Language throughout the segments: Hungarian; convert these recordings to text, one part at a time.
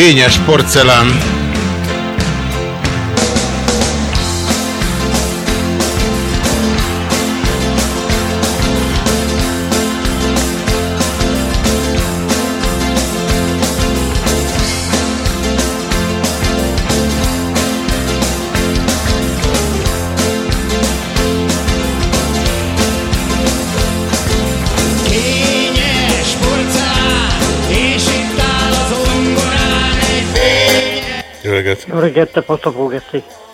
Kényes porcelán. Jó reggelt. Jó reggelt,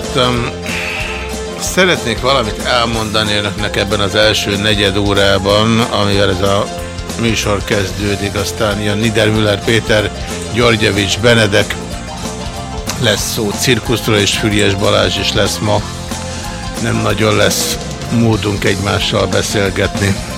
sóhajtottam. Szeretnék valamit elmondani önöknek ebben az első negyed órában, amivel ez a műsor kezdődik, aztán jön Niedermüller Péter, Györgyevics Benedek, lesz szó cirkuszról, és Füriás Balázs is lesz ma. Nem nagyon lesz módunk egymással beszélgetni.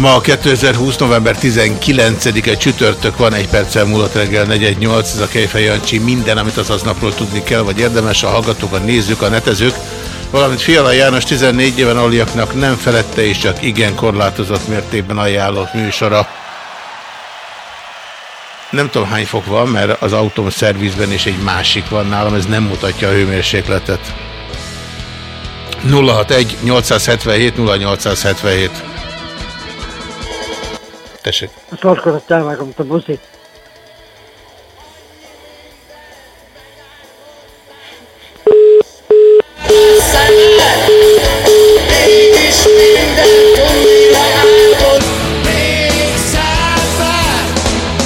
Ma 2020. november 19-e csütörtök van, egy perccel múlott reggel 418, ez a Kejfej Jancsi, minden, amit az aznapról tudni kell, vagy érdemes, a hallgatók, a nézők, a netezők, valamint Fiala János 14 éven aliaknak nem felette és csak igen korlátozott mértékben ajánlott műsora. Nem tudom hány fok van, mert az autóm szervizben is egy másik van nálam, ez nem mutatja a hőmérsékletet. 061 877 0877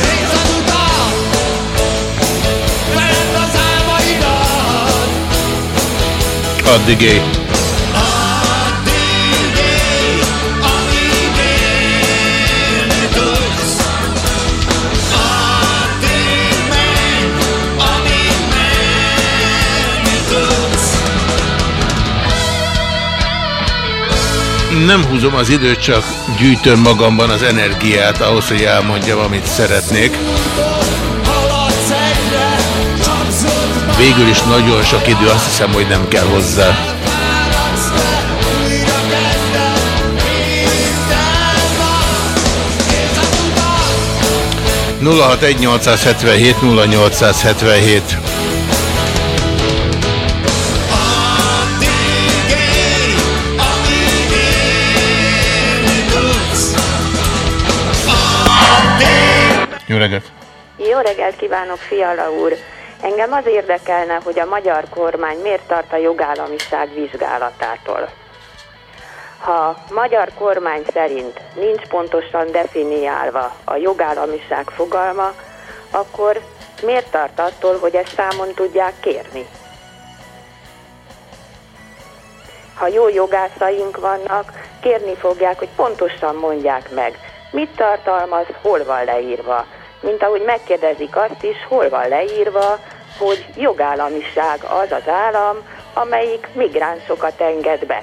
Nézd az utat Veled az álmaidat Addig éj. nem húzom az időt, csak gyűjtöm magamban az energiát ahhoz, hogy elmondjam, amit szeretnék. Végül is nagyon sok idő, azt hiszem, hogy nem kell hozzá. nulla 0877 0877 Jó reggelt! Jó reggelt kívánok, Fiala úr! Engem az érdekelne, hogy a magyar kormány miért tart a jogállamiság vizsgálatától. Ha magyar kormány szerint nincs pontosan definiálva a jogállamiság fogalma, akkor miért tart attól, hogy ezt számon tudják kérni? Ha jó jogászaink vannak, kérni fogják, hogy pontosan mondják meg, mit tartalmaz, hol van leírva. Mint ahogy megkérdezik azt is, hol van leírva, hogy jogállamiság az az állam, amelyik migránsokat enged be.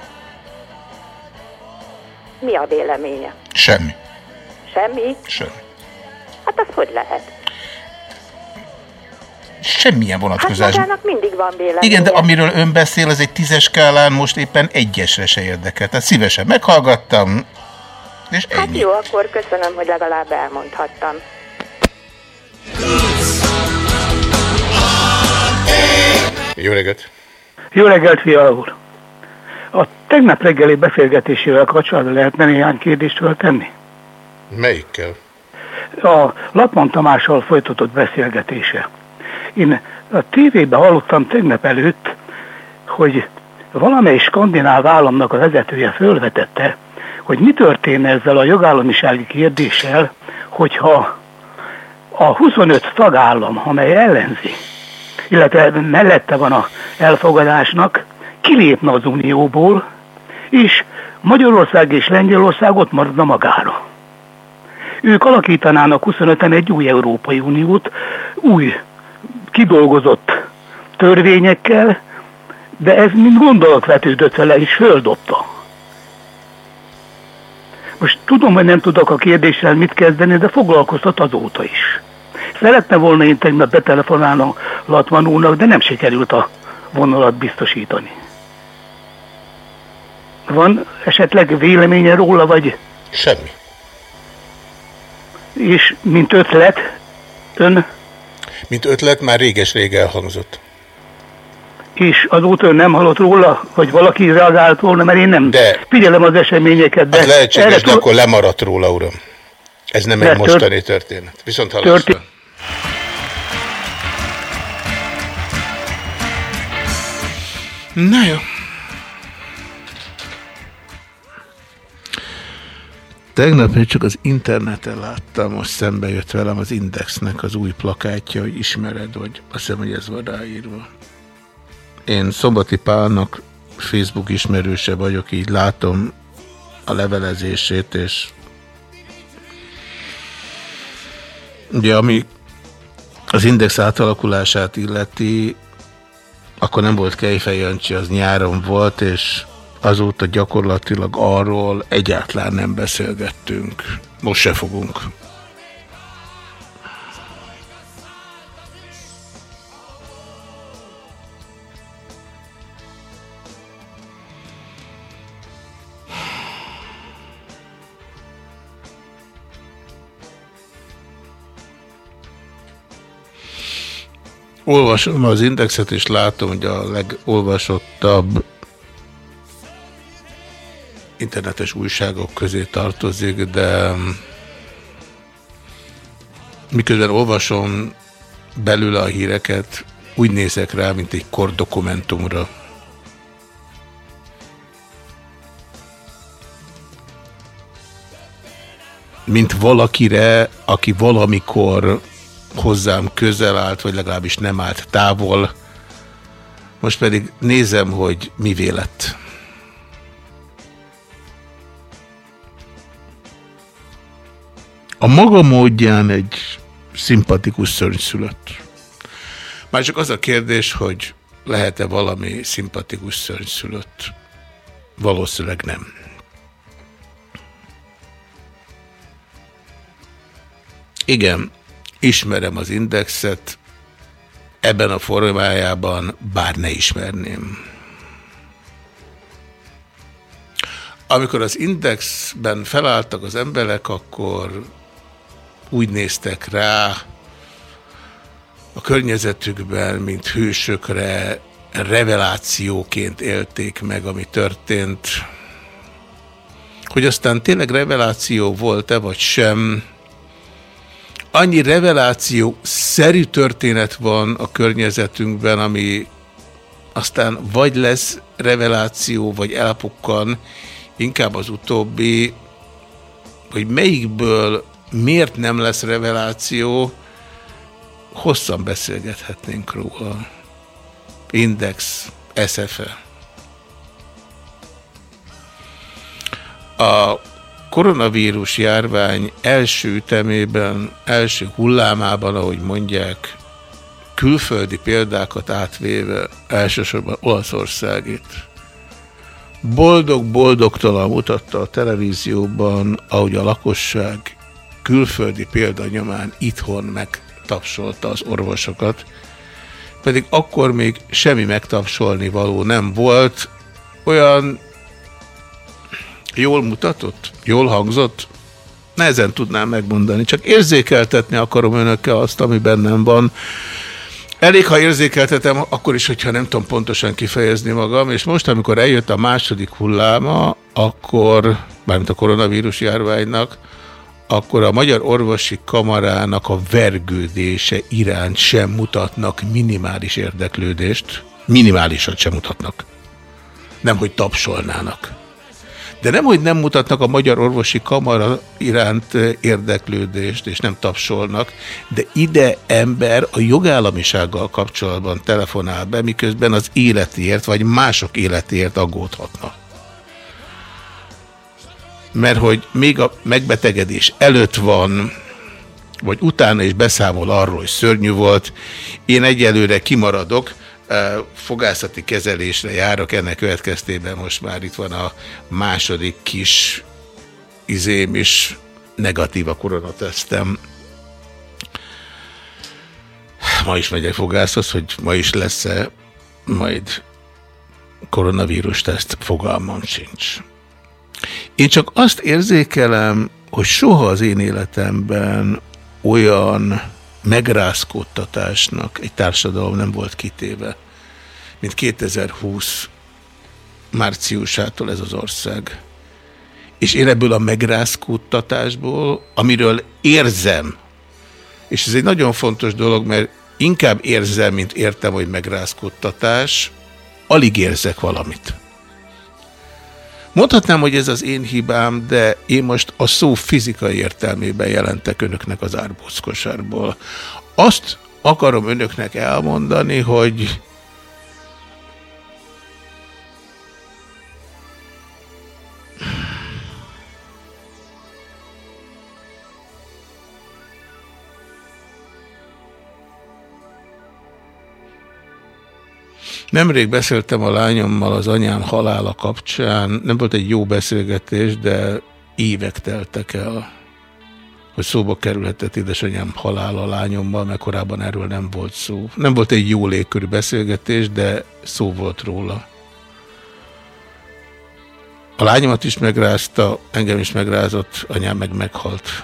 Mi a véleménye? Semmi. Semmi? Semmi. Hát az hogy lehet? Semmilyen Hát vonatkozás. magának mindig van véleménye. Igen, de amiről ön beszél, az egy tízes skálán most éppen egyesre se érdekel. Tehát szívesen meghallgattam, és Hát ennyi. jó, akkor köszönöm, hogy legalább elmondhattam. Jó reggelt! Jó reggelt, Fiala úr! A tegnap reggeli beszélgetésével kapcsolatban lehetne néhány kérdést föltenni? Melyikkel? A Latman Tamással folytatott beszélgetése. Én a tévében hallottam tegnap előtt, hogy valamely skandináv államnak a vezetője fölvetette, hogy mi történne ezzel a jogállamisági kérdéssel, hogyha a 25 tagállam, amely ellenzi, illetve mellette van a elfogadásnak, kilépne az Unióból, és Magyarország és Lengyelország ott maradna magára. Ők alakítanának 25-en egy új Európai Uniót, új kidolgozott törvényekkel, de ez mind gondolat vetődött vele, és földobta. Most tudom, hogy nem tudok a kérdéssel mit kezdeni, de foglalkoztat azóta is. Szeretne volna én tegnap betelefonálni a Latman úrnak, de nem sikerült a vonalat biztosítani. Van esetleg véleménye róla, vagy... Semmi. És mint ötlet, ön, Mint ötlet már réges-rég elhangzott. És azóta ön nem hallott róla, vagy valaki reagált volna, mert én nem De. figyelem az eseményeket. De Hát lehetséges, de tud- akkor lemaradt róla, uram. Ez nem egy De tört- mostani történet. Viszont hallásra. Történt. Na jó. Tegnap még csak az interneten láttam, most szembe jött velem az Indexnek az új plakátja, hogy ismered, vagy azt hiszem, hogy ez van ráírva. Én Szombati Pálnak Facebook ismerőse vagyok, így látom a levelezését, és ugye ami az Index átalakulását illeti, akkor nem volt Kejfej Jancsi, az nyáron volt, és azóta gyakorlatilag arról egyáltalán nem beszélgettünk. Most se fogunk. Olvasom az indexet, és látom, hogy a legolvasottabb internetes újságok közé tartozik, de miközben olvasom belőle a híreket, úgy nézek rá, mint egy kordokumentumra. Mint valakire, aki valamikor hozzám közel állt, vagy legalábbis nem állt távol. Most pedig nézem, hogy mi lett. A maga módján egy szimpatikus szörnyszülött. Már csak az a kérdés, hogy lehet-e valami szimpatikus szörnyszülött? Valószínűleg nem. Igen, ismerem az indexet, ebben a formájában bár ne ismerném. Amikor az indexben felálltak az emberek, akkor úgy néztek rá a környezetükben, mint hősökre, revelációként élték meg, ami történt. Hogy aztán tényleg reveláció volt-e, vagy sem, annyi reveláció szerű történet van a környezetünkben, ami aztán vagy lesz reveláció, vagy elpukkan, inkább az utóbbi, hogy melyikből miért nem lesz reveláció, hosszan beszélgethetnénk róla. Index, SFE. A koronavírus járvány első ütemében, első hullámában, ahogy mondják, külföldi példákat átvéve, elsősorban Olaszországit. Boldog-boldogtalan mutatta a televízióban, ahogy a lakosság külföldi példanyomán itthon megtapsolta az orvosokat, pedig akkor még semmi megtapsolni való nem volt, olyan jól mutatott, jól hangzott, nehezen tudnám megmondani, csak érzékeltetni akarom önökkel azt, ami bennem van. Elég, ha érzékeltetem, akkor is, hogyha nem tudom pontosan kifejezni magam, és most, amikor eljött a második hulláma, akkor, mármint a koronavírus járványnak, akkor a Magyar Orvosi Kamarának a vergődése iránt sem mutatnak minimális érdeklődést. Minimálisat sem mutatnak. Nem, hogy tapsolnának. De nem, hogy nem mutatnak a Magyar Orvosi Kamara iránt érdeklődést, és nem tapsolnak, de ide ember a jogállamisággal kapcsolatban telefonál be, miközben az életért, vagy mások életért aggódhatna mert hogy még a megbetegedés előtt van, vagy utána is beszámol arról, hogy szörnyű volt. Én egyelőre kimaradok, fogászati kezelésre járok, ennek következtében most már itt van a második kis izém is, negatív a koronatesztem. Ma is megyek fogászhoz, hogy ma is lesz-e majd koronavírus teszt, fogalmam sincs. Én csak azt érzékelem, hogy soha az én életemben olyan megrázkódtatásnak egy társadalom nem volt kitéve, mint 2020 márciusától ez az ország. És én ebből a megrázkódtatásból, amiről érzem, és ez egy nagyon fontos dolog, mert inkább érzem, mint értem, hogy megrázkódtatás, alig érzek valamit. Mondhatnám, hogy ez az én hibám, de én most a szó fizikai értelmében jelentek önöknek az árbóckosárból. Azt akarom önöknek elmondani, hogy Nemrég beszéltem a lányommal az anyám halála kapcsán. Nem volt egy jó beszélgetés, de évek teltek el, hogy szóba kerülhetett édesanyám halála lányommal, mert korábban erről nem volt szó. Nem volt egy jó légkörű beszélgetés, de szó volt róla. A lányomat is megrázta, engem is megrázott, anyám meg meghalt.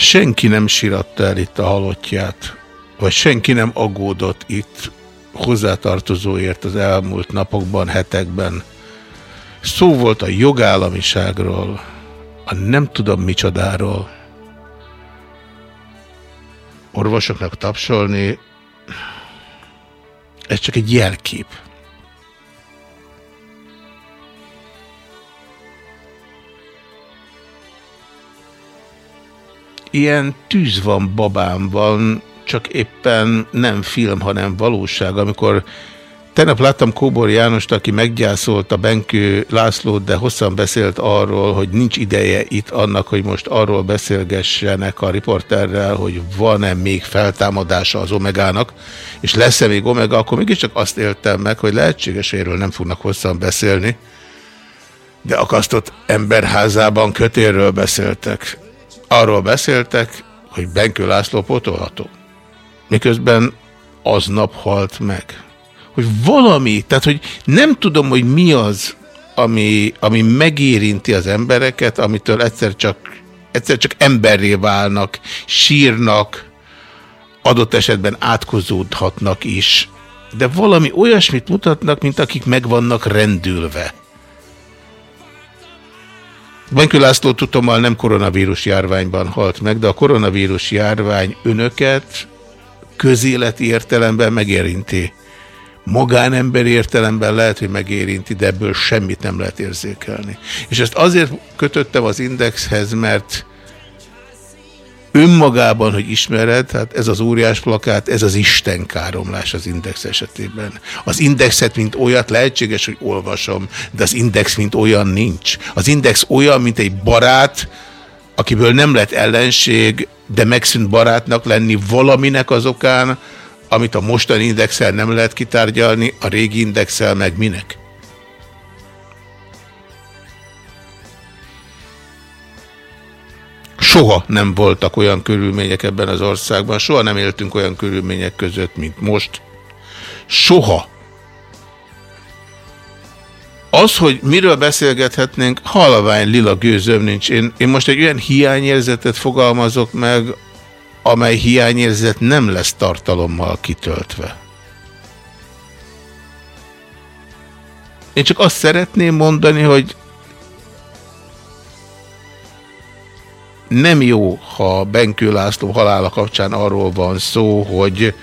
Senki nem síratta el itt a halottját, vagy senki nem aggódott itt hozzátartozóért az elmúlt napokban, hetekben. Szó volt a jogállamiságról, a nem tudom micsodáról. Orvosoknak tapsolni, ez csak egy jelkép. Ilyen tűz van babám van, csak éppen nem film, hanem valóság. Amikor tegnap láttam Kóbor Jánost, aki meggyászolta Benkő Lászlót, de hosszan beszélt arról, hogy nincs ideje itt annak, hogy most arról beszélgessenek a riporterrel, hogy van-e még feltámadása az Omegának, és lesz-e még Omega, akkor mégiscsak azt éltem meg, hogy lehetséges, hogy erről nem fognak hosszan beszélni, de akasztott emberházában kötérről beszéltek. Arról beszéltek, hogy Benkő László potolható. Miközben aznap halt meg. Hogy valami, tehát hogy nem tudom, hogy mi az, ami, ami megérinti az embereket, amitől egyszer csak, egyszer csak emberré válnak, sírnak, adott esetben átkozódhatnak is, de valami olyasmit mutatnak, mint akik meg vannak rendülve. Benkő László tudommal nem koronavírus járványban halt meg, de a koronavírus járvány önöket közéleti értelemben megérinti. Magánember értelemben lehet, hogy megérinti, de ebből semmit nem lehet érzékelni. És ezt azért kötöttem az indexhez, mert önmagában, hogy ismered, hát ez az óriás plakát, ez az Isten káromlás az index esetében. Az indexet, mint olyat lehetséges, hogy olvasom, de az index, mint olyan nincs. Az index olyan, mint egy barát, akiből nem lett ellenség, de megszűnt barátnak lenni valaminek az okán, amit a mostani indexel nem lehet kitárgyalni, a régi indexel meg minek? Soha nem voltak olyan körülmények ebben az országban, soha nem éltünk olyan körülmények között, mint most. Soha. Az, hogy miről beszélgethetnénk, halvány lila gőzöm nincs. Én, én most egy olyan hiányérzetet fogalmazok meg, amely hiányérzet nem lesz tartalommal kitöltve. Én csak azt szeretném mondani, hogy nem jó, ha Benkő László halála kapcsán arról van szó, hogy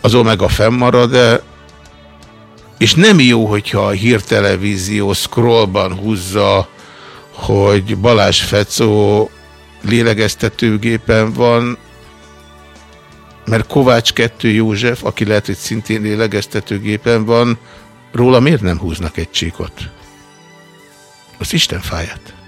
az Omega fennmarad, de és nem jó, hogyha a hírtelevízió scrollban húzza, hogy Balázs Fecó lélegeztetőgépen van, mert Kovács 2 József, aki lehet, hogy szintén lélegeztetőgépen van, róla miért nem húznak egy csíkot? Az Isten fáját.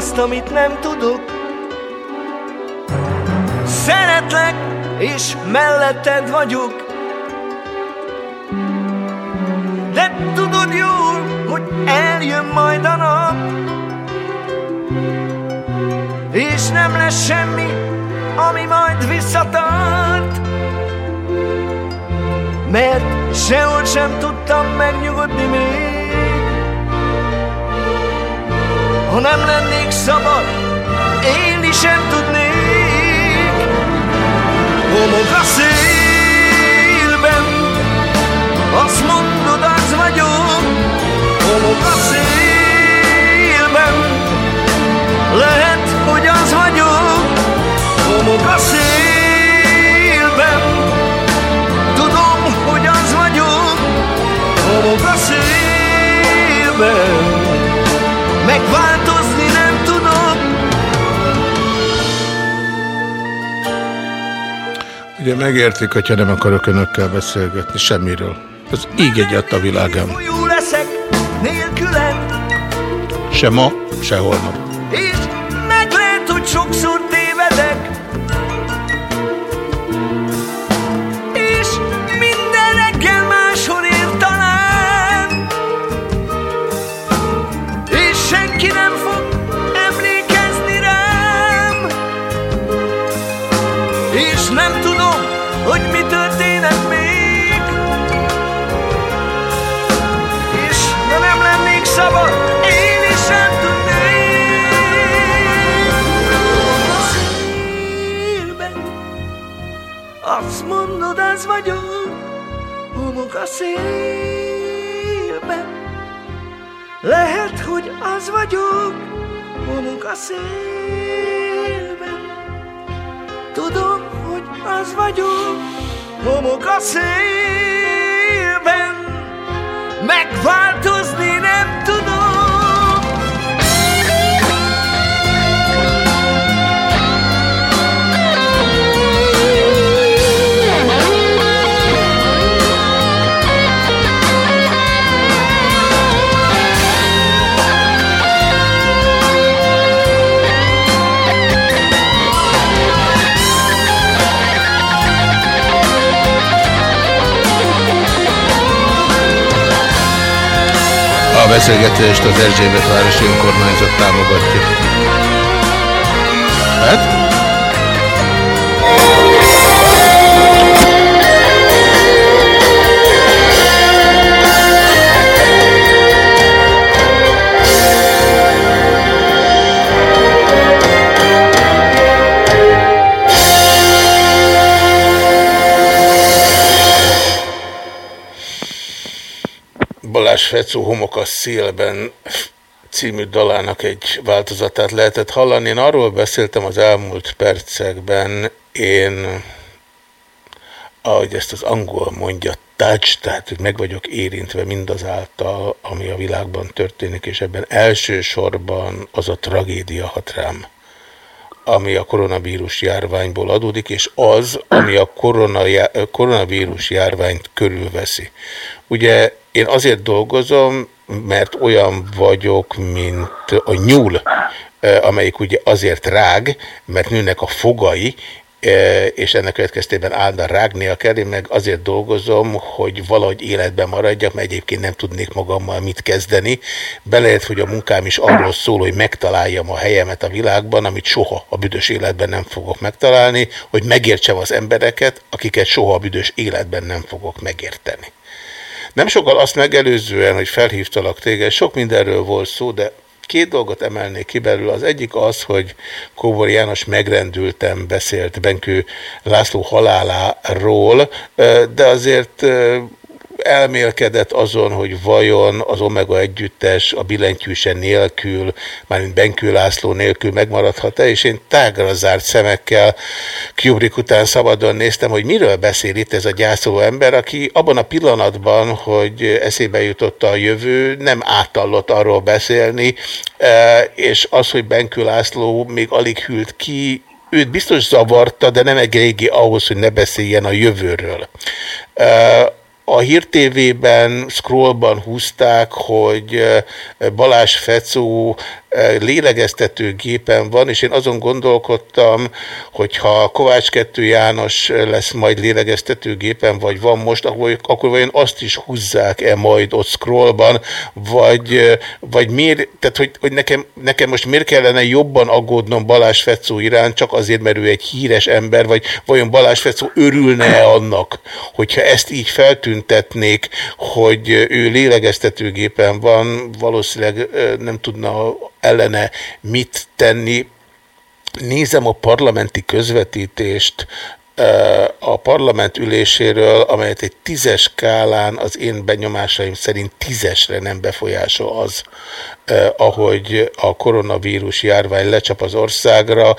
Azt, amit nem tudok. Szeretlek, és melletted vagyok. De tudod jól, hogy eljön majd a nap És nem lesz semmi, ami majd visszatart. Mert sehol sem tudtam megnyugodni még, nem lennék szabad, élni sem tudnék. Homok a szélben, azt mondod, az vagyok. Homok a szélben, lehet, hogy az vagyok. Homok a szélben, tudom, hogy az vagyok. Homok a szélben, megváltozni Ugye megértik, hogyha nem akarok önökkel beszélgetni semmiről. Az így egyet a nélküled, Se ma, se holnap. Szélben. Lehet, hogy az vagyok, homok a szélben. Tudom, hogy az vagyok, homok a szélben. Megváltozni beszélgetést az Erzsébet városi önkormányzat támogatja. Hát? Fecó Homok a szélben című dalának egy változatát lehetett hallani. Én arról beszéltem az elmúlt percekben, én, ahogy ezt az angol mondja, touch, tehát hogy meg vagyok érintve mindazáltal, ami a világban történik, és ebben elsősorban az a tragédia hat rám, ami a koronavírus járványból adódik, és az, ami a korona, koronavírus járványt körülveszi. Ugye én azért dolgozom, mert olyan vagyok, mint a nyúl, eh, amelyik ugye azért rág, mert nőnek a fogai, és ennek következtében állandóan rágnia kell, én meg azért dolgozom, hogy valahogy életben maradjak, mert egyébként nem tudnék magammal mit kezdeni. Beleért, hogy a munkám is arról szól, hogy megtaláljam a helyemet a világban, amit soha a büdös életben nem fogok megtalálni, hogy megértsem az embereket, akiket soha a büdös életben nem fogok megérteni. Nem sokkal azt megelőzően, hogy felhívtalak téged, sok mindenről volt szó, de két dolgot emelnék ki belőle. Az egyik az, hogy Kóbor János megrendültem beszélt Benkő László haláláról, de azért elmélkedett azon, hogy vajon az Omega együttes a billentyűse nélkül, mármint Benkő László nélkül megmaradhat-e, és én tágra zárt szemekkel Kubrick után szabadon néztem, hogy miről beszél itt ez a gyászoló ember, aki abban a pillanatban, hogy eszébe jutotta a jövő, nem átallott arról beszélni, és az, hogy Benkő László még alig hűlt ki, őt biztos zavarta, de nem eléggé ahhoz, hogy ne beszéljen a jövőről. A Hír TV-ben, scrollban húzták, hogy Balázs Fecó lélegeztetőgépen van, és én azon gondolkodtam, hogyha Kovács 2 János lesz majd lélegeztetőgépen, vagy van most, akkor, akkor vajon azt is húzzák-e majd ott scrollban, vagy, vagy miért, tehát hogy, hogy nekem, nekem most miért kellene jobban aggódnom Balázs Fecó iránt, csak azért, mert ő egy híres ember, vagy vajon Balázs Fecó örülne-e annak, hogyha ezt így feltüntetnék, hogy ő lélegeztetőgépen van, valószínűleg nem tudna ellene mit tenni. Nézem a parlamenti közvetítést, a parlament üléséről, amelyet egy tízes skálán az én benyomásaim szerint tízesre nem befolyásol az, eh, ahogy a koronavírus járvány lecsap az országra.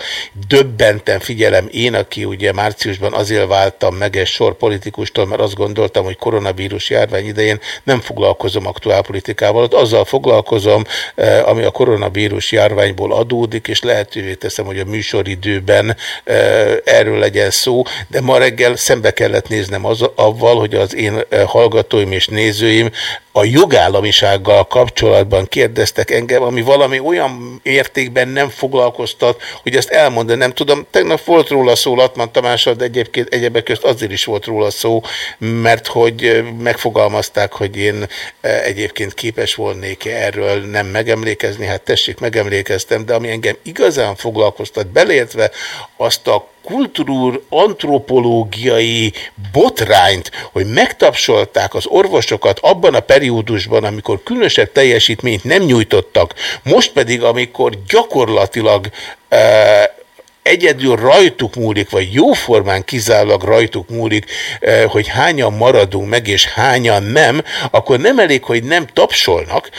Döbbenten figyelem én, aki ugye márciusban azért váltam meg egy sor politikustól, mert azt gondoltam, hogy koronavírus járvány idején nem foglalkozom aktuálpolitikával, ott azzal foglalkozom, eh, ami a koronavírus járványból adódik, és lehetővé teszem, hogy a műsoridőben eh, erről legyen szó, de ma reggel szembe kellett néznem az, avval, hogy az én eh, hallgatóim és nézőim a jogállamisággal kapcsolatban kérdeztek engem, ami valami olyan értékben nem foglalkoztat, hogy ezt elmondani nem tudom. Tegnap volt róla szó Latman Tamással, de egyébként egyebek közt azért is volt róla szó, mert hogy megfogalmazták, hogy én egyébként képes volnék erről nem megemlékezni, hát tessék, megemlékeztem, de ami engem igazán foglalkoztat, beleértve azt a kultúr antropológiai botrányt, hogy megtapsolták az orvosokat abban a periódusban, amikor különösebb teljesítményt nem nyújtottak, most pedig, amikor gyakorlatilag e, egyedül rajtuk múlik, vagy jóformán kizárólag rajtuk múlik, eh, hogy hányan maradunk meg, és hányan nem, akkor nem elég, hogy nem tapsolnak,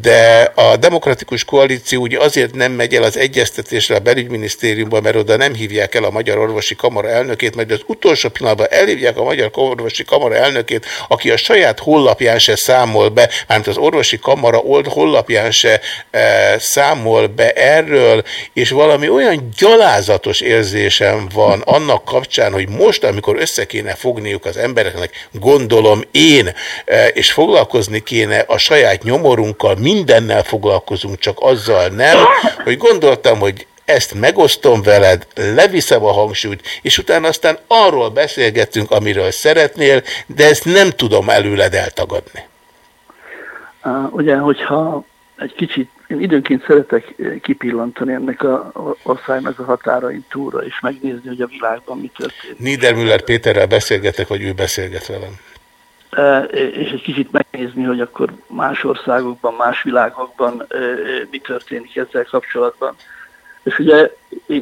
de a demokratikus koalíció ugye azért nem megy el az egyeztetésre a belügyminisztériumban, mert oda nem hívják el a Magyar Orvosi Kamara elnökét, majd az utolsó pillanatban elhívják a Magyar Orvosi Kamara elnökét, aki a saját hollapján se számol be, mármint az Orvosi Kamara old hollapján se e, számol be erről, és valami olyan gyalázat, gyalázatos érzésem van annak kapcsán, hogy most, amikor össze kéne fogniuk az embereknek, gondolom én, e, és foglalkozni kéne a saját nyomorunkkal, mindennel foglalkozunk, csak azzal nem, hogy gondoltam, hogy ezt megosztom veled, leviszem a hangsúlyt, és utána aztán arról beszélgetünk, amiről szeretnél, de ezt nem tudom előled eltagadni. Uh, ugye, hogyha egy kicsit én időnként szeretek eh, kipillantani ennek a országnak a határain túlra, és megnézni, hogy a világban mi történik. Niedermüller Péterrel beszélgetek, vagy ő beszélget velem? Eh, és egy kicsit megnézni, hogy akkor más országokban, más világokban eh, mi történik ezzel kapcsolatban. És ugye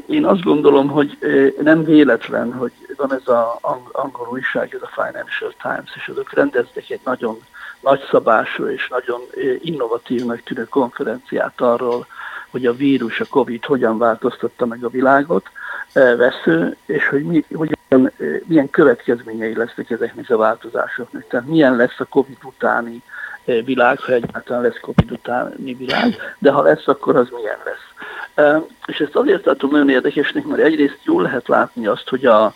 én azt gondolom, hogy nem véletlen, hogy van ez az angol újság, ez a Financial Times, és azok rendeztek egy nagyon nagyszabású és nagyon innovatívnak tűnő konferenciát arról, hogy a vírus, a Covid hogyan változtatta meg a világot, vesző, és hogy mi, hogyan, milyen következményei lesznek ezeknek a változásoknak. Tehát milyen lesz a Covid utáni világ, ha egyáltalán lesz Covid utáni világ, de ha lesz, akkor az milyen lesz. És ezt azért tartom nagyon érdekesnek, mert egyrészt jól lehet látni azt, hogy a,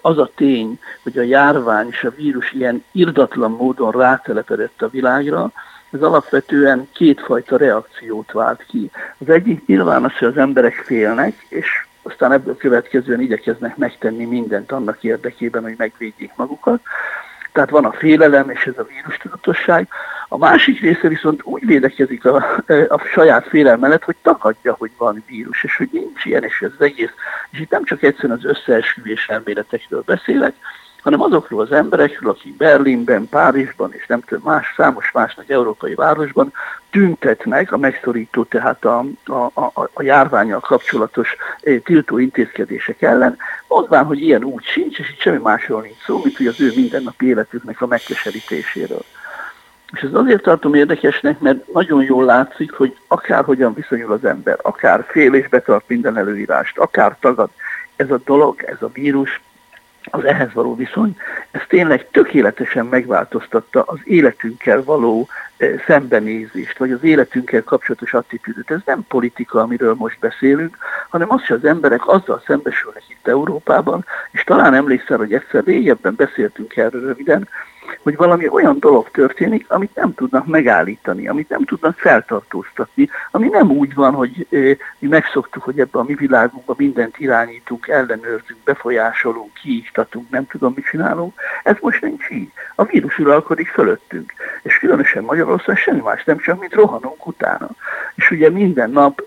az a tény, hogy a járvány és a vírus ilyen irdatlan módon rátelepedett a világra, ez alapvetően kétfajta reakciót vált ki. Az egyik nyilván az, hogy az emberek félnek, és aztán ebből következően igyekeznek megtenni mindent annak érdekében, hogy megvédjék magukat. Tehát van a félelem és ez a vírustudatosság. A másik része viszont úgy védekezik a, a saját félelme mellett, hogy takadja, hogy van vírus, és hogy nincs ilyen, és ez az egész. És itt nem csak egyszerűen az összeesküvés elméletekről beszélek, hanem azokról az emberekről, akik Berlinben, Párizsban és nem tudom, más, számos másnak európai városban tüntetnek a megszorító, tehát a, a, a, a járványal kapcsolatos eh, tiltó intézkedések ellen, mondván, hogy ilyen úgy sincs, és itt semmi másról nincs szó, mint hogy az ő mindennapi életüknek a megkeserítéséről. És ez azért tartom érdekesnek, mert nagyon jól látszik, hogy akárhogyan viszonyul az ember, akár fél és betart minden előírást, akár tagad, ez a dolog, ez a vírus, az ehhez való viszony, ez tényleg tökéletesen megváltoztatta az életünkkel való eh, szembenézést, vagy az életünkkel kapcsolatos attitűdöt. Ez nem politika, amiről most beszélünk, hanem az, hogy az emberek azzal szembesülnek itt Európában, és talán emlékszel, hogy egyszer régebben beszéltünk erről röviden, hogy valami olyan dolog történik, amit nem tudnak megállítani, amit nem tudnak feltartóztatni, ami nem úgy van, hogy mi megszoktuk, hogy ebben a mi világunkban mindent irányítunk, ellenőrzünk, befolyásolunk, kiiktatunk, nem tudom, mit csinálunk. Ez most nincs így. A vírus uralkodik fölöttünk. És különösen Magyarország semmi más nem csak, mint rohanunk utána. És ugye minden nap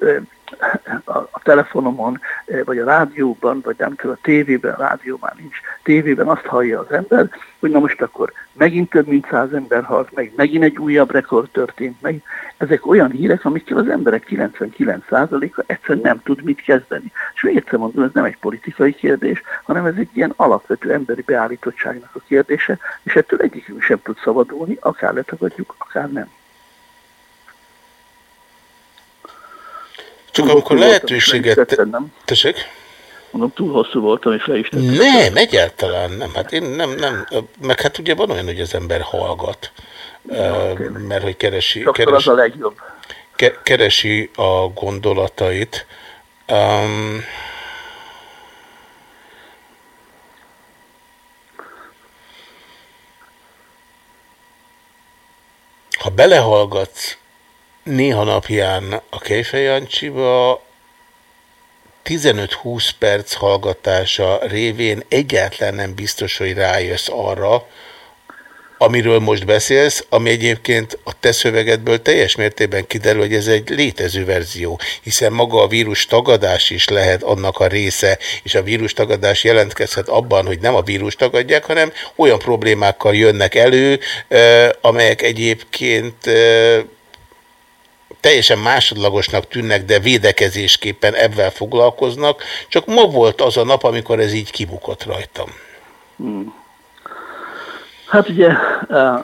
a, telefonomon, vagy a rádióban, vagy nem tudom, a tévében, a rádió már nincs, tévében azt hallja az ember, hogy na most akkor megint több mint száz ember halt meg, megint egy újabb rekord történt meg. Ezek olyan hírek, amikkel az emberek 99%-a egyszerűen nem tud mit kezdeni. És még egyszer mondom, ez nem egy politikai kérdés, hanem ez egy ilyen alapvető emberi beállítottságnak a kérdése, és ettől egyikünk sem tud szabadulni, akár letagadjuk, akár nem. Csak amikor lehetőséget... Tessék? Mondom, túl hosszú voltam, és le is tettem. Nem, egyáltalán nem. Hát én nem, nem. Meg hát ugye van olyan, hogy az ember hallgat. Ja, mert hogy keresi, keresi, az a legjobb. Ke, keresi a gondolatait. Um, ha belehallgatsz néha napján a Kejfej Jancsiba 15-20 perc hallgatása révén egyáltalán nem biztos, hogy rájössz arra, amiről most beszélsz, ami egyébként a te szövegedből teljes mértékben kiderül, hogy ez egy létező verzió, hiszen maga a vírus tagadás is lehet annak a része, és a vírus tagadás jelentkezhet abban, hogy nem a vírus tagadják, hanem olyan problémákkal jönnek elő, amelyek egyébként teljesen másodlagosnak tűnnek, de védekezésképpen ebben foglalkoznak, csak ma volt az a nap, amikor ez így kibukott rajtam. Hmm. Hát ugye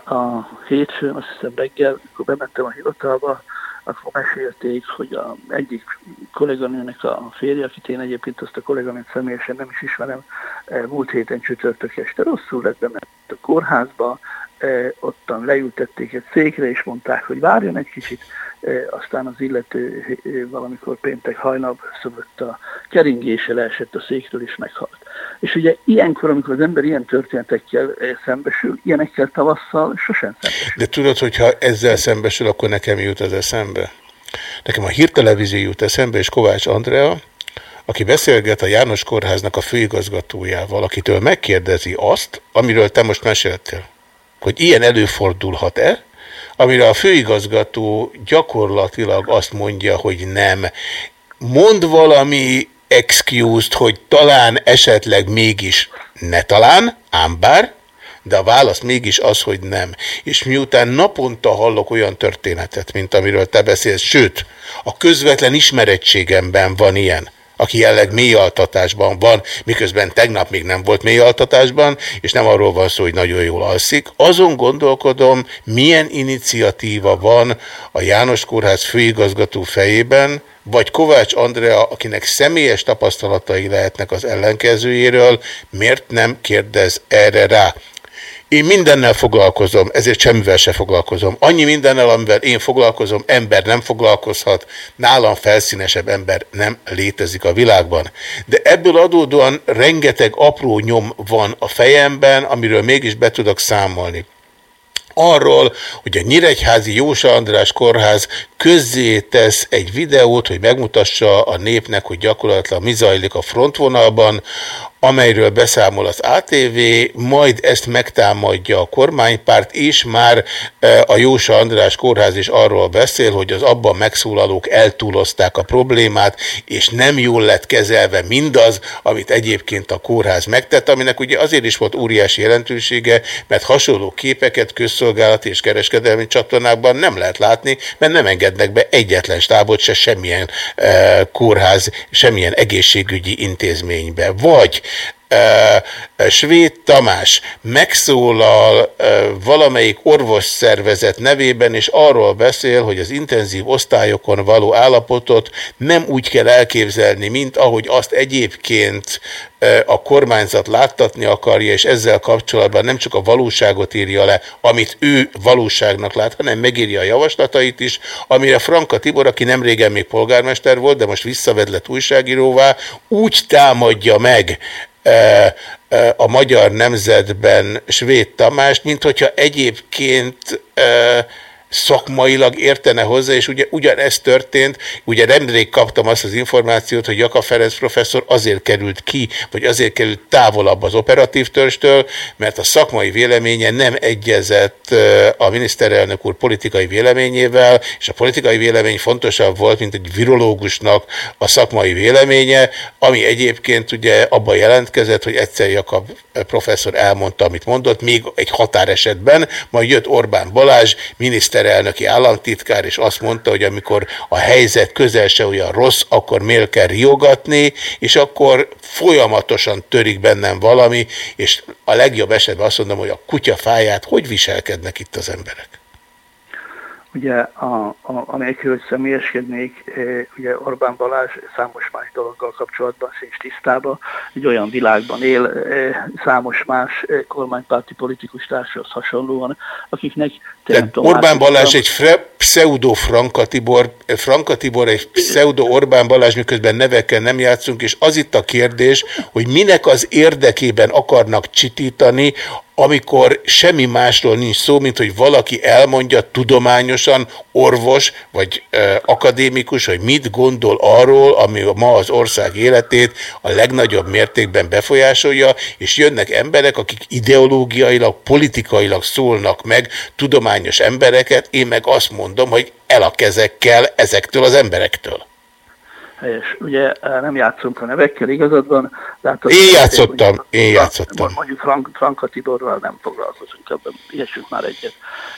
a, hétfőn, azt hiszem reggel, amikor bementem a hivatalba, akkor mesélték, hogy a egyik kolléganőnek a férje, akit én egyébként azt a kolléganőt személyesen nem is ismerem, e, múlt héten csütörtök este rosszul lett, bement a kórházba, ottan leültették egy székre, és mondták, hogy várjon egy kicsit, aztán az illető valamikor péntek hajnal szögött a keringése leesett a székről és meghalt. És ugye ilyenkor, amikor az ember ilyen történetekkel szembesül, ilyenekkel tavasszal sosem szembesül. De tudod, hogyha ezzel szembesül, akkor nekem jut az eszembe. Nekem a hírtelevízió jut eszembe, és Kovács Andrea, aki beszélget a János Kórháznak a főigazgatójával, akitől megkérdezi azt, amiről te most meséltél, hogy ilyen előfordulhat-e, amire a főigazgató gyakorlatilag azt mondja, hogy nem. Mond valami excuse hogy talán esetleg mégis, ne talán, ám bár, de a válasz mégis az, hogy nem. És miután naponta hallok olyan történetet, mint amiről te beszélsz, sőt, a közvetlen ismerettségemben van ilyen, aki jelleg mélyaltatásban van, miközben tegnap még nem volt mélyaltatásban, és nem arról van szó, hogy nagyon jól alszik. Azon gondolkodom, milyen iniciatíva van a János Kórház főigazgató fejében, vagy Kovács Andrea, akinek személyes tapasztalatai lehetnek az ellenkezőjéről, miért nem kérdez erre rá? Én mindennel foglalkozom, ezért semmivel se foglalkozom. Annyi mindennel, amivel én foglalkozom, ember nem foglalkozhat, nálam felszínesebb ember nem létezik a világban. De ebből adódóan rengeteg apró nyom van a fejemben, amiről mégis be tudok számolni arról, hogy a Nyíregyházi Jósa András kórház közzé tesz egy videót, hogy megmutassa a népnek, hogy gyakorlatilag mi zajlik a frontvonalban, amelyről beszámol az ATV, majd ezt megtámadja a kormánypárt, és már a Jósa András kórház is arról beszél, hogy az abban megszólalók eltúlozták a problémát, és nem jól lett kezelve mindaz, amit egyébként a kórház megtett, aminek ugye azért is volt óriási jelentősége, mert hasonló képeket közszolgálati és kereskedelmi csatornákban nem lehet látni, mert nem engednek be egyetlen stábot se semmilyen e, kórház, semmilyen egészségügyi intézménybe. Vagy Svéd Tamás megszólal valamelyik orvosszervezet nevében, és arról beszél, hogy az intenzív osztályokon való állapotot nem úgy kell elképzelni, mint ahogy azt egyébként a kormányzat láttatni akarja, és ezzel kapcsolatban nem csak a valóságot írja le, amit ő valóságnak lát, hanem megírja a javaslatait is, amire Franka Tibor, aki nem régen még polgármester volt, de most visszavedlett újságíróvá, úgy támadja meg a magyar nemzetben Svéd Tamást, mint hogyha egyébként szakmailag értene hozzá, és ugye ugyanezt történt, ugye nemrég kaptam azt az információt, hogy Jaka Ferenc professzor azért került ki, vagy azért került távolabb az operatív törstől, mert a szakmai véleménye nem egyezett a miniszterelnök úr politikai véleményével, és a politikai vélemény fontosabb volt, mint egy virológusnak a szakmai véleménye, ami egyébként ugye abban jelentkezett, hogy egyszer Jakab professzor elmondta, amit mondott, még egy határesetben, majd jött Orbán Balázs, miniszter miniszterelnöki államtitkár, és azt mondta, hogy amikor a helyzet közel se olyan rossz, akkor miért kell riogatni, és akkor folyamatosan törik bennem valami, és a legjobb esetben azt mondom, hogy a kutyafáját hogy viselkednek itt az emberek? Ugye, a, a, anélkül, hogy személyeskednék, e, ugye Orbán Balázs számos más dologgal kapcsolatban sincs tisztában, egy olyan világban él e, számos más e, kormánypárti politikus társhoz hasonlóan, akiknek... Tehát Orbán Balázs egy pseudo Franka Tibor, Franka Tibor egy pseudo Orbán Balázs, miközben nevekkel nem játszunk, és az itt a kérdés, hogy minek az érdekében akarnak csitítani, amikor semmi másról nincs szó, mint hogy valaki elmondja tudományosan, orvos vagy e, akadémikus, hogy mit gondol arról, ami ma az ország életét a legnagyobb mértékben befolyásolja, és jönnek emberek, akik ideológiailag, politikailag szólnak meg tudományos embereket, én meg azt mondom, hogy el a kezekkel ezektől az emberektől helyes. Ugye eh, nem játszunk a nevekkel, igazadban. Hát én játszottam, mondjuk, én játszottam. Mondjuk Frank, Franka Tiborral nem foglalkozunk, ebben ilyesünk már egyet.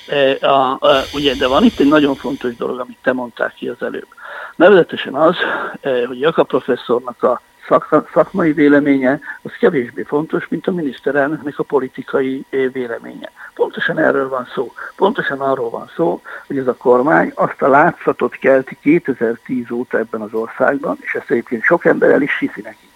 E, a, a, ugye, de van itt egy nagyon fontos dolog, amit te mondtál ki az előbb. Nevezetesen az, e, hogy Jaka professzornak a szakmai véleménye az kevésbé fontos, mint a miniszterelnöknek a politikai eh, véleménye. Pontosan erről van szó. Pontosan arról van szó, hogy ez a kormány azt a látszatot kelti 2010 óta ebben az országban, és ezt egyébként sok ember el is hiszi neki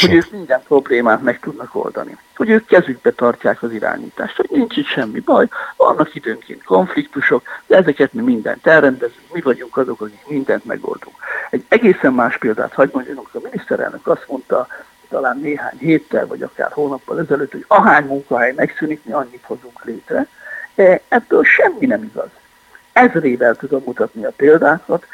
hogy ők minden problémát meg tudnak oldani. Hogy ők kezükbe tartják az irányítást, hogy nincs itt semmi baj, vannak időnként konfliktusok, de ezeket mi mindent elrendezünk, mi vagyunk azok, akik mindent megoldunk. Egy egészen más példát hagy mondjuk, a miniszterelnök azt mondta, talán néhány héttel, vagy akár hónappal ezelőtt, hogy ahány munkahely megszűnik, mi annyit hozunk létre. E, ebből semmi nem igaz. Ezrével tudom mutatni a példákat,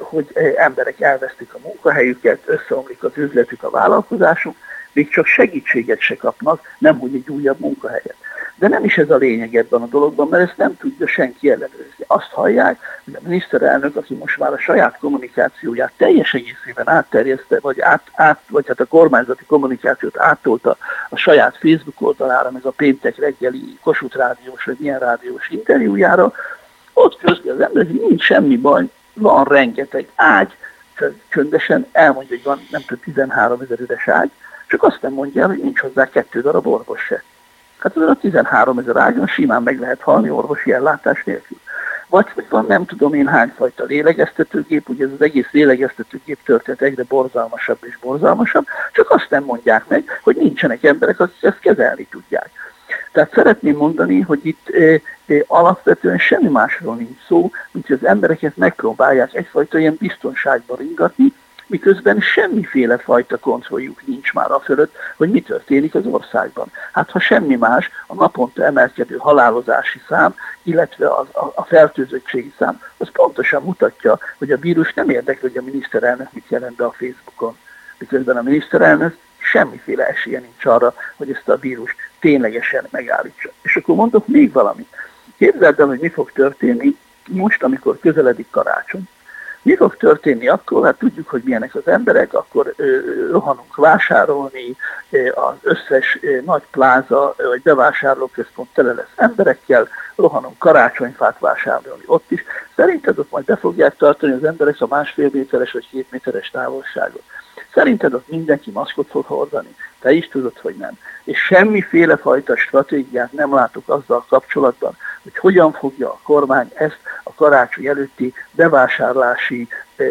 hogy emberek elvesztik a munkahelyüket, összeomlik az üzletük, a vállalkozásuk, még csak segítséget se kapnak, nem hogy egy újabb munkahelyet. De nem is ez a lényeg ebben a dologban, mert ezt nem tudja senki ellenőrizni. Azt hallják, hogy a miniszterelnök, aki most már a saját kommunikációját teljes egészében átterjeszte, vagy, át, át, vagy hát a kormányzati kommunikációt áttolta a saját Facebook oldalára, meg a péntek reggeli Kossuth rádiós, vagy milyen rádiós interjújára, ott közli az ember, hogy nincs semmi baj, van rengeteg ágy, csöndesen elmondja, hogy van nem tudom, 13 ezer üres ágy, csak azt nem mondja, hogy nincs hozzá kettő darab orvos se. Hát a 13 ezer ágyon simán meg lehet halni orvosi ellátás nélkül. Vagy hogy van nem tudom én hányfajta lélegeztetőgép, ugye ez az egész lélegeztetőgép történet egyre borzalmasabb és borzalmasabb, csak azt nem mondják meg, hogy nincsenek emberek, akik ezt kezelni tudják. Tehát szeretném mondani, hogy itt alapvetően semmi másról nincs szó, mint hogy az embereket megpróbálják egyfajta ilyen biztonságba ringatni, miközben semmiféle fajta kontrolljuk nincs már a fölött, hogy mi történik az országban. Hát ha semmi más, a naponta emelkedő halálozási szám, illetve a, a, a fertőzöttségi szám, az pontosan mutatja, hogy a vírus nem érdekli, hogy a miniszterelnök mit jelent be a Facebookon. Miközben a miniszterelnök semmiféle esélye nincs arra, hogy ezt a vírust ténylegesen megállítsa. És akkor mondok még valamit. Képzeld el, hogy mi fog történni most, amikor közeledik karácsony. Mi fog történni akkor? Hát tudjuk, hogy milyenek az emberek, akkor rohanunk vásárolni, ö, az összes ö, nagy pláza vagy bevásárlóközpont tele lesz emberekkel, rohanunk karácsonyfát vásárolni ott is. Szerinted ott majd be fogják tartani az emberek a másfél méteres vagy két méteres távolságot. Szerinted ott mindenki maszkot fog hordani? Te is tudod, hogy nem. És semmiféle fajta stratégiát nem látok azzal kapcsolatban, hogy hogyan fogja a kormány ezt a karácsony előtti bevásárlási, eh,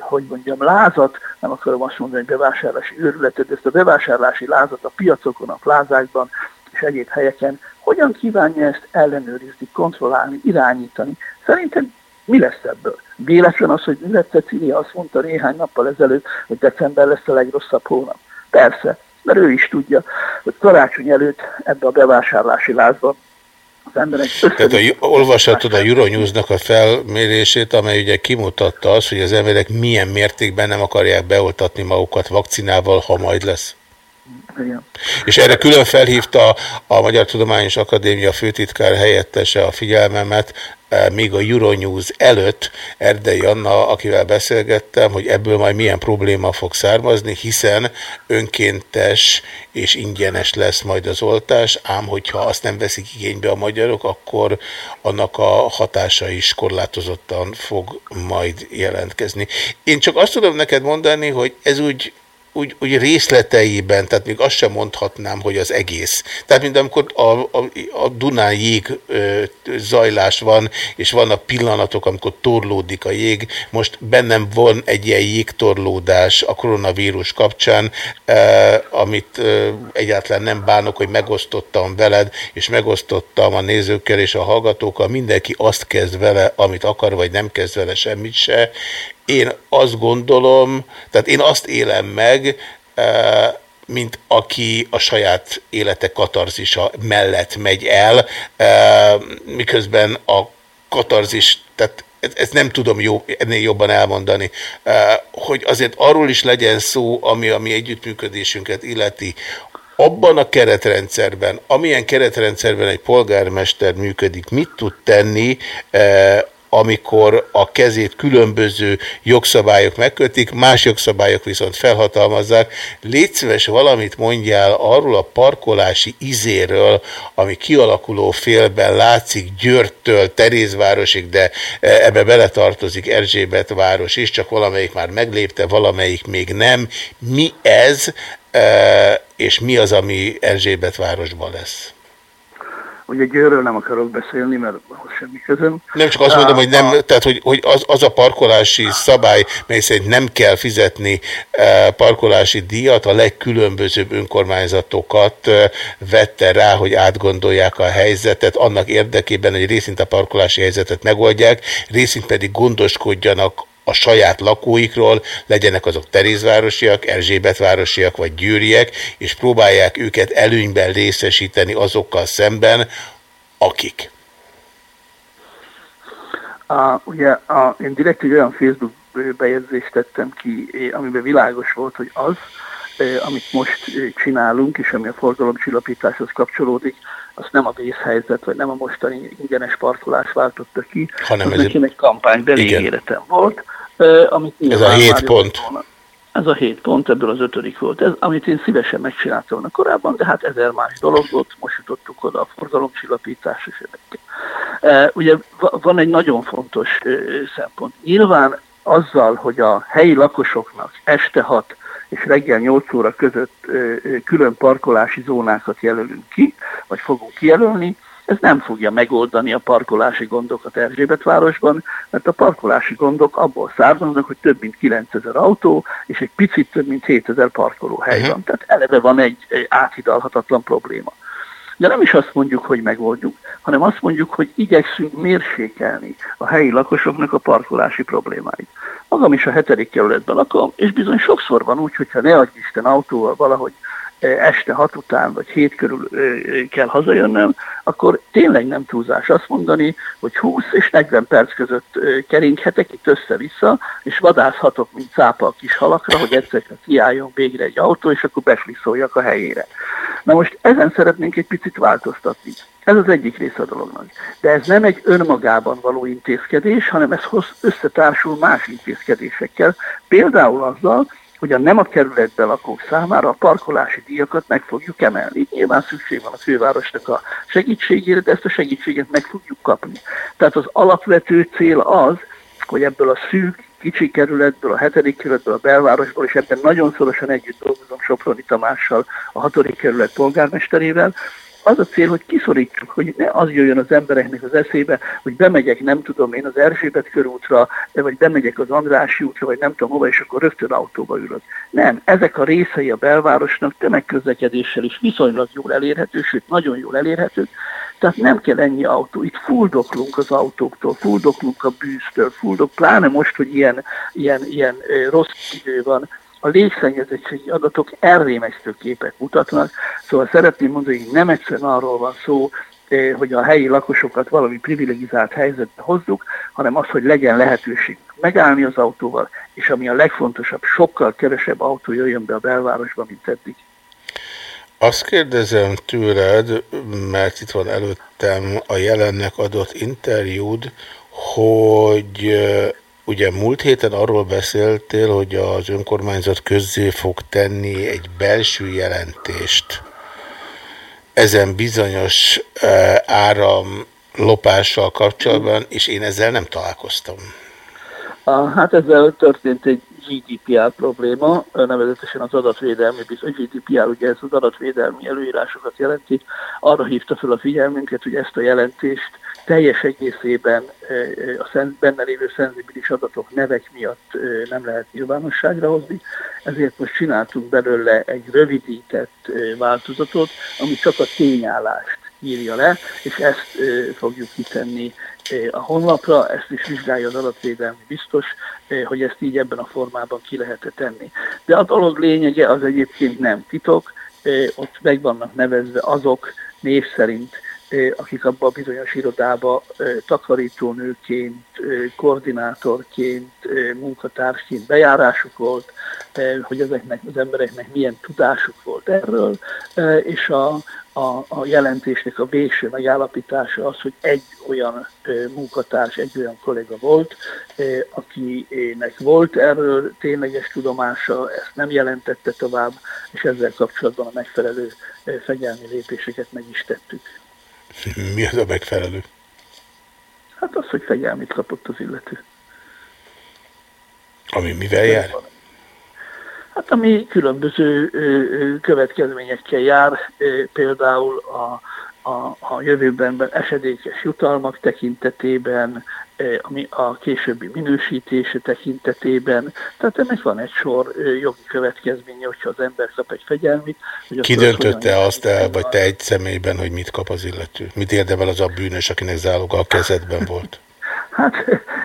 hogy mondjam, lázat, nem akarom azt mondani, hogy bevásárlási őrületet, ezt a bevásárlási lázat a piacokon, a plázákban és egyéb helyeken, hogyan kívánja ezt ellenőrizni, kontrollálni, irányítani. Szerintem mi lesz ebből? Véletlen az, hogy Millet Cecilia azt mondta néhány nappal ezelőtt, hogy december lesz a legrosszabb hónap. Persze, mert ő is tudja, hogy karácsony előtt ebbe a bevásárlási lázban az emberek Tehát a, olvashatod a Euronews-nak a felmérését, amely ugye kimutatta azt, hogy az emberek milyen mértékben nem akarják beoltatni magukat vakcinával, ha majd lesz. És erre külön felhívta a Magyar Tudományos Akadémia főtitkár helyettese a figyelmemet, eh, még a Euronews előtt Erdei Anna, akivel beszélgettem, hogy ebből majd milyen probléma fog származni, hiszen önkéntes és ingyenes lesz majd az oltás, ám hogyha azt nem veszik igénybe a magyarok, akkor annak a hatása is korlátozottan fog majd jelentkezni. Én csak azt tudom neked mondani, hogy ez úgy úgy, úgy részleteiben, tehát még azt sem mondhatnám, hogy az egész. Tehát mint amikor a, a, a Dunán jég ö, zajlás van, és vannak pillanatok, amikor torlódik a jég. Most bennem van egy ilyen jégtorlódás a koronavírus kapcsán, ö, amit ö, egyáltalán nem bánok, hogy megosztottam veled, és megosztottam a nézőkkel és a hallgatókkal. Mindenki azt kezd vele, amit akar, vagy nem kezd vele semmit se én azt gondolom, tehát én azt élem meg, mint aki a saját élete katarzisa mellett megy el, miközben a katarzis, tehát ez nem tudom jó, ennél jobban elmondani, hogy azért arról is legyen szó, ami a mi együttműködésünket illeti, abban a keretrendszerben, amilyen keretrendszerben egy polgármester működik, mit tud tenni amikor a kezét különböző jogszabályok megkötik, más jogszabályok viszont felhatalmazzák. Légy szíves valamit mondjál arról a parkolási izéről, ami kialakuló félben látszik Győrtől Terézvárosig, de e, ebbe beletartozik Erzsébet város is, csak valamelyik már meglépte, valamelyik még nem. Mi ez, e, és mi az, ami Erzsébet városban lesz? Ugye Győrről nem akarok beszélni, mert ahhoz semmi közöm. Nem csak azt mondom, hogy nem, tehát hogy, hogy az, az a parkolási szabály, mely szerint nem kell fizetni eh, parkolási díjat, a legkülönbözőbb önkormányzatokat eh, vette rá, hogy átgondolják a helyzetet, annak érdekében, hogy részint a parkolási helyzetet megoldják, részint pedig gondoskodjanak a saját lakóikról, legyenek azok Terézvárosiak, Erzsébetvárosiak vagy Győriek, és próbálják őket előnyben részesíteni azokkal szemben, akik. A, ugye a, én direkt egy olyan Facebook bejegyzést tettem ki, amiben világos volt, hogy az, amit most csinálunk, és ami a forgalomcsillapításhoz kapcsolódik, azt nem a vészhelyzet, vagy nem a mostani ingyenes parkolás váltotta ki, hanem ez nekem egy kampánybeli életem volt, amit Ez a hét pont. Volna. Ez a hét pont, ebből az ötödik volt. Ez, amit én szívesen megcsináltam volna korábban, de hát ezer más dolog volt, most jutottuk oda a forgalomcsillapítás és ezekkel. Ugye van egy nagyon fontos szempont. Nyilván azzal, hogy a helyi lakosoknak este 6 és reggel 8 óra között külön parkolási zónákat jelölünk ki, vagy fogunk kijelölni, ez nem fogja megoldani a parkolási gondokat Erzsébetvárosban, mert a parkolási gondok abból származnak, hogy több mint 9000 autó, és egy picit több mint 7000 parkolóhely van. Tehát eleve van egy, egy áthidalhatatlan probléma. De nem is azt mondjuk, hogy megoldjuk, hanem azt mondjuk, hogy igyekszünk mérsékelni a helyi lakosoknak a parkolási problémáit. Magam is a hetedik kerületben lakom, és bizony sokszor van úgy, hogyha ne adj Isten autóval valahogy este hat után vagy hét körül kell hazajönnöm, akkor tényleg nem túlzás azt mondani, hogy 20 és 40 perc között keringhetek itt össze-vissza, és vadászhatok, mint cápa a kis halakra, hogy egyszer csak kiálljon végre egy autó, és akkor besliszoljak a helyére. Na most ezen szeretnénk egy picit változtatni. Ez az egyik része a dolognak. De ez nem egy önmagában való intézkedés, hanem ez összetársul más intézkedésekkel, például azzal, hogy a nem a kerületben lakók számára a parkolási díjakat meg fogjuk emelni. Nyilván szükség van a fővárosnak a segítségére, de ezt a segítséget meg fogjuk kapni. Tehát az alapvető cél az, hogy ebből a szűk, kicsi kerületből, a hetedik kerületből, a belvárosból, és ebben nagyon szorosan együtt dolgozom Soproni Tamással, a hatodik kerület polgármesterével, az a cél, hogy kiszorítsuk, hogy ne az jöjjön az embereknek az eszébe, hogy bemegyek, nem tudom én, az Erzsébet körútra, vagy bemegyek az Andrási útra, vagy nem tudom hova, és akkor rögtön autóba ülök. Nem, ezek a részei a belvárosnak tömegközlekedéssel is viszonylag jól elérhető, sőt nagyon jól elérhető, tehát nem kell ennyi autó. Itt fuldoklunk az autóktól, fuldoklunk a bűztől, fuldok, pláne most, hogy ilyen, ilyen, ilyen rossz idő van, a légszennyezettségi adatok elrémesztő képet mutatnak, szóval szeretném mondani, hogy nem egyszerűen arról van szó, eh, hogy a helyi lakosokat valami privilegizált helyzetbe hozzuk, hanem az, hogy legyen lehetőség megállni az autóval, és ami a legfontosabb, sokkal kevesebb autó jöjjön be a belvárosba, mint eddig. Azt kérdezem tőled, mert itt van előttem a jelennek adott interjúd, hogy ugye múlt héten arról beszéltél, hogy az önkormányzat közzé fog tenni egy belső jelentést ezen bizonyos áram lopással kapcsolatban, és én ezzel nem találkoztam. Hát ezzel történt egy GDPR probléma, nevezetesen az adatvédelmi, a GDPR ugye ez az adatvédelmi előírásokat jelenti, arra hívta fel a figyelmünket, hogy ezt a jelentést teljes egészében a benne lévő szenzibilis adatok nevek miatt nem lehet nyilvánosságra hozni, ezért most csináltunk belőle egy rövidített változatot, ami csak a tényállást írja le, és ezt fogjuk kitenni a honlapra, ezt is vizsgálja az adatvédelmi biztos, hogy ezt így ebben a formában ki lehet tenni. De a dolog lényege az egyébként nem titok, ott meg vannak nevezve azok név szerint, akik abban a bizonyos irodába takarítónőként, koordinátorként, munkatársként bejárásuk volt, hogy ezeknek az embereknek milyen tudásuk volt erről, és a, a, a jelentésnek a végső megállapítása az, hogy egy olyan munkatárs, egy olyan kollega volt, akinek volt erről tényleges tudomása, ezt nem jelentette tovább, és ezzel kapcsolatban a megfelelő fegyelmi lépéseket meg is tettük. Mi az a megfelelő? Hát az, hogy fegyelmit kapott az illető. Ami mivel jár? Hát ami különböző következményekkel jár, például a, a, a jövőben esedékes jutalmak tekintetében, ami a későbbi minősítése tekintetében. Tehát ennek van egy sor jogi következménye, hogyha az ember kap egy fegyelmit. Hogy Ki döntötte azt el, vagy te egy személyben, hogy mit kap az illető? Mit érdemel az a bűnös, akinek záloga a kezedben volt? Hát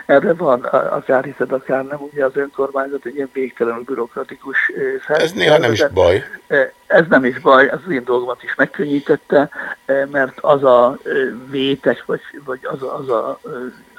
erre van, akár hiszed, akár nem, ugye az önkormányzat egy ilyen végtelenül bürokratikus szervezet. Ez néha nem is baj. Ez nem is baj, az én dolgomat is megkönnyítette, mert az a vétek, vagy, vagy az a, az a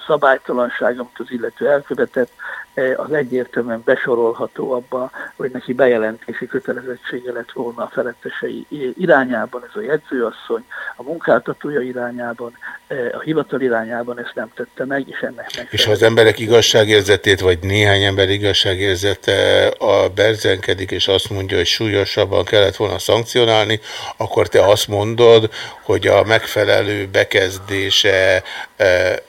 szabálytalanság, amit az illető elkövetett, E, az egyértelműen besorolható abba, hogy neki bejelentési kötelezettsége lett volna a felettesei irányában, ez a jegyzőasszony, a munkáltatója irányában, e, a hivatal irányában ezt nem tette meg, és ennek meg. És az emberek igazságérzetét, vagy néhány ember igazságérzete a berzenkedik, és azt mondja, hogy súlyosabban kellett volna szankcionálni, akkor te azt mondod, hogy a megfelelő bekezdése e,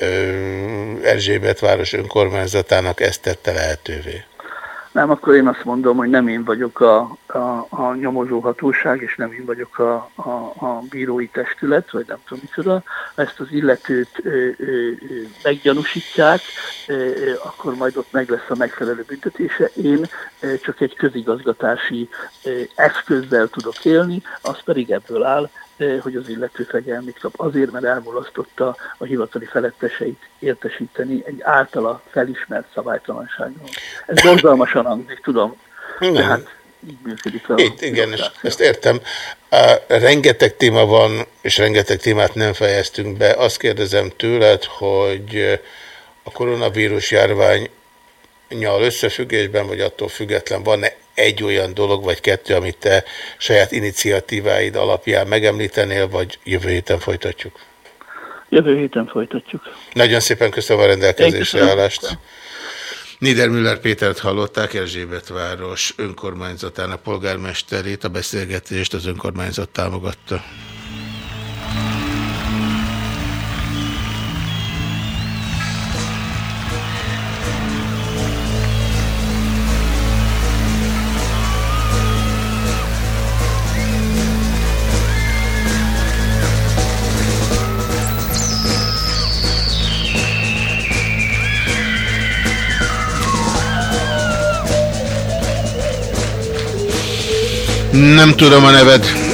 Erzsébet város önkormányzatának ezt tette lehetővé? Nem, akkor én azt mondom, hogy nem én vagyok a, a, a nyomozó és nem én vagyok a, a, a bírói testület, vagy nem tudom micsoda. Ezt az illetőt ö, ö, ö, meggyanúsítják, ö, ö, akkor majd ott meg lesz a megfelelő büntetése. Én ö, csak egy közigazgatási ö, eszközzel tudok élni, az pedig ebből áll, hogy az illető fegyelmit kap. Azért, mert elmulasztotta a hivatali feletteseit értesíteni egy általa felismert szabálytalanságról. Ez borzalmasan hangzik, tudom. Nem. Tehát így működik a Itt, igen, és ezt értem. Rengeteg téma van, és rengeteg témát nem fejeztünk be. Azt kérdezem tőled, hogy a koronavírus járvány nyal összefüggésben, vagy attól független van-e egy olyan dolog, vagy kettő, amit te saját iniciatíváid alapján megemlítenél, vagy jövő héten folytatjuk? Jövő héten folytatjuk. Nagyon szépen köszönöm a rendelkezésre állást. Niedermüller Pétert hallották, Erzsébet város önkormányzatának polgármesterét, a beszélgetést az önkormányzat támogatta. Nem tudom a neved.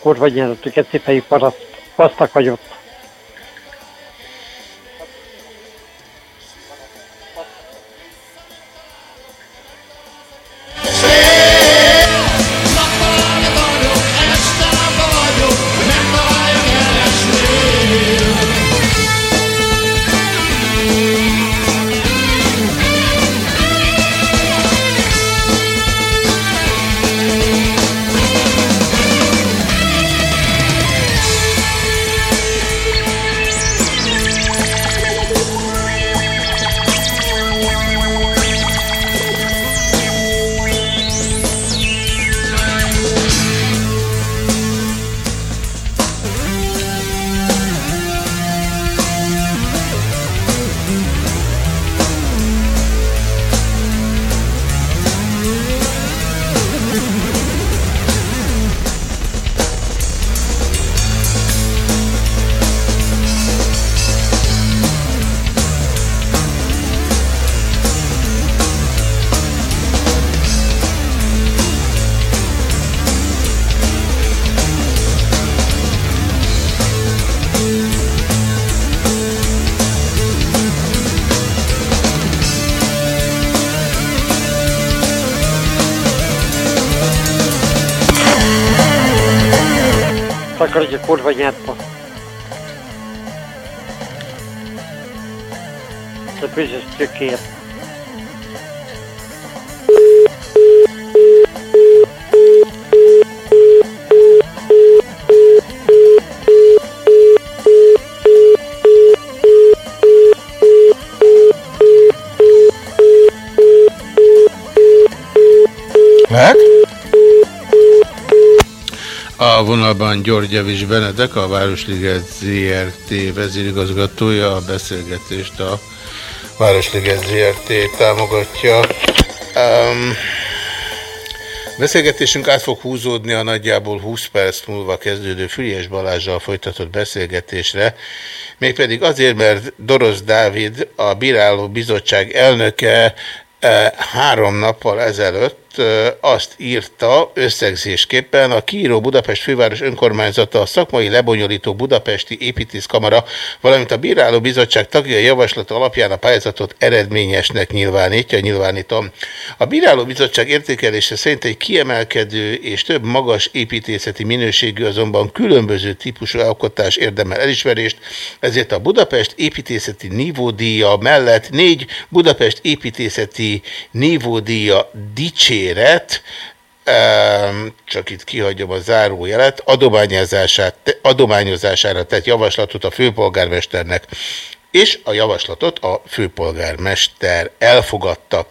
Kurva nyeretüket, szépei paraszt, pasztak vagy vonalban György Javis Benedek, a Városliget ZRT vezérigazgatója, a beszélgetést a Városliget ZRT támogatja. Um, beszélgetésünk át fog húzódni a nagyjából 20 perc múlva kezdődő Füriás Balázsjal folytatott beszélgetésre, mégpedig azért, mert Dorosz Dávid, a Bíráló Bizottság elnöke eh, három nappal ezelőtt azt írta összegzésképpen a Kiíró Budapest főváros önkormányzata, a szakmai lebonyolító Budapesti Építészkamara, valamint a Bíráló Bizottság tagjai javaslata alapján a pályázatot eredményesnek nyilvánítja, nyilvánítom. A Bíráló Bizottság értékelése szerint egy kiemelkedő és több magas építészeti minőségű, azonban különböző típusú alkotás érdemel elismerést, ezért a Budapest építészeti nívódíja mellett négy Budapest építészeti nívódíja dicséret, ehm, csak itt kihagyom a zárójelet, adományozását, adományozására tett javaslatot a főpolgármesternek, és a javaslatot a főpolgármester elfogadta.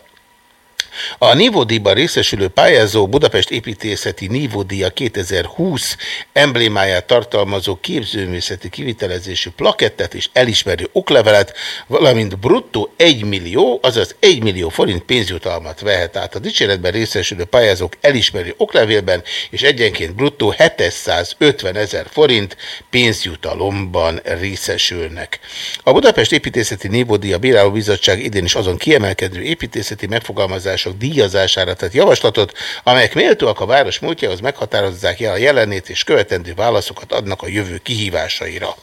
A Nívódíjban részesülő pályázó Budapest építészeti Nívódíja 2020 emblémáját tartalmazó képzőművészeti kivitelezésű plakettet és elismerő oklevelet, valamint bruttó 1 millió, azaz 1 millió forint pénzjutalmat vehet át. A dicséretben részesülő pályázók elismerő oklevélben és egyenként bruttó 750 ezer forint pénzjutalomban részesülnek. A Budapest építészeti Nívódíja Bíráló Bizottság idén is azon kiemelkedő építészeti megfogalmazások díjazására tett javaslatot, amelyek méltóak a város múltjához meghatározzák a jelenét és követendő válaszokat adnak a jövő kihívásaira.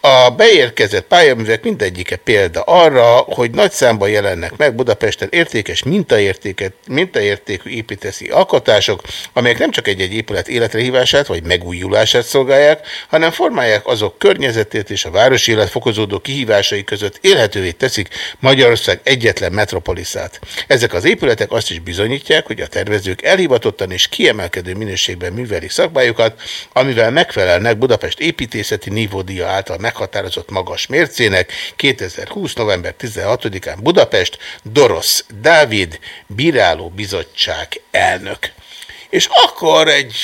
A beérkezett pályaművek mindegyike példa arra, hogy nagy számban jelennek meg Budapesten értékes mintaértéket, mintaértékű építészi alkotások, amelyek nem csak egy-egy épület életrehívását vagy megújulását szolgálják, hanem formálják azok környezetét és a városi élet fokozódó kihívásai között élhetővé teszik Magyarország egyetlen metropoliszát. Ezek az épületek azt is bizonyítják, hogy a tervezők elhivatottan és kiemelkedő minőségben művelik szakmájukat, amivel megfelelnek Budapest építészeti nívódia által meghatározott magas mércének 2020. november 16-án Budapest Dorosz Dávid Bíráló Bizottság elnök. És akkor egy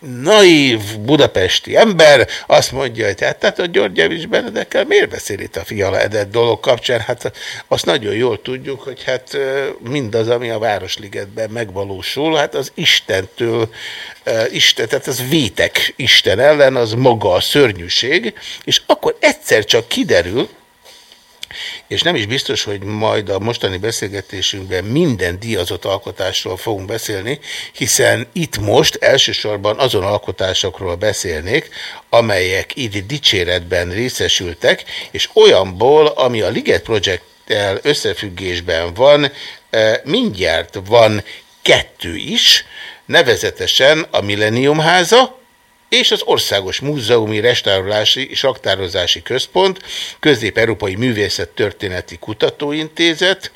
naív budapesti ember azt mondja, hogy hát, tehát a György Javis Benedekkel miért beszél itt a fiala edett dolog kapcsán? Hát azt nagyon jól tudjuk, hogy hát mindaz, ami a Városligetben megvalósul, hát az Istentől, Isten, tehát az vétek Isten ellen, az maga a szörnyűség, és akkor egyszer csak kiderül, és nem is biztos, hogy majd a mostani beszélgetésünkben minden díjazott alkotásról fogunk beszélni, hiszen itt most elsősorban azon alkotásokról beszélnék, amelyek így dicséretben részesültek, és olyanból, ami a Liget Project összefüggésben van, mindjárt van kettő is, nevezetesen a Millennium háza, és az Országos Múzeumi Restaurálási és Raktározási Központ, Közép-Európai Művészet Történeti Kutatóintézet,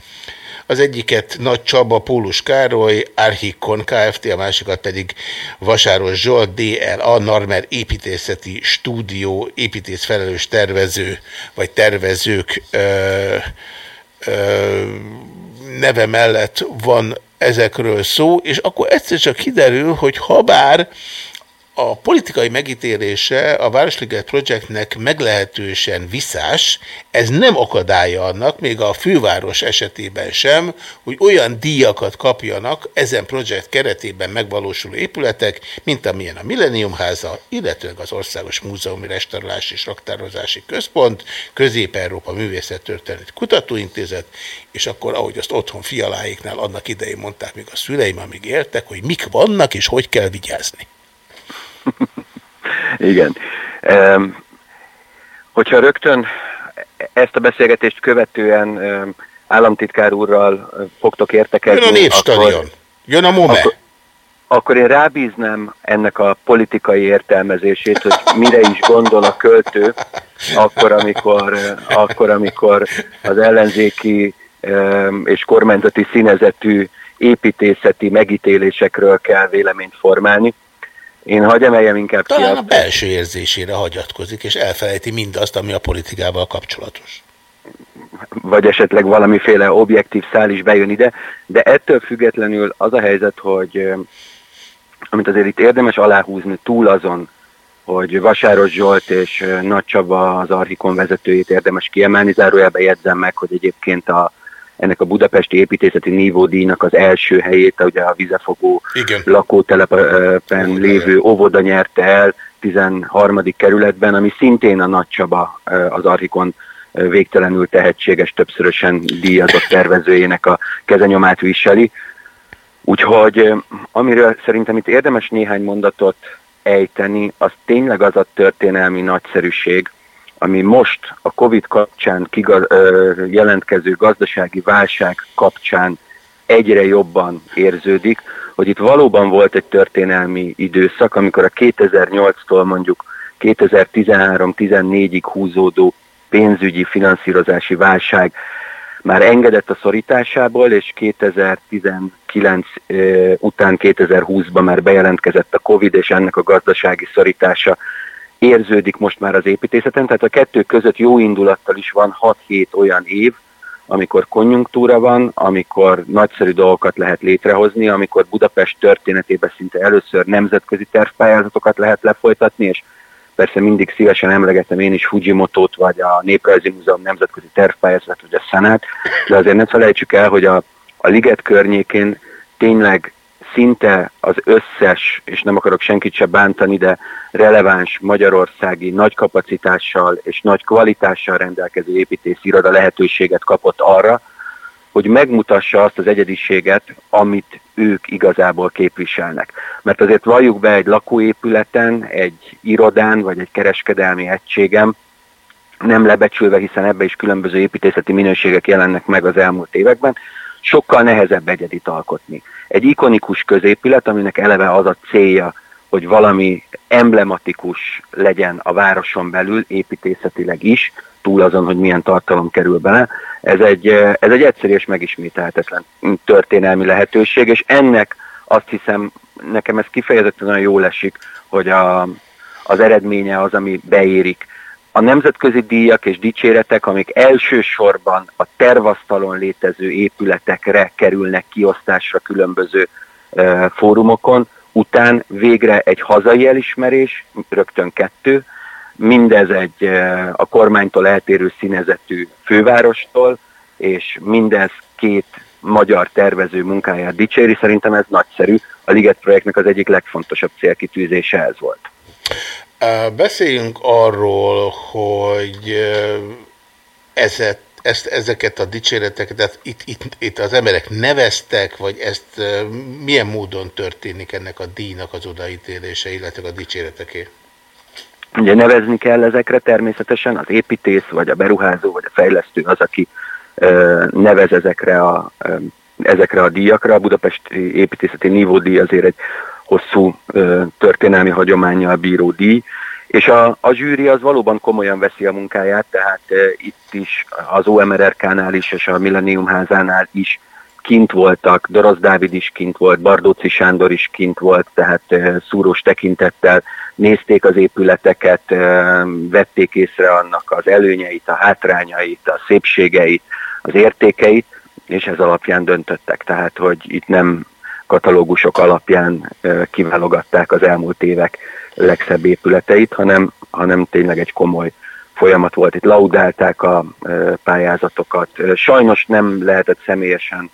az egyiket Nagy Csaba, Pólus Károly, Archikon Kft., a másikat pedig Vasáros Zsolt, DLA, Narmer építészeti stúdió, építészfelelős tervező, vagy tervezők ö, ö, neve mellett van ezekről szó, és akkor egyszer csak kiderül, hogy ha bár a politikai megítélése a Városliget Projectnek meglehetősen visszás, ez nem akadálya annak, még a főváros esetében sem, hogy olyan díjakat kapjanak ezen projekt keretében megvalósuló épületek, mint amilyen a Millennium háza, illetőleg az Országos Múzeumi Restaurálási és Raktározási Központ, Közép-Európa Művészettörténet Kutatóintézet, és akkor, ahogy azt otthon fialáiknál annak idején mondták még a szüleim, amíg éltek, hogy mik vannak és hogy kell vigyázni. Igen. Um, hogyha rögtön ezt a beszélgetést követően um, államtitkár úrral fogtok értekezni... Jön a Népstadion, akkor, jön a MOME. Akkor, akkor én rábíznám ennek a politikai értelmezését, hogy mire is gondol a költő, akkor, amikor, akkor, amikor az ellenzéki és kormányzati színezetű építészeti megítélésekről kell véleményt formálni. Én hagy emeljem inkább Talán ki a belső érzésére hagyatkozik, és elfelejti mindazt, ami a politikával kapcsolatos. Vagy esetleg valamiféle objektív szál is bejön ide, de ettől függetlenül az a helyzet, hogy amit azért itt érdemes aláhúzni túl azon, hogy Vasáros Zsolt és Nagy Csaba az Archikon vezetőjét érdemes kiemelni, zárójelben jegyzem meg, hogy egyébként a ennek a budapesti építészeti nívódíjnak az első helyét, ugye a vizefogó Igen. lakótelepen lévő óvoda nyerte el 13. kerületben, ami szintén a Nagy Csaba az Archikon végtelenül tehetséges, többszörösen díjazott tervezőjének a kezenyomát viseli. Úgyhogy amiről szerintem itt érdemes néhány mondatot ejteni, az tényleg az a történelmi nagyszerűség, ami most a Covid kapcsán kigaz, jelentkező gazdasági válság kapcsán egyre jobban érződik, hogy itt valóban volt egy történelmi időszak, amikor a 2008-tól mondjuk 2013-14-ig húzódó pénzügyi finanszírozási válság már engedett a szorításából, és 2019 után 2020-ban már bejelentkezett a Covid, és ennek a gazdasági szorítása érződik most már az építészeten, tehát a kettő között jó indulattal is van 6-7 olyan év, amikor konjunktúra van, amikor nagyszerű dolgokat lehet létrehozni, amikor Budapest történetében szinte először nemzetközi tervpályázatokat lehet lefolytatni, és persze mindig szívesen emlegetem én is Fujimoto-t, vagy a Néprajzi Múzeum nemzetközi tervpályázat, vagy a Szenát, de azért ne felejtsük el, hogy a, a Liget környékén tényleg szinte az összes, és nem akarok senkit se bántani, de releváns magyarországi nagy kapacitással és nagy kvalitással rendelkező építész iroda lehetőséget kapott arra, hogy megmutassa azt az egyediséget, amit ők igazából képviselnek. Mert azért valljuk be egy lakóépületen, egy irodán vagy egy kereskedelmi egységem, nem lebecsülve, hiszen ebbe is különböző építészeti minőségek jelennek meg az elmúlt években, sokkal nehezebb egyedit alkotni. Egy ikonikus középület, aminek eleve az a célja, hogy valami emblematikus legyen a városon belül, építészetileg is, túl azon, hogy milyen tartalom kerül bele. Ez egy, ez egy egyszerű és megismételhetetlen történelmi lehetőség, és ennek azt hiszem, nekem ez kifejezetten olyan jól esik, hogy a, az eredménye az, ami beérik a nemzetközi díjak és dicséretek, amik elsősorban a tervasztalon létező épületekre kerülnek kiosztásra különböző e, fórumokon, után végre egy hazai elismerés, rögtön kettő, mindez egy e, a kormánytól eltérő színezetű fővárostól, és mindez két magyar tervező munkáját dicséri. Szerintem ez nagyszerű. A Liget projektnek az egyik legfontosabb célkitűzése ez volt. Beszéljünk arról, hogy ezet, ezt, ezeket a dicséreteket, tehát itt, itt, itt az emberek neveztek, vagy ezt milyen módon történik ennek a díjnak az odaítélése, illetve a dicséreteké? Ugye nevezni kell ezekre természetesen, az építész, vagy a beruházó, vagy a fejlesztő az, aki e, nevez ezekre a, e, ezekre a díjakra. A Budapesti Építészeti Nívódíj azért egy hosszú történelmi hagyományjal bíró díj, és a, a zsűri az valóban komolyan veszi a munkáját, tehát itt is az OMRRK-nál is, és a Millennium házánál is kint voltak, Dorosz Dávid is kint volt, Bardóci Sándor is kint volt, tehát e, szúrós tekintettel nézték az épületeket, vették észre annak az előnyeit, a hátrányait, a szépségeit, az értékeit, és ez alapján döntöttek. Tehát, hogy itt nem katalógusok alapján kiválogatták az elmúlt évek legszebb épületeit, hanem, hanem tényleg egy komoly folyamat volt. Itt laudálták a pályázatokat. Sajnos nem lehetett személyesen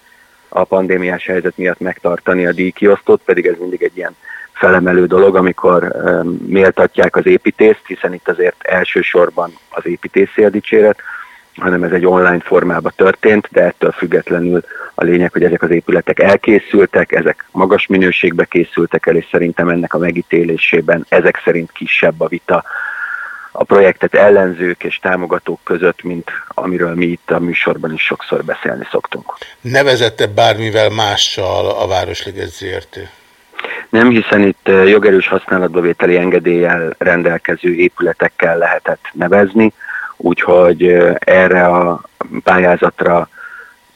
a pandémiás helyzet miatt megtartani a díjkiosztót, pedig ez mindig egy ilyen felemelő dolog, amikor méltatják az építészt, hiszen itt azért elsősorban az építészé a dicséret, hanem ez egy online formában történt, de ettől függetlenül a lényeg, hogy ezek az épületek elkészültek, ezek magas minőségbe készültek el, és szerintem ennek a megítélésében ezek szerint kisebb a vita a projektet ellenzők és támogatók között, mint amiről mi itt a műsorban is sokszor beszélni szoktunk. Nevezette bármivel mással a Városliget ZRT? Nem, hiszen itt jogerős használatbevételi engedéllyel rendelkező épületekkel lehetett nevezni, úgyhogy erre a pályázatra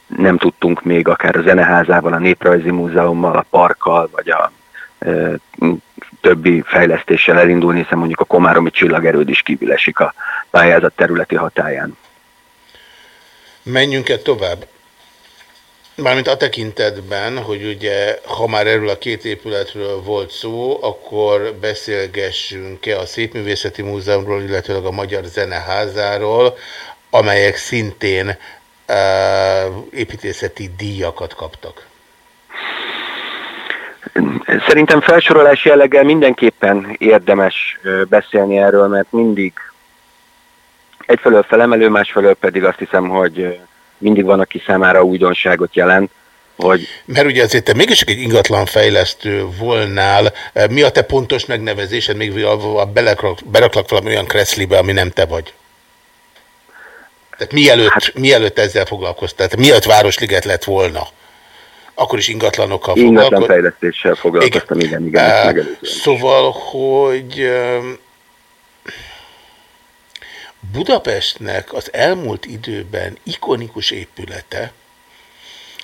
nem tudtunk még akár a Zeneházával, a Néprajzi Múzeummal, a Parkkal, vagy a e, többi fejlesztéssel elindulni, hiszen mondjuk a Komáromi csillagerőd is kívül esik a pályázat területi hatáján. Menjünk-e tovább? Mármint a tekintetben, hogy ugye, ha már erről a két épületről volt szó, akkor beszélgessünk-e a Szépművészeti Múzeumról, illetőleg a Magyar Zeneházáról, amelyek szintén uh, építészeti díjakat kaptak. Szerintem felsorolás jelleggel mindenképpen érdemes beszélni erről, mert mindig egyfelől felemelő, másfelől pedig azt hiszem, hogy mindig van, aki számára újdonságot jelent. Hogy... Mert ugye azért te mégis egy ingatlan fejlesztő volnál, mi a te pontos megnevezésed, még beleklak, beleklak valami olyan kreszlibe, ami nem te vagy? Tehát mielőtt, hát, mielőtt ezzel foglalkoztál, tehát mielőtt Városliget lett volna, akkor is ingatlanokkal foglalkoztál. Ingatlan fejlesztéssel foglalkoztam, igen, igen. igen uh, szóval, hogy uh, Budapestnek az elmúlt időben ikonikus épülete,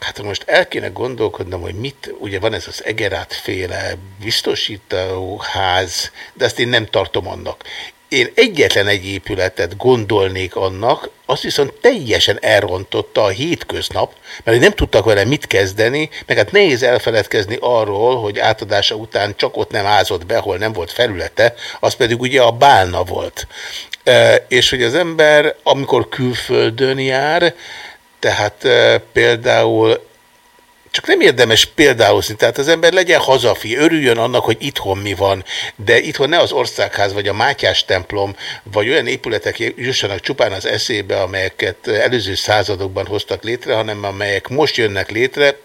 Hát most el kéne gondolkodnom, hogy mit, ugye van ez az Egerát féle biztosítóház, de ezt én nem tartom annak. Én egyetlen egy épületet gondolnék annak, azt viszont teljesen elrontotta a hétköznap, mert nem tudtak vele mit kezdeni, meg hát nehéz elfeledkezni arról, hogy átadása után csak ott nem ázott be, hol nem volt felülete, az pedig ugye a bálna volt. És hogy az ember, amikor külföldön jár, tehát például csak nem érdemes példáhozni, tehát az ember legyen hazafi, örüljön annak, hogy itthon mi van, de itthon ne az országház, vagy a Mátyás templom, vagy olyan épületek jussanak csupán az eszébe, amelyeket előző századokban hoztak létre, hanem amelyek most jönnek létre,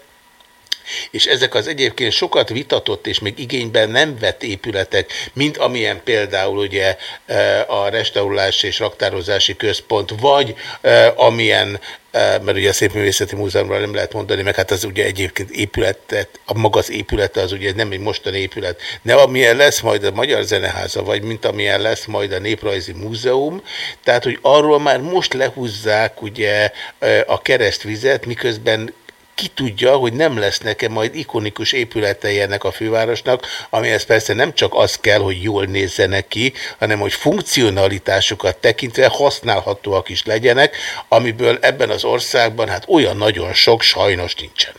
és ezek az egyébként sokat vitatott és még igényben nem vett épületek, mint amilyen például ugye e, a restaurálás és raktározási központ, vagy e, amilyen e, mert ugye a Szépművészeti Múzeumról nem lehet mondani, meg hát az ugye egyébként épületet, a maga az épülete az ugye nem egy mostani épület, de amilyen lesz majd a Magyar Zeneháza, vagy mint amilyen lesz majd a Néprajzi Múzeum, tehát hogy arról már most lehúzzák ugye a keresztvizet, miközben ki tudja, hogy nem lesz nekem majd ikonikus épületei ennek a fővárosnak, amihez persze nem csak az kell, hogy jól nézzenek ki, hanem hogy funkcionalitásukat tekintve használhatóak is legyenek, amiből ebben az országban hát olyan nagyon sok sajnos nincsen.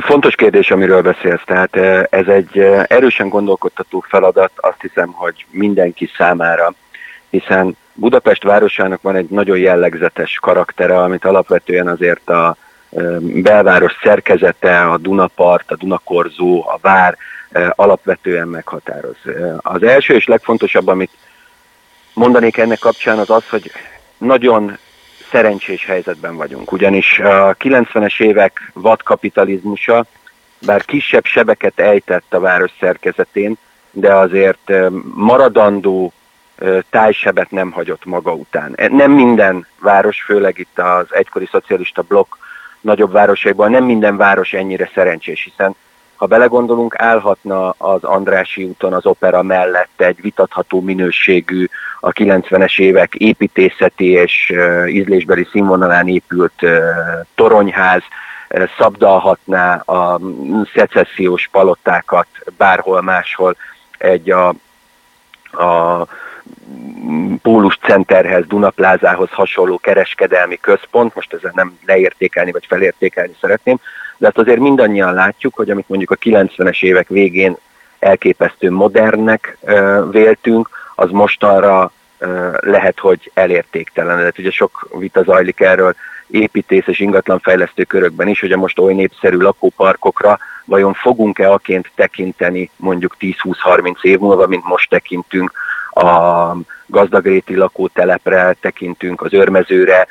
Fontos kérdés, amiről beszélsz. Tehát eh, ez egy eh, erősen gondolkodtató feladat, azt hiszem, hogy mindenki számára, hiszen Budapest városának van egy nagyon jellegzetes karaktere, amit alapvetően azért a belváros szerkezete, a Dunapart, a Dunakorzó, a vár alapvetően meghatároz. Az első és legfontosabb, amit mondanék ennek kapcsán, az az, hogy nagyon szerencsés helyzetben vagyunk, ugyanis a 90-es évek vadkapitalizmusa, bár kisebb sebeket ejtett a város szerkezetén, de azért maradandó tájsebet nem hagyott maga után. E, nem minden város, főleg itt az egykori szocialista blokk nagyobb városaiból, nem minden város ennyire szerencsés, hiszen ha belegondolunk, állhatna az Andrási úton az opera mellett egy vitatható minőségű, a 90-es évek építészeti és ízlésbeli színvonalán épült toronyház, szabdalhatná a szecessziós palotákat bárhol máshol egy a, a Pólus Centerhez, Dunaplázához hasonló kereskedelmi központ, most ezzel nem leértékelni vagy felértékelni szeretném, de hát azért mindannyian látjuk, hogy amit mondjuk a 90-es évek végén elképesztő modernnek véltünk, az mostanra lehet, hogy elértéktelen. Tehát ugye sok vita zajlik erről építész és ingatlanfejlesztő körökben is, hogy a most oly népszerű lakóparkokra vajon fogunk-e aként tekinteni mondjuk 10-20-30 év múlva, mint most tekintünk a gazdagréti lakótelepre, tekintünk az örmezőre,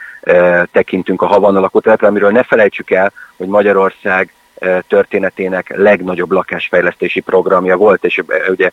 tekintünk a Havana lakótelepre, amiről ne felejtsük el, hogy Magyarország történetének legnagyobb lakásfejlesztési programja volt, és ugye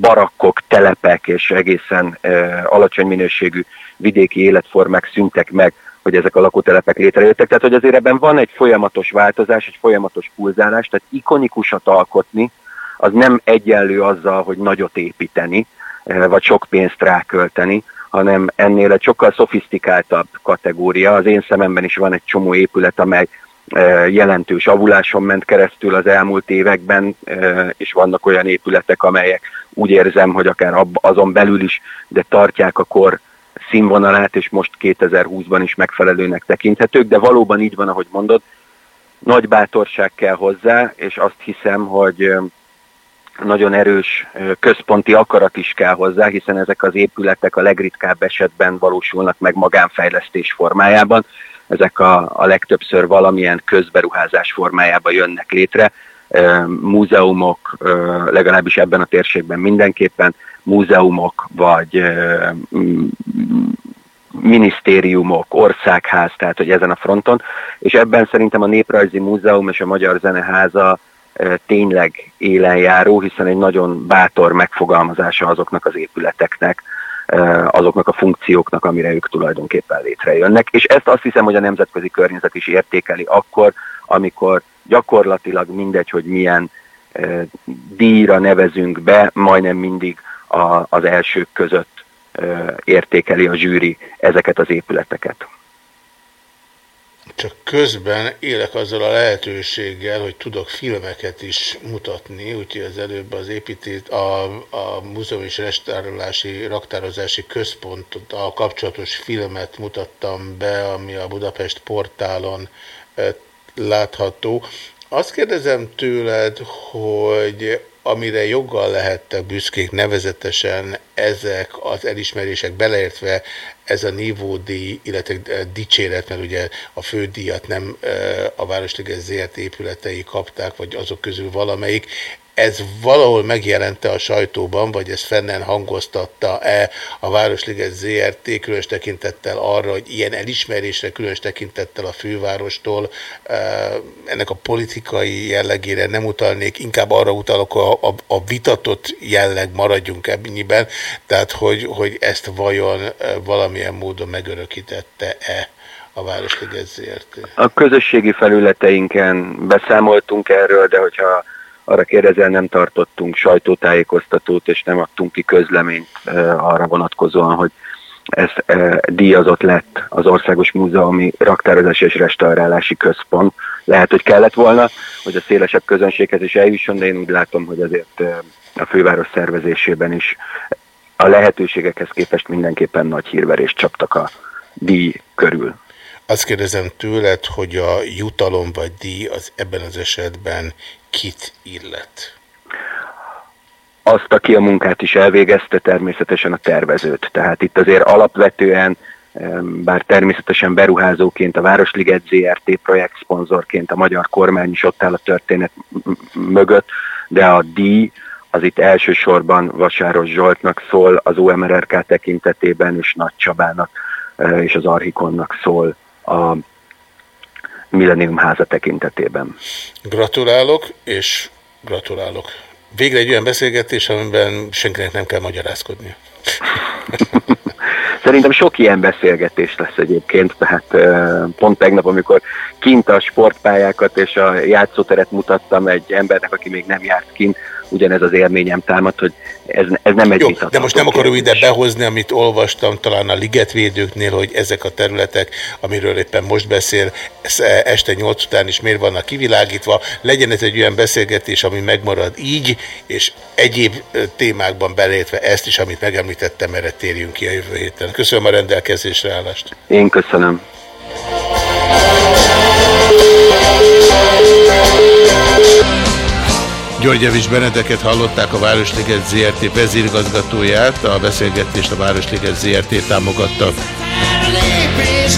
barakkok, telepek és egészen alacsony minőségű vidéki életformák szüntek meg, hogy ezek a lakótelepek létrejöttek. Tehát, hogy azért ebben van egy folyamatos változás, egy folyamatos pulzálás, tehát ikonikusat alkotni, az nem egyenlő azzal, hogy nagyot építeni, Eh, vagy sok pénzt rákölteni, hanem ennél egy sokkal szofisztikáltabb kategória. Az én szememben is van egy csomó épület, amely eh, jelentős avuláson ment keresztül az elmúlt években, eh, és vannak olyan épületek, amelyek úgy érzem, hogy akár azon belül is, de tartják a kor színvonalát, és most 2020-ban is megfelelőnek tekinthetők, de valóban így van, ahogy mondod, nagy bátorság kell hozzá, és azt hiszem, hogy nagyon erős központi akarat is kell hozzá, hiszen ezek az épületek a legritkább esetben valósulnak meg magánfejlesztés formájában. Ezek a, a legtöbbször valamilyen közberuházás formájában jönnek létre. Múzeumok, legalábbis ebben a térségben mindenképpen, múzeumok vagy minisztériumok, országház, tehát hogy ezen a fronton, és ebben szerintem a Néprajzi Múzeum és a Magyar Zeneháza tényleg élenjáró, hiszen egy nagyon bátor megfogalmazása azoknak az épületeknek, azoknak a funkcióknak, amire ők tulajdonképpen létrejönnek. És ezt azt hiszem, hogy a nemzetközi környezet is értékeli akkor, amikor gyakorlatilag mindegy, hogy milyen díjra nevezünk be, majdnem mindig az elsők között értékeli a zsűri ezeket az épületeket. Csak közben élek azzal a lehetőséggel, hogy tudok filmeket is mutatni, úgyhogy az előbb az építét, a, a Múzeum és Restaurálási Raktározási a kapcsolatos filmet mutattam be, ami a Budapest portálon e, látható. Azt kérdezem tőled, hogy amire joggal lehettek büszkék, nevezetesen ezek az elismerések beleértve ez a nívódíj, illetve dicséret, mert ugye a fődíjat nem a Városliges ZRT épületei kapták, vagy azok közül valamelyik, ez valahol megjelente a sajtóban, vagy ez fennen hangoztatta-e a Városliget ZRT, különös tekintettel arra, hogy ilyen elismerésre, különös tekintettel a fővárostól ennek a politikai jellegére nem utalnék, inkább arra utalok, a, a, a vitatott jelleg maradjunk ebben, tehát hogy, hogy ezt vajon valamilyen módon megörökítette-e a Városliget ZRT? A közösségi felületeinken beszámoltunk erről, de hogyha arra kérdezel, nem tartottunk sajtótájékoztatót, és nem adtunk ki közleményt arra vonatkozóan, hogy ez díjazott lett az Országos Múzeumi Raktározási és Restaurálási Központ. Lehet, hogy kellett volna, hogy a szélesebb közönséghez is eljusson, de én úgy látom, hogy azért a főváros szervezésében is a lehetőségekhez képest mindenképpen nagy hírverést csaptak a díj körül. Azt kérdezem tőled, hogy a jutalom vagy díj az ebben az esetben kit illet? Azt, aki a munkát is elvégezte, természetesen a tervezőt. Tehát itt azért alapvetően, bár természetesen beruházóként a Városliget ZRT projekt szponzorként a magyar kormány is ott áll a történet mögött, de a díj az itt elsősorban Vasáros Zsoltnak szól, az UMRRK tekintetében és Nagy Csabának e, és az Archikonnak szól a Millennium háza tekintetében. Gratulálok, és gratulálok. Végre egy olyan beszélgetés, amiben senkinek nem kell magyarázkodnia. Szerintem sok ilyen beszélgetés lesz egyébként, tehát pont tegnap, amikor kint a sportpályákat és a játszóteret mutattam egy embernek, aki még nem járt kint, ugyanez az élményem támad, hogy ez, ez nem egy Jó, de most nem akarom ide behozni, amit olvastam talán a ligetvédőknél, hogy ezek a területek, amiről éppen most beszél, e, este nyolc után is miért vannak kivilágítva. Legyen ez egy olyan beszélgetés, ami megmarad így, és egyéb témákban belétve ezt is, amit megemlítettem, erre térjünk ki a jövő héten. Köszönöm a rendelkezésre állást. Én köszönöm. György Evis Benedeket hallották a Városliget ZRT vezérigazgatóját, a beszélgetést a Városliget ZRT támogatta. Lépés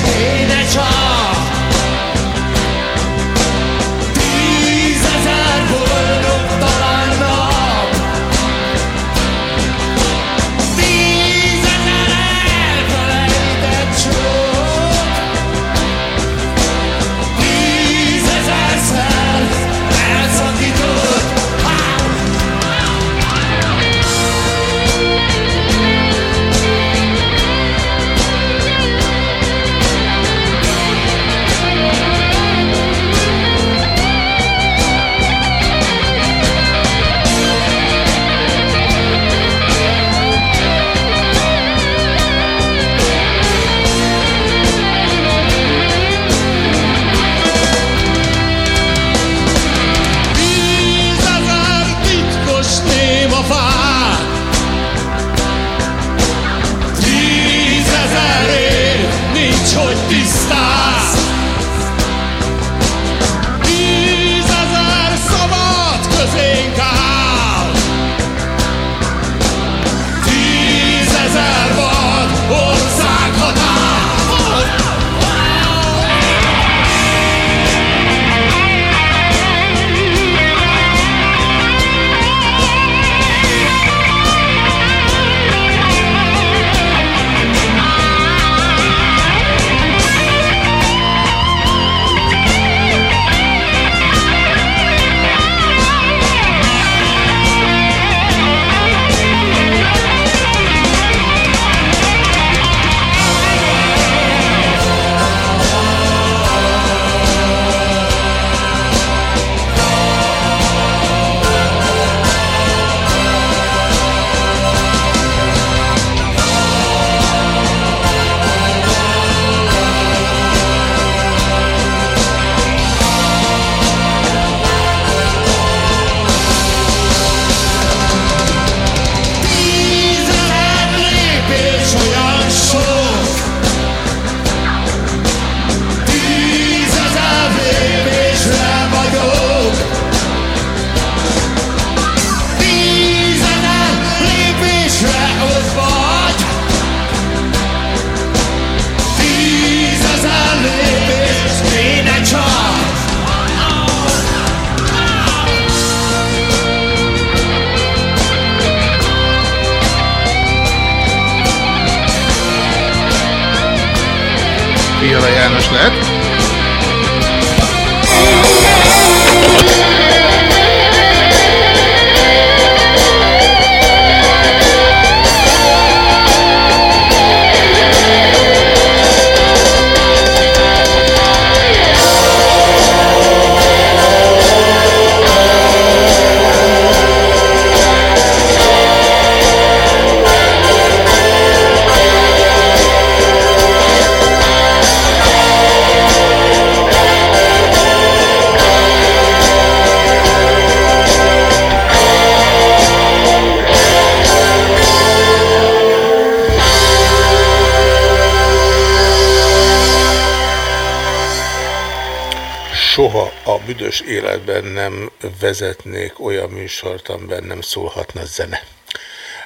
büdös életben nem vezetnék olyan műsort, amiben nem szólhatna zene.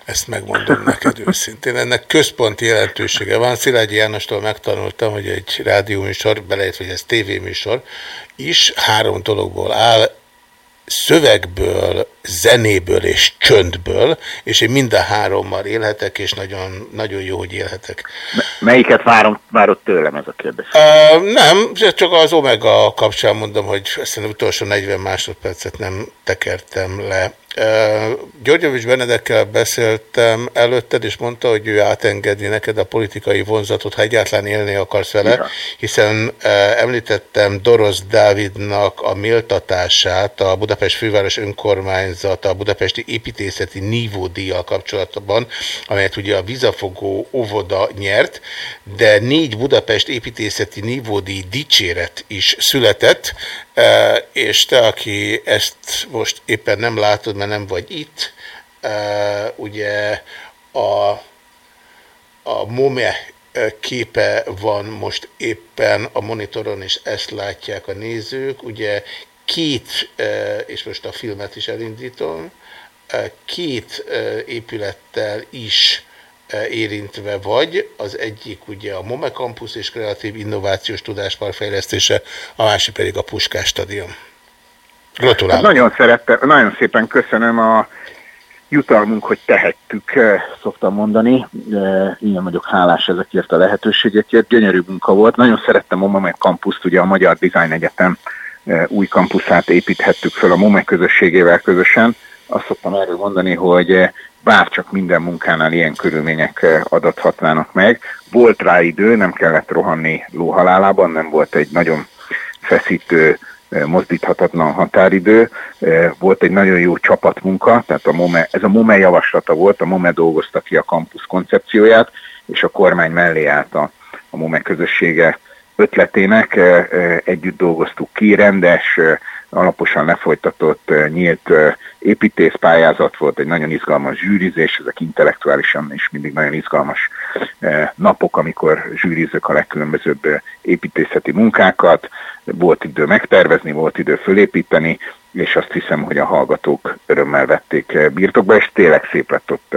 Ezt megmondom neked őszintén. Ennek központi jelentősége van. Szilágyi Jánostól megtanultam, hogy egy rádióműsor, belejött, hogy ez tévéműsor, is három dologból áll. Szövegből zenéből és csöndből, és én mind a hárommal élhetek, és nagyon, nagyon jó, hogy élhetek. Melyiket várom, várod tőlem ez a kérdés? Uh, nem, csak az Omega kapcsán mondom, hogy ezt utolsó 40 másodpercet nem tekertem le. Györgyovics Benedekkel beszéltem előtted, és mondta, hogy ő átengedni neked a politikai vonzatot, ha egyáltalán élni akarsz vele, hiszen említettem Dorosz Dávidnak a méltatását a Budapest főváros önkormányzata a Budapesti építészeti nívódíjjal kapcsolatban, amelyet ugye a vizafogó óvoda nyert, de négy Budapest építészeti nívódíj dicséret is született, és te, aki ezt most éppen nem látod, mert nem vagy itt, ugye a, a MOME képe van most éppen a monitoron, és ezt látják a nézők. Ugye két, és most a filmet is elindítom, két épülettel is érintve vagy. Az egyik ugye a MOME Campus és Kreatív Innovációs Tudáspark fejlesztése, a másik pedig a Puskás Stadion. Gratulálok! Hát nagyon szerettem, nagyon szépen köszönöm a jutalmunk, hogy tehettük, szoktam mondani. Ilyen vagyok hálás ezekért a lehetőségekért. Gyönyörű munka volt. Nagyon szerettem a MOME Campus-t, ugye a Magyar Design Egyetem új kampuszát építhettük föl a MOME közösségével közösen. Azt szoktam erről mondani, hogy bárcsak minden munkánál ilyen körülmények adathatnának meg. Volt rá idő, nem kellett rohanni lóhalálában, nem volt egy nagyon feszítő, mozdíthatatlan határidő. Volt egy nagyon jó csapatmunka, tehát a MOME, ez a MOME javaslata volt, a MOME dolgozta ki a kampusz koncepcióját, és a kormány mellé állt a, a MOME közössége ötletének. Együtt dolgoztuk ki, rendes, alaposan lefolytatott nyílt építészpályázat volt, egy nagyon izgalmas zsűrizés, ezek intellektuálisan is mindig nagyon izgalmas napok, amikor zsűrizök a legkülönbözőbb építészeti munkákat, volt idő megtervezni, volt idő fölépíteni, és azt hiszem, hogy a hallgatók örömmel vették birtokba, és tényleg szép lett ott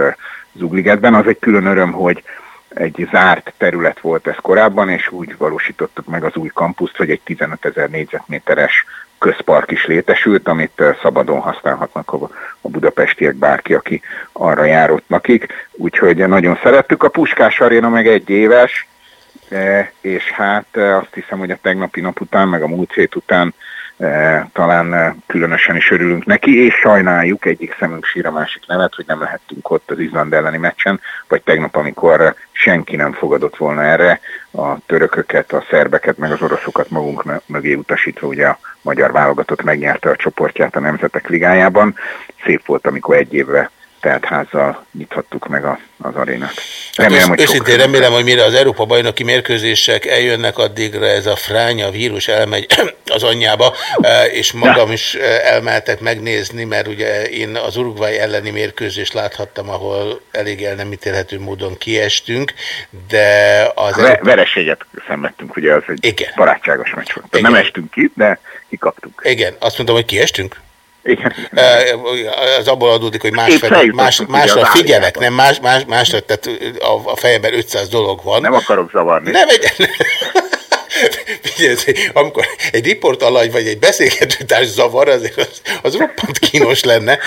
Zugligetben. Az egy külön öröm, hogy egy zárt terület volt ez korábban, és úgy valósítottuk meg az új kampuszt, hogy egy 15 ezer négyzetméteres közpark is létesült, amit szabadon használhatnak a, budapestiek bárki, aki arra járott nakik. Úgyhogy nagyon szerettük. A Puskás Aréna meg egy éves, és hát azt hiszem, hogy a tegnapi nap után, meg a múlt hét után talán különösen is örülünk neki, és sajnáljuk egyik szemünk sír a másik nevet, hogy nem lehettünk ott az Izland elleni meccsen, vagy tegnap, amikor senki nem fogadott volna erre, a törököket, a szerbeket, meg az oroszokat magunk mögé utasítva, ugye a magyar válogatott megnyerte a csoportját a Nemzetek Ligájában. Szép volt, amikor egy évre teltházzal nyithattuk meg a, az arénát. Remélem, hát hogy őszintén remélem, hogy mire az Európa bajnoki mérkőzések eljönnek, addigra ez a fránya vírus elmegy az anyjába, e, és magam is e, elmehetek megnézni, mert ugye én az Uruguay elleni mérkőzést láthattam, ahol elég el nem ítélhető módon kiestünk, de az... Ve vereséget szenvedtünk, ugye az egy Igen. barátságos meccs volt. Nem estünk ki, de kikaptunk. Igen, azt mondtam, hogy kiestünk? Igen. Az abból adódik, hogy más más, másra figyelek, nem más, más, másra, tehát a, a fejemben 500 dolog van. Nem akarok zavarni. Nem egy... amikor egy riportalany vagy egy beszélgetőtárs zavar, azért az, az roppant kínos lenne.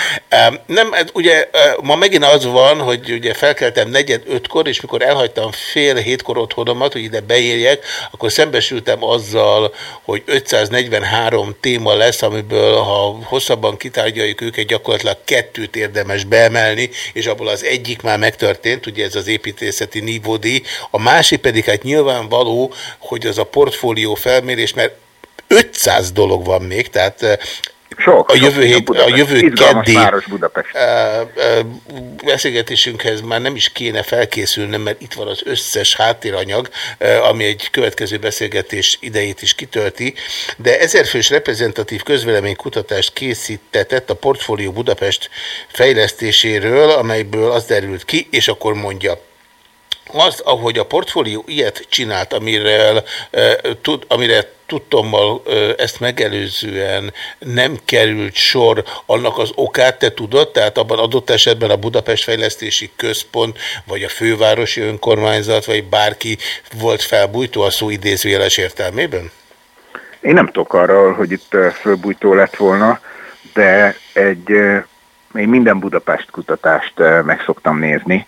Nem, ugye ma megint az van, hogy ugye felkeltem negyed ötkor, és mikor elhagytam fél hétkor otthonomat, hogy ide beérjek, akkor szembesültem azzal, hogy 543 téma lesz, amiből ha hosszabban kitárgyaljuk őket, gyakorlatilag kettőt érdemes beemelni, és abból az egyik már megtörtént, ugye ez az építészeti nívódi, a másik pedig hát nyilvánvaló, hogy az a portfólió felmérés, mert 500 dolog van még, tehát sok, a jövő, hét, a jövő keddi beszélgetésünkhez már nem is kéne felkészülnöm, mert itt van az összes háttéranyag, ami egy következő beszélgetés idejét is kitölti, de ezerfős reprezentatív közvéleménykutatást készítetett a Portfólió Budapest fejlesztéséről, amelyből az derült ki, és akkor mondja, az, ahogy a portfólió ilyet csinált, amire, e, tud, amire tudtommal ezt megelőzően nem került sor, annak az okát te tudod? Tehát abban adott esetben a Budapest Fejlesztési Központ, vagy a fővárosi önkormányzat, vagy bárki volt felbújtó a szó idézőjeles értelmében? Én nem tudok arról, hogy itt fölbújtó lett volna, de egy én minden Budapest kutatást meg szoktam nézni.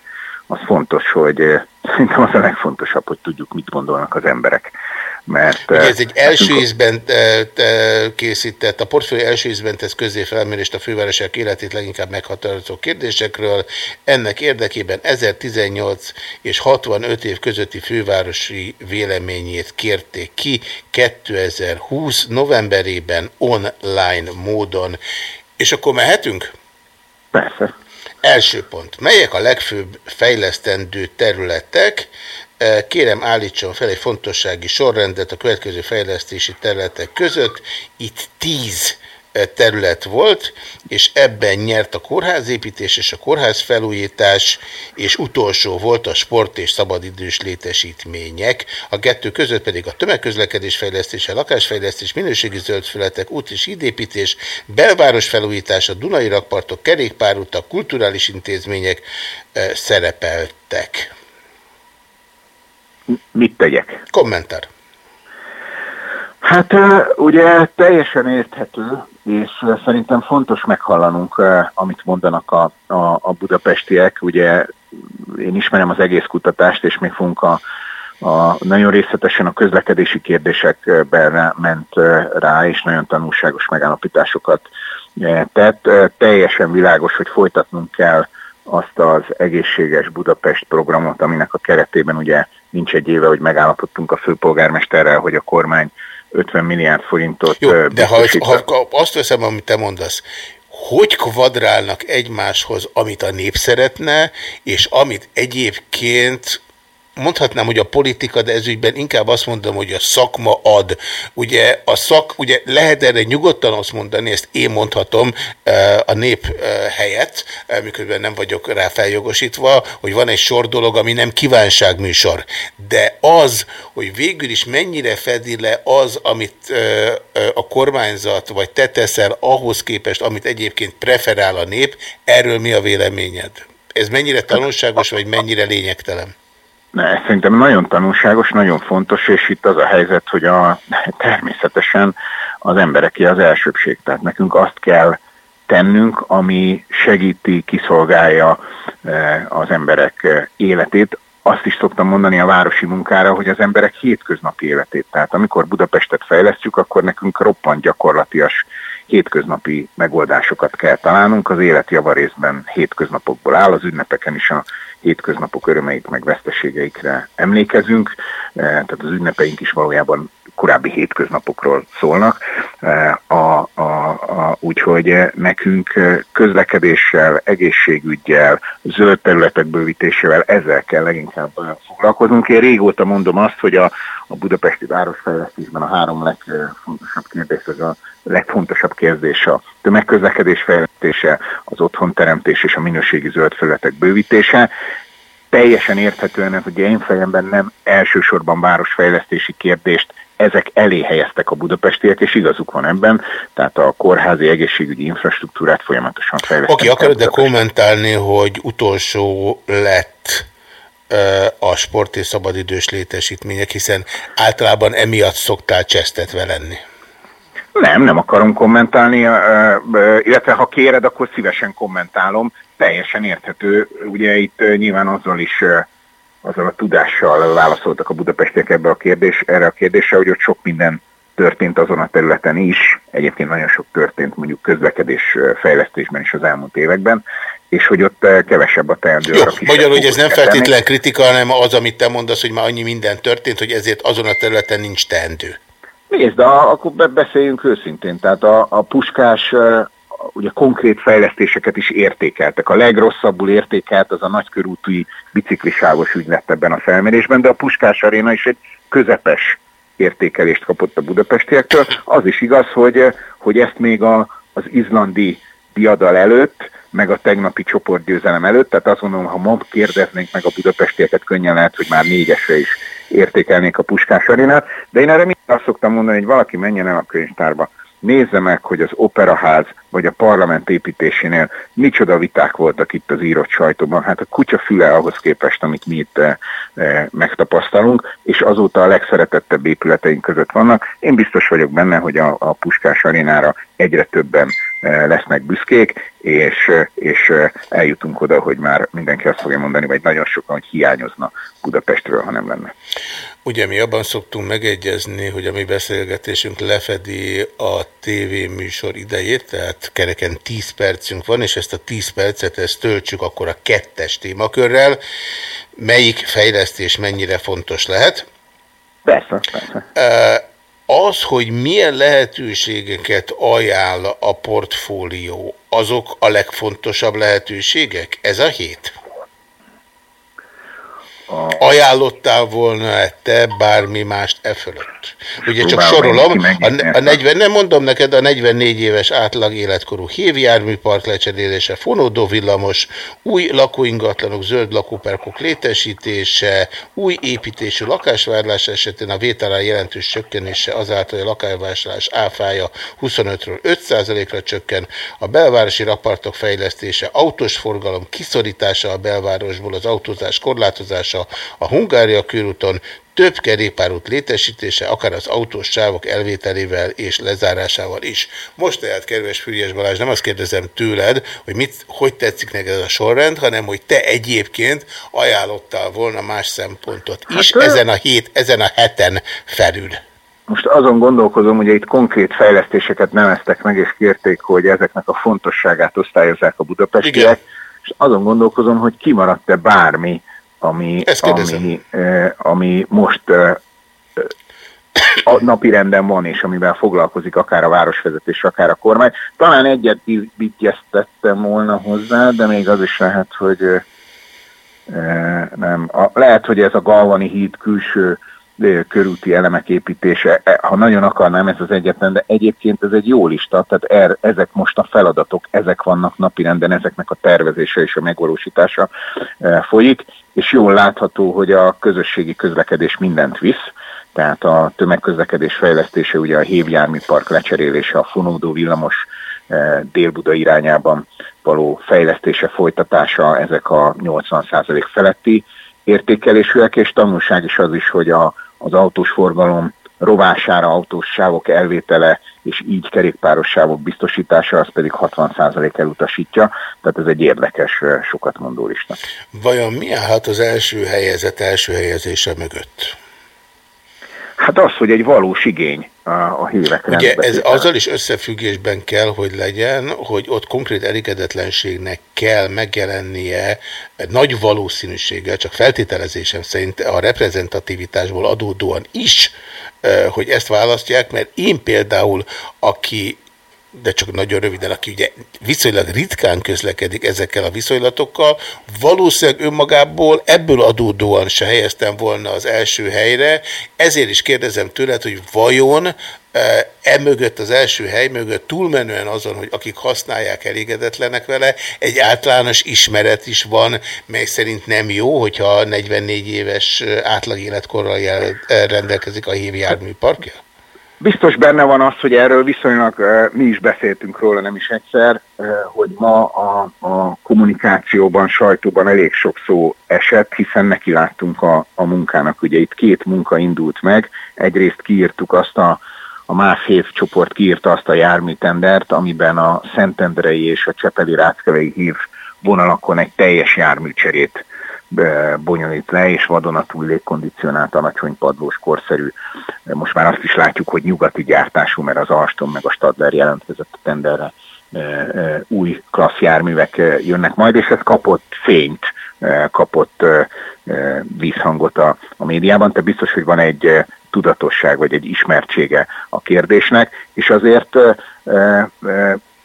Az fontos, hogy eh, szerintem az a legfontosabb, hogy tudjuk, mit gondolnak az emberek. Mert, Ugye eh, ez egy első ízben eh, te- készített, a portfólió első ízben tesz közé felmérést a fővárosok életét leginkább meghatározó kérdésekről. Ennek érdekében 1018 és 65 év közötti fővárosi véleményét kérték ki 2020 novemberében online módon. És akkor mehetünk? Persze. Első pont. Melyek a legfőbb fejlesztendő területek? Eh, Kérem állítson fel egy fontossági sorrendet a következő fejlesztési területek között. Itt tíz terület volt, és ebben nyert a kórházépítés és a kórház felújítás, és utolsó volt a sport és szabadidős létesítmények. A kettő között pedig a tömegközlekedés fejlesztése, lakásfejlesztés, minőségi zöldfületek, út és hídépítés, belváros felújítása, Dunai rakpartok, kerékpárutak, kulturális intézmények eh, szerepeltek. Mit tegyek? Kommentár. Hát ugye teljesen érthető, és szerintem fontos meghallanunk, amit mondanak a, a, a budapestiek. Ugye én ismerem az egész kutatást, és még fogunk a, a, nagyon részletesen a közlekedési kérdésekben ment rá, és nagyon tanulságos megállapításokat tett. Teljesen világos, hogy folytatnunk kell azt az egészséges Budapest programot, aminek a keretében ugye nincs egy éve, hogy megállapodtunk a főpolgármesterrel, hogy a kormány 50 milliárd forintot Jó, de ha, ha azt veszem, amit te mondasz, hogy kvadrálnak egymáshoz, amit a nép szeretne, és amit egyébként mondhatnám, hogy a politika, de ezügyben inkább azt mondom, hogy a szakma ad. Ugye a szak, ugye lehet erre nyugodtan azt mondani, ezt én mondhatom eh, a nép eh, helyett, eh, miközben nem vagyok rá feljogosítva, hogy van egy sor dolog, ami nem kívánságműsor. De az, hogy végül is mennyire fedi le az, amit a kormányzat vagy te teszel ahhoz képest, amit egyébként preferál a nép, erről mi a véleményed? Ez mennyire tanulságos, vagy mennyire lényegtelen? Ne, szerintem nagyon tanulságos, nagyon fontos, és itt az a helyzet, hogy a, természetesen az embereké az elsőbség. Tehát nekünk azt kell tennünk, ami segíti, kiszolgálja eh, az emberek eh, életét. Azt is szoktam mondani a városi munkára, hogy az emberek hétköznapi életét. Tehát amikor Budapestet fejlesztjük, akkor nekünk roppant gyakorlatias hétköznapi megoldásokat kell találnunk. Az élet javarészben hétköznapokból áll, az ünnepeken is a hétköznapok örömeit meg veszteségeikre emlékezünk, eh, tehát az ünnepeink is valójában korábbi hétköznapokról szólnak. Eh, A, a, a, úgyhogy nekünk eh, közlekedéssel, egészségügyel, zöld területek bővítésével ezzel kell leginkább eh, foglalkoznunk. Én régóta mondom azt, hogy a, a budapesti városfejlesztésben a három legfontosabb kérdés, az a legfontosabb kérdés a tömegközlekedés fejlesztése, az otthonteremtés és a minőségi zöld felületek bővítése. Teljesen érthetően, hogy én fejemben nem elsősorban városfejlesztési kérdést ezek elé helyeztek a budapestiek, és igazuk van ebben, tehát a kórházi egészségügyi infrastruktúrát folyamatosan fejlesztenek. Oké, akarod de kommentálni, hogy utolsó lett a sport és szabadidős létesítmények, hiszen általában emiatt szoktál csesztetve lenni. Nem, nem akarom kommentálni, illetve ha kéred, akkor szívesen kommentálom. Teljesen érthető, ugye itt nyilván azzal is, azzal a tudással válaszoltak a budapestiek ebbe a kérdés, erre a kérdésre, hogy ott sok minden történt azon a területen is, egyébként nagyon sok történt mondjuk közlekedés fejlesztésben is az elmúlt években, és hogy ott kevesebb a teendő. Jó, magyarul, hogy ez nem feltétlen kritika, hanem az, amit te mondasz, hogy már annyi minden történt, hogy ezért azon a területen nincs teendő. Nézd, de akkor be- beszéljünk őszintén. Tehát a, a puskás ugye konkrét fejlesztéseket is értékeltek. A legrosszabbul értékelt az a nagykörúti biciklisávos ügy lett ebben a felmérésben, de a Puskás Aréna is egy közepes értékelést kapott a budapestiektől. Az is igaz, hogy, hogy ezt még a, az izlandi diadal előtt, meg a tegnapi csoportgyőzelem előtt, tehát azt gondolom, ha ma kérdeznénk meg a budapestieket, könnyen lehet, hogy már négyesre is értékelnék a Puskás Arénát, de én erre mindig azt szoktam mondani, hogy valaki menjen el a könyvtárba, nézze meg, hogy az operaház vagy a parlament építésénél micsoda viták voltak itt az írott sajtóban. Hát a kutya füle ahhoz képest, amit mi itt e, e, megtapasztalunk, és azóta a legszeretettebb épületeink között vannak. Én biztos vagyok benne, hogy a, a Puskás arénára egyre többen lesznek büszkék, és, és eljutunk oda, hogy már mindenki azt fogja mondani, vagy nagyon sokan, hogy hiányozna Budapestről, ha nem lenne. Ugye mi abban szoktunk megegyezni, hogy a mi beszélgetésünk lefedi a tévéműsor idejét, tehát kereken 10 percünk van, és ezt a 10 percet ezt töltsük akkor a kettes témakörrel. Melyik fejlesztés mennyire fontos lehet? Persze, persze. Az, hogy milyen lehetőségeket ajánl a portfólió, azok a legfontosabb lehetőségek? Ez a hét? Ajánlottál volna-e te bármi mást e fölött? Ugye csak sorolom, a, a 40, nem mondom neked, a 44 éves átlag életkorú hévjárműpark lecserélése, fonódó villamos, új lakóingatlanok, zöld lakóperkok létesítése, új építésű lakásvárlás esetén a vételár jelentős csökkenése azáltal, hogy a lakásvásárlás áfája 25-ről 5%-ra csökken, a belvárosi rapartok fejlesztése, autós forgalom kiszorítása a belvárosból, az autózás korlátozása, javítása, a Hungária körúton több kerékpárút létesítése, akár az autós sávok elvételével és lezárásával is. Most tehát, kedves Füriás Balázs, nem azt kérdezem tőled, hogy mit, hogy tetszik neked ez a sorrend, hanem hogy te egyébként ajánlottál volna más szempontot is hát, ezen a hét, ezen a heten felül. Most azon gondolkozom, hogy itt konkrét fejlesztéseket neveztek meg, és kérték, hogy ezeknek a fontosságát osztályozzák a budapestiek, Igen. és azon gondolkozom, hogy kimaradt-e bármi ami, ami, ami most a napi renden van, és amivel foglalkozik akár a városvezetés, akár a kormány. Talán egyet vigyeztettem volna hozzá, de még az is lehet, hogy nem. A, lehet, hogy ez a Galvani híd külső körúti elemek építése, e, ha nagyon akarnám, ez az egyetlen, de egyébként ez egy jó lista, tehát er, ezek most a feladatok, ezek vannak napirenden, ezeknek a tervezése és a megvalósítása e, folyik, és jól látható, hogy a közösségi közlekedés mindent visz, tehát a tömegközlekedés fejlesztése, ugye a hévjárműpark lecserélése, a fonódó villamos e, Dél-Buda irányában való fejlesztése, folytatása, ezek a 80% feletti értékelésűek, és tanulság is az is, hogy a, az autós forgalom rovására, autós sávok elvétele és így kerékpáros sávok biztosítása, az pedig 60% elutasítja, tehát ez egy érdekes, sokat mondó lista. Vajon mi állhat az első helyezet első helyezése mögött? Hát az, hogy egy valós igény a, a hívek Ugye ez azzal is összefüggésben kell, hogy legyen, hogy ott konkrét elégedetlenségnek kell megjelennie nagy valószínűséggel, csak feltételezésem szerint a reprezentativitásból adódóan is, hogy ezt választják, mert én például, aki de csak nagyon röviden, aki ugye viszonylag ritkán közlekedik ezekkel a viszonylatokkal, valószínűleg önmagából ebből adódóan se helyeztem volna az első helyre, ezért is kérdezem tőled, hogy vajon e, e mögött, az első hely mögött túlmenően azon, hogy akik használják elégedetlenek vele, egy általános ismeret is van, mely szerint nem jó, hogyha 44 éves átlag életkorral rendelkezik a hívjárműparkja? Biztos benne van az, hogy erről viszonylag mi is beszéltünk róla nem is egyszer, hogy ma a, a kommunikációban, sajtóban elég sok szó esett, hiszen neki láttunk a, a munkának. Ugye itt két munka indult meg, egyrészt kiírtuk azt a, a MÁF Hév csoport kiírta azt a járműtendert, amiben a Szentendrei és a Csepeli Ráckevei hív vonalakon egy teljes járműcserét bonyolít le, és vadonatúj légkondicionált, alacsony padlós, korszerű. Most már azt is látjuk, hogy nyugati gyártású, mert az Alstom meg a Stadler jelentkezett a tenderre új klassz járművek jönnek majd, és ez kapott fényt, kapott vízhangot a, a médiában, tehát biztos, hogy van egy tudatosság, vagy egy ismertsége a kérdésnek, és azért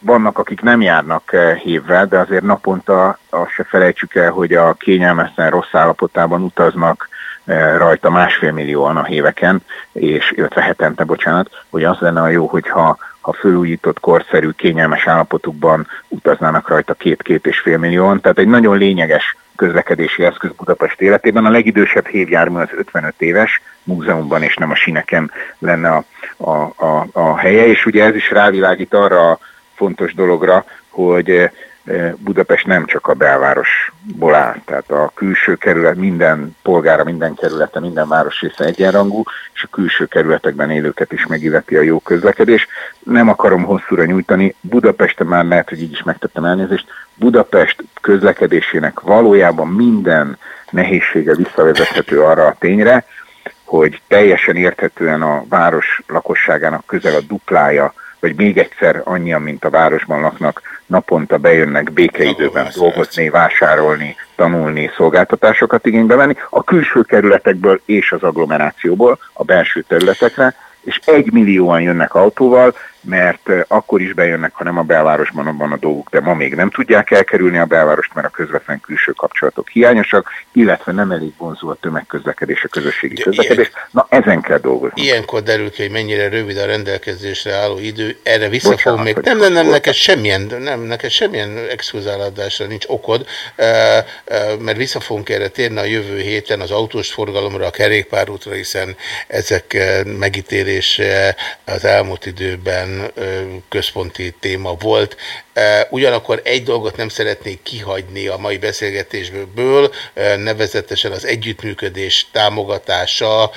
vannak, akik nem járnak eh, hívvel, de azért naponta azt se felejtsük el, hogy a kényelmesen rossz állapotában utaznak eh, rajta másfél millióan a héveken, és illetve hetente, bocsánat, hogy az lenne a jó, hogyha ha fölújított, korszerű, kényelmes állapotukban utaznának rajta két-két és fél millióan. Tehát egy nagyon lényeges közlekedési eszköz Budapest életében. A legidősebb hévjármű az 55 éves, múzeumban és nem a sineken lenne a, a, a, a helye, és ugye ez is rávilágít arra a fontos dologra, hogy eh, Budapest nem csak a belvárosból áll, tehát a külső kerület minden polgára, minden kerülete, minden városrésze egyenrangú, és a külső kerületekben élőket is megilleti a jó közlekedés. Nem akarom hosszúra nyújtani, Budapesten már lehet, hogy így is megtettem elnézést, Budapest közlekedésének valójában minden nehézsége visszavezethető arra a tényre, hogy teljesen érthetően a város lakosságának közel a duplája, vagy még egyszer annyian, mint a városban laknak, naponta bejönnek békeidőben dolgozni, vásárolni, tanulni, szolgáltatásokat igénybe venni, a külső kerületekből és az agglomerációból a belső területekre, és egy millióan jönnek autóval, mert akkor is bejönnek, ha nem a belvárosban van a dolguk, de ma még nem tudják elkerülni a belvárost, mert a közvetlen külső kapcsolatok hiányosak, illetve nem elég vonzó a tömegközlekedés, a közösségi de közlekedés. Ilyen, Na ezen kell dolgozni. Ilyenkor derül ki, hogy mennyire rövid a rendelkezésre álló idő. Erre vissza fogom még. Nem, nem, nem, neked semmilyen, nem, neked semmilyen exkluzálódásra nincs okod, mert vissza fogunk erre térni a jövő héten az autós forgalomra, a kerékpárútra, hiszen ezek megítélése az elmúlt időben központi téma volt. Ugyanakkor egy dolgot nem szeretnék kihagyni a mai beszélgetésből, nevezetesen az együttműködés támogatása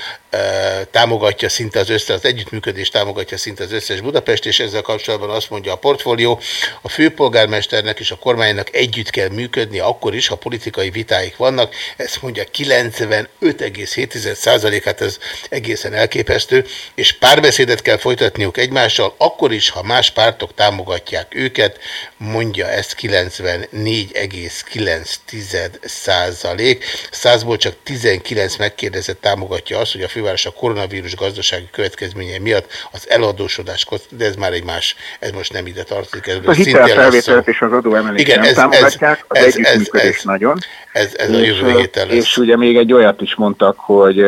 támogatja szinte az összes, az együttműködés támogatja szinte az összes Budapest, és ezzel kapcsolatban azt mondja a portfólió, a főpolgármesternek és a kormánynak együtt kell működni, akkor is, ha politikai vitáik vannak, ezt mondja 95,7%-át, ez egészen elképesztő, és párbeszédet kell folytatniuk egymással, akkor is, ha más pártok támogatják őket, mondja ezt 94,9 százalék. Százból csak 19 megkérdezett támogatja azt, hogy a főváros a koronavírus gazdasági következménye miatt az eladósodás, de ez már egy más, ez most nem ide tartozik. a hitelfelvételt és az adóemelést nem ez, támogatják, ez, az ez, együttműködés ez, nagyon. Ez, ez a jövő héten lesz. És ugye még egy olyat is mondtak, hogy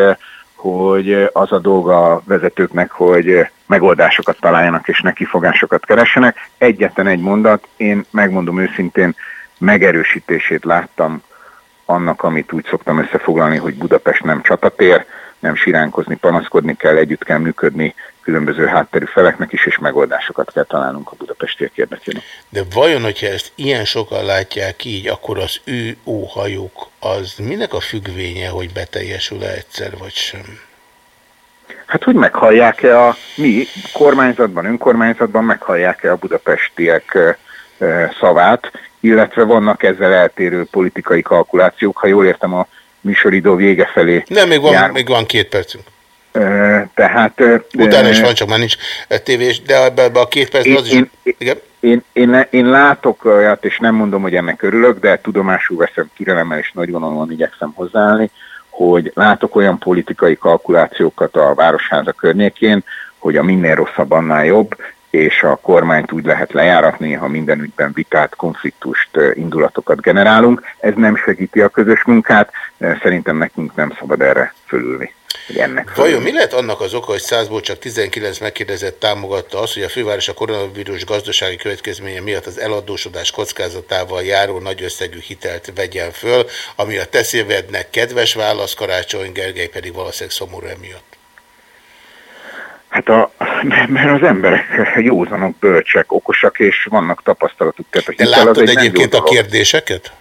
hogy az a dolga a vezetőknek, hogy megoldásokat találjanak és nekifogásokat keressenek. Egyetlen egy mondat, én megmondom őszintén, megerősítését láttam annak, amit úgy szoktam összefoglalni, hogy Budapest nem csatatér, nem siránkozni, panaszkodni kell, együtt kell működni különböző hátterű feleknek is, és megoldásokat kell találnunk a budapestiek érdekében. De vajon, hogyha ezt ilyen sokan látják így, akkor az ő óhajuk az minek a függvénye, hogy beteljesül-e egyszer, vagy sem? Hát, hogy meghallják-e a mi kormányzatban, önkormányzatban, meghallják-e a budapestiek szavát, illetve vannak ezzel eltérő politikai kalkulációk, ha jól értem a műsoridó vége felé. Nem, még van, még van két percünk. Tehát... Utána is van, csak már nincs tévés, de ebbe, ebbe a két percben az is... Én, igen? Én, én, én látok olyat, és nem mondom, hogy ennek örülök, de tudomásul veszem kirelemmel, és nagy vonalon igyekszem hozzáállni, hogy látok olyan politikai kalkulációkat a Városháza környékén, hogy a minél rosszabb, annál jobb, és a kormányt úgy lehet lejáratni, ha minden ügyben vitát, konfliktust, indulatokat generálunk. Ez nem segíti a közös munkát, szerintem nekünk nem szabad erre fölülni. Ennek Vajon mi lehet annak az oka, hogy százból csak 19 megkérdezett támogatta azt, hogy a főváros a koronavírus gazdasági következménye miatt az eladósodás kockázatával járó nagy összegű hitelt vegyen föl, ami a teszévednek kedves válasz, Karácsony Gergely pedig valószínűleg szomorú emiatt? Hát a, mert az emberek józanok, bölcsek, okosak, és vannak tapasztalatuk. Tehát De láttad egyébként a kérdéseket?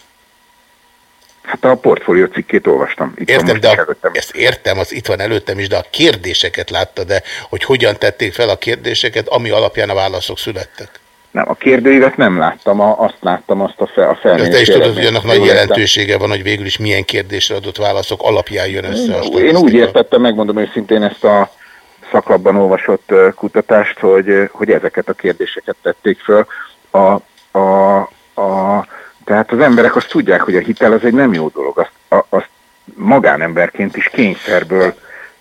Hát a portfólió cikkét olvastam. Itt értem, de a, ezt értem, az itt van előttem is, de a kérdéseket látta, de hogy hogyan tették fel a kérdéseket, ami alapján a válaszok születtek? Nem, a kérdőívet nem láttam, a, azt láttam, azt a, fel, a felmérés. Te is tudod, hogy annak nagy jelentősége van, hogy végül is milyen kérdésre adott válaszok alapján jön össze a Én úgy értettem, megmondom őszintén ezt a szakabban olvasott kutatást, hogy, hogy ezeket a kérdéseket tették föl. A, a, a, tehát az emberek azt tudják, hogy a hitel az egy nem jó dolog. Azt, a, azt magánemberként is kényszerből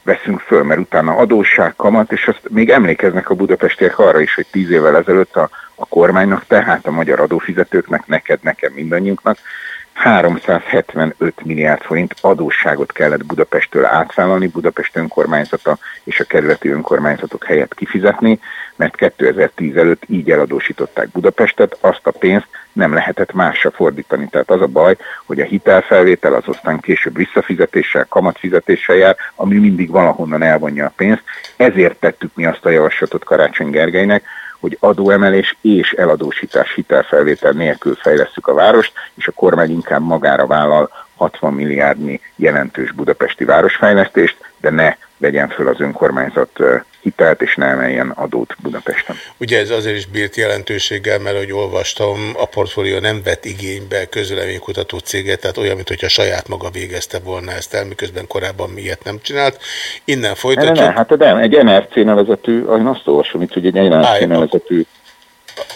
veszünk föl, mert utána adósság, kamat, és azt még emlékeznek a budapestiek arra is, hogy tíz évvel ezelőtt a, a kormánynak, tehát a magyar adófizetőknek, neked, nekem, mindannyiunknak 375 milliárd forint adósságot kellett Budapesttől átvállalni, Budapest önkormányzata és a kerületi önkormányzatok helyett kifizetni, mert 2010 előtt így eladósították Budapestet, azt a pénzt nem lehetett másra fordítani. Tehát az a baj, hogy a hitelfelvétel az aztán később visszafizetéssel, kamatfizetéssel jár, ami mindig valahonnan elvonja a pénzt. Ezért tettük mi azt a javaslatot Karácsony Gergelynek, hogy adóemelés és eladósítás hitelfelvétel nélkül fejlesztük a várost, és a kormány inkább magára vállal 60 milliárdnyi jelentős budapesti városfejlesztést, de ne vegyen föl az önkormányzat hitelt, és ne emeljen adót Budapesten. Ugye ez azért is bírt jelentőséggel, mert hogy olvastam, a portfólió nem vett igénybe közöleménykutató céget, tehát olyan, mintha saját maga végezte volna ezt el, miközben korábban miért nem csinált. Innen Ne, ne, folytatjuk. ne, hát de egy NRC nevezetű, én azt olvasom itt, hogy egy NRC nevezetű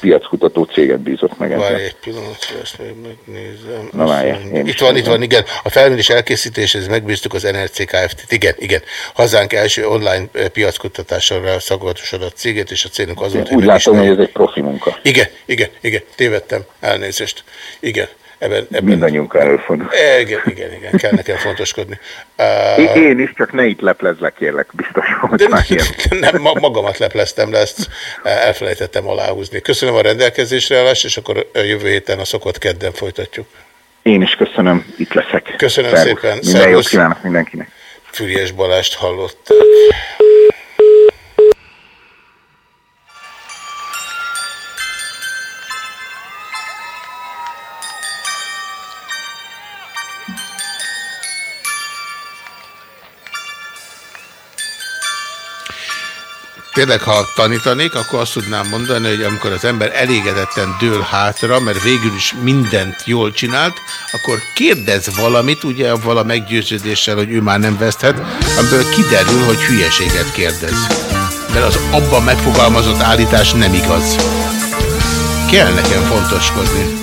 piackutató céget bízott meg ezzel. Várj egy pillanatra, ezt még megnézem. Na várjál, én Itt van, itt van, igen. A felmérés elkészítéshez megbíztuk az NRC Kft-t. Igen, igen. Hazánk első online piackutatással szagoltosodott cégét, és a célunk az volt, Úgy látom, hogy ez egy profi munka. Igen, igen, igen, tévedtem, elnézést. Igen, ebben... ebben Mindannyiunkkal előfordul. igen, igen, igen, kell nekem fontoskodni. Én, Uh, én is, csak ne itt leplezlek, kérlek, biztos volt már ilyen. nem, ma- magamat lepleztem le, ezt elfelejtettem aláhúzni. Köszönöm a rendelkezésre állást, és akkor jövő héten a szokott kedden folytatjuk. Én is köszönöm, itt leszek. Köszönöm Szervusz. szépen. Minden jót Szervusz. kívánok mindenkinek. Füriás Balást hallották. Tényleg, ha tanítanék, akkor azt tudnám mondani, hogy amikor az ember elégedetten dől hátra, mert végül is mindent jól csinált, akkor kérdez valamit, ugye avval a meggyőződéssel, hogy ő már nem veszthet, amiből kiderül, hogy hülyeséget kérdez. Mert az abban megfogalmazott állítás nem igaz. Kell nekem fontoskodni.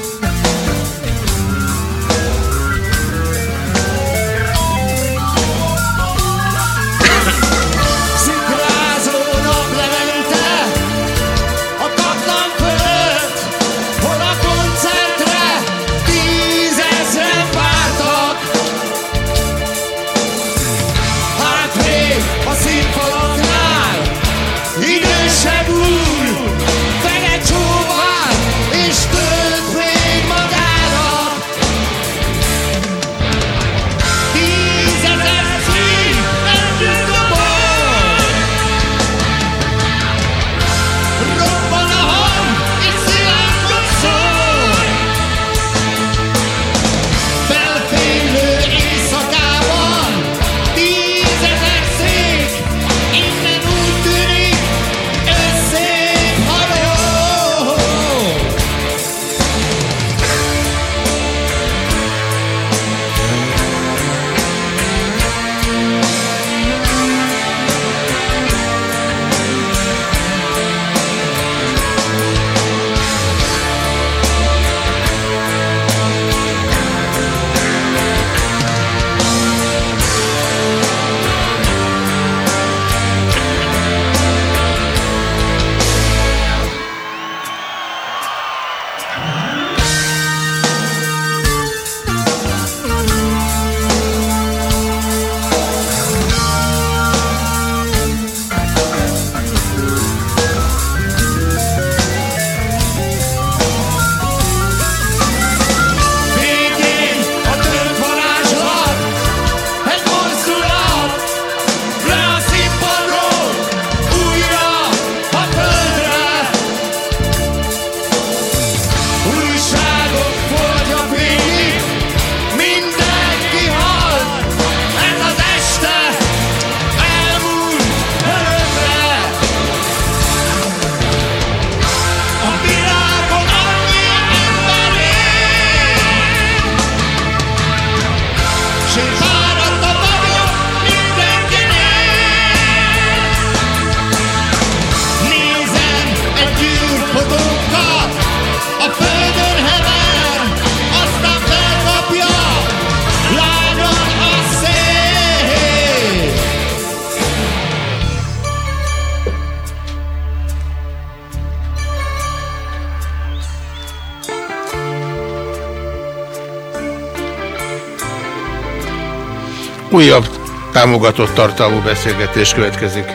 Újabb támogatott tartalmú beszélgetés következik.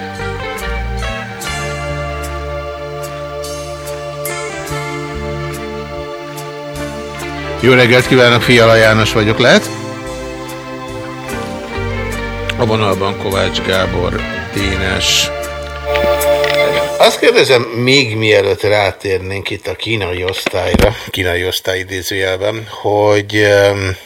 Jó reggelt kívánok, Fiala János vagyok, lehet? A vonalban Kovács Gábor, Dénes. Azt kérdezem, még mielőtt rátérnénk itt a kínai osztályra, kínai osztály idézőjelben, hogy um,